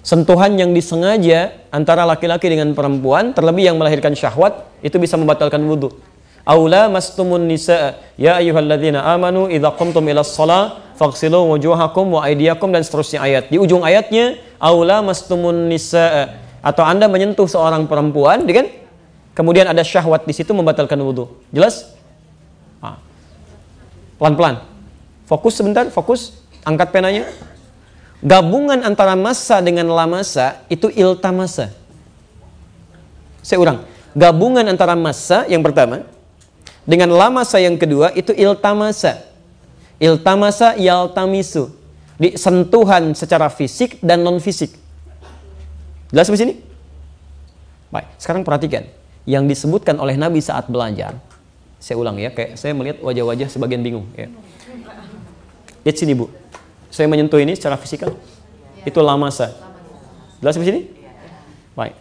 sentuhan yang disengaja antara laki-laki dengan perempuan terlebih yang melahirkan syahwat itu bisa membatalkan wudhu aula mastumun nisa ya ayyuhalladzina amanu idza qumtum ila shalah faghsilu wujuhakum wa aydiyakum dan seterusnya ayat. Di ujung ayatnya aula mastumun nisa atau Anda menyentuh seorang perempuan kan kemudian ada syahwat di situ membatalkan wudhu jelas? Ah. pelan-pelan. Fokus sebentar fokus. Angkat penanya. Gabungan antara masa dengan lamasa itu iltamasa. Saya ulang. Gabungan antara masa yang pertama dengan lamasa yang kedua itu iltamasa. Iltamasa yaltamisu. Di sentuhan secara fisik dan non fisik. Jelas di sini? Baik, sekarang perhatikan yang disebutkan oleh Nabi saat belajar. Saya ulang ya, kayak saya melihat wajah-wajah sebagian bingung ya. Lihat sini, Bu. Saya menyentuh ini secara fisikal. Itu lamasa. Jelas di sini? Baik.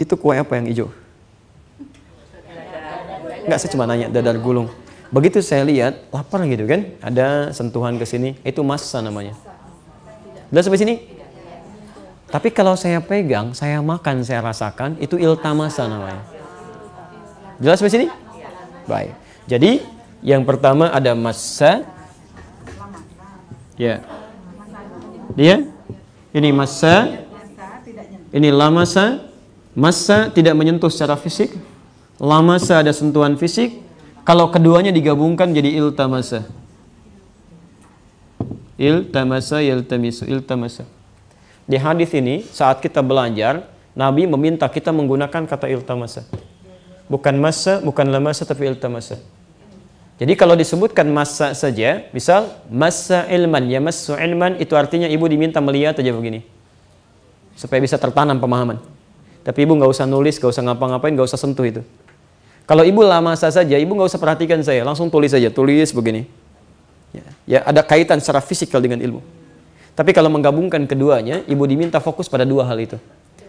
Itu kue apa yang hijau? Enggak, saya cuma nanya dadar gulung. Begitu saya lihat, lapar gitu kan? Ada sentuhan ke sini, itu masa namanya. Jelas sampai sini? Tapi kalau saya pegang, saya makan, saya rasakan, itu iltamasa namanya. Jelas sampai sini? Baik. Jadi, yang pertama ada masa, Ya. Dia ini masa ini lamasa masa tidak menyentuh secara fisik lamasa ada sentuhan fisik kalau keduanya digabungkan jadi iltamasa iltamasa iltamisu iltamasa di hadis ini saat kita belajar Nabi meminta kita menggunakan kata iltamasa bukan masa bukan lamasa tapi iltamasa jadi kalau disebutkan masa saja, misal masa ilman, ya masu ilman itu artinya ibu diminta melihat aja begini. Supaya bisa tertanam pemahaman. Tapi ibu nggak usah nulis, nggak usah ngapa-ngapain, nggak usah sentuh itu. Kalau ibu lama masa saja, ibu nggak usah perhatikan saya, langsung tulis saja, tulis begini. Ya, ya ada kaitan secara fisikal dengan ilmu. Tapi kalau menggabungkan keduanya, ibu diminta fokus pada dua hal itu.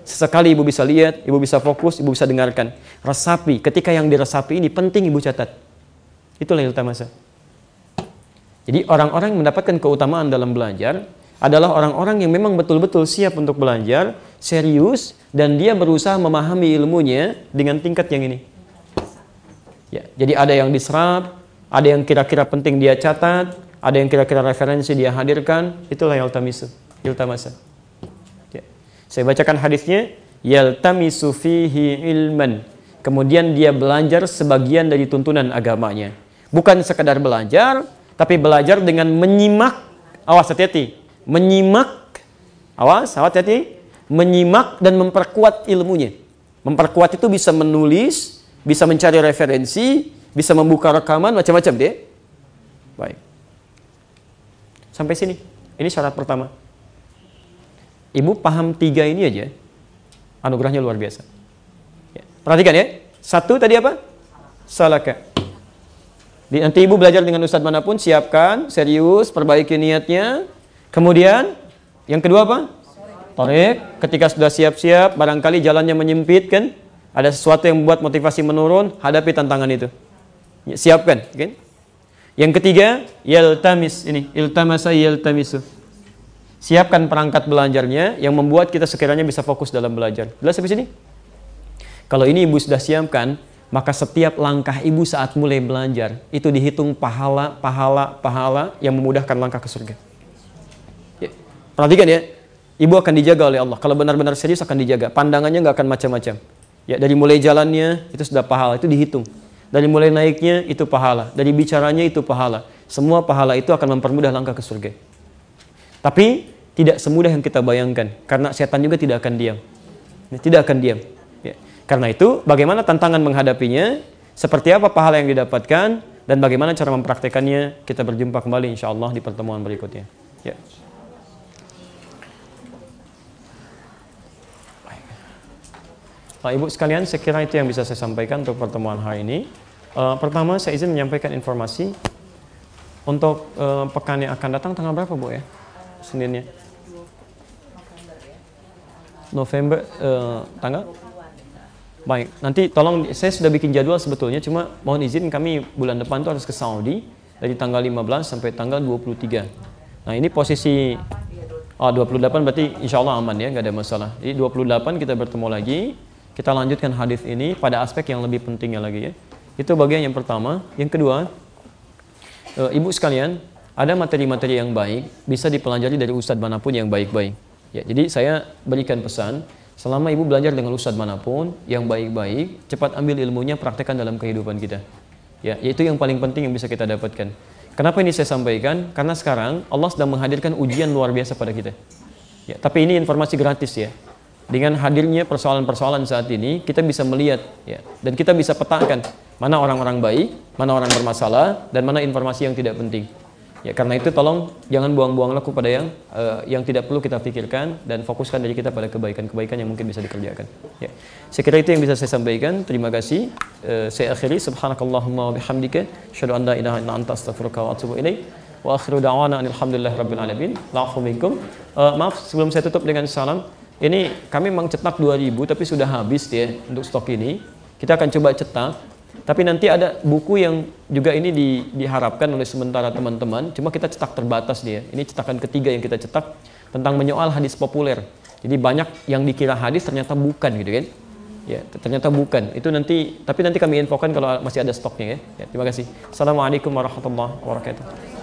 Sesekali ibu bisa lihat, ibu bisa fokus, ibu bisa dengarkan. Resapi, ketika yang diresapi ini penting ibu catat. Itulah iltamasa. Jadi orang-orang yang mendapatkan keutamaan dalam belajar adalah orang-orang yang memang betul-betul siap untuk belajar, serius, dan dia berusaha memahami ilmunya dengan tingkat yang ini. Ya, jadi ada yang diserap, ada yang kira-kira penting dia catat, ada yang kira-kira referensi dia hadirkan, itulah iltamisa. iltamasa. Ya. Saya bacakan hadisnya, yaltamisu fihi ilman. Kemudian dia belajar sebagian dari tuntunan agamanya. Bukan sekadar belajar, tapi belajar dengan menyimak. Awas hati-hati. Menyimak. Awas, hati-hati. Menyimak dan memperkuat ilmunya. Memperkuat itu bisa menulis, bisa mencari referensi, bisa membuka rekaman, macam-macam deh. Baik. Sampai sini. Ini syarat pertama. Ibu paham tiga ini aja, anugerahnya luar biasa. Ya. Perhatikan ya. Satu tadi apa? Salaka. Di, nanti ibu belajar dengan ustadz mana pun, siapkan, serius, perbaiki niatnya. Kemudian, yang kedua apa? Tarik. Ketika sudah siap-siap, barangkali jalannya menyempit kan? Ada sesuatu yang membuat motivasi menurun, hadapi tantangan itu. Siapkan, kan? Yang ketiga, yaltamis ini, iltamasa yaltamisu. Siapkan perangkat belajarnya yang membuat kita sekiranya bisa fokus dalam belajar. Jelas sampai sini? Kalau ini ibu sudah siapkan, maka setiap langkah ibu saat mulai belajar itu dihitung pahala, pahala, pahala yang memudahkan langkah ke surga. Ya. Perhatikan ya, ibu akan dijaga oleh Allah. Kalau benar-benar serius akan dijaga. Pandangannya nggak akan macam-macam. Ya, dari mulai jalannya itu sudah pahala, itu dihitung. Dari mulai naiknya itu pahala, dari bicaranya itu pahala. Semua pahala itu akan mempermudah langkah ke surga. Tapi tidak semudah yang kita bayangkan, karena setan juga tidak akan diam. Ya, tidak akan diam. Ya. Karena itu, bagaimana tantangan menghadapinya, seperti apa pahala yang didapatkan, dan bagaimana cara mempraktekannya, kita berjumpa kembali insya Allah di pertemuan berikutnya. Ya. Nah, Ibu sekalian, saya kira itu yang bisa saya sampaikan untuk pertemuan hari ini. Uh, pertama, saya izin menyampaikan informasi untuk uh, pekan yang akan datang tanggal berapa, Bu ya? Seninnya. November uh, tanggal? Baik, nanti tolong saya sudah bikin jadwal sebetulnya, cuma mohon izin kami bulan depan itu harus ke Saudi dari tanggal 15 sampai tanggal 23. Nah, ini posisi Oh, 28 berarti insya Allah aman ya, nggak ada masalah. Jadi 28 kita bertemu lagi, kita lanjutkan hadis ini pada aspek yang lebih pentingnya lagi ya. Itu bagian yang pertama. Yang kedua, e, ibu sekalian, ada materi-materi yang baik bisa dipelajari dari ustadz mana pun yang baik-baik. Ya, jadi saya berikan pesan, selama ibu belajar dengan ustadz mana pun yang baik-baik, cepat ambil ilmunya, praktekkan dalam kehidupan kita. Ya, itu yang paling penting yang bisa kita dapatkan. Kenapa ini saya sampaikan? Karena sekarang Allah sedang menghadirkan ujian luar biasa pada kita. Ya, tapi ini informasi gratis ya dengan hadirnya persoalan-persoalan saat ini kita bisa melihat ya dan kita bisa petakan mana orang-orang baik, mana orang bermasalah dan mana informasi yang tidak penting. Ya karena itu tolong jangan buang-buang waktu pada yang uh, yang tidak perlu kita pikirkan dan fokuskan diri kita pada kebaikan-kebaikan yang mungkin bisa dikerjakan. Ya. Saya itu yang bisa saya sampaikan. Terima kasih. Uh, saya akhiri subhanakallahumma wa bihamdika asyhadu an la ilaha anta astaghfiruka wa atubu ilaik. Wa akhiru da'wana alhamdulillah rabbil alamin. La'afu minkum. Uh, maaf sebelum saya tutup dengan salam ini kami memang cetak 2000 tapi sudah habis ya untuk stok ini. Kita akan coba cetak. Tapi nanti ada buku yang juga ini di, diharapkan oleh sementara teman-teman. Cuma kita cetak terbatas dia. Ini cetakan ketiga yang kita cetak tentang menyoal hadis populer. Jadi banyak yang dikira hadis ternyata bukan gitu kan. Ya, ternyata bukan. Itu nanti tapi nanti kami infokan kalau masih ada stoknya ya. ya terima kasih. Assalamualaikum warahmatullahi wabarakatuh.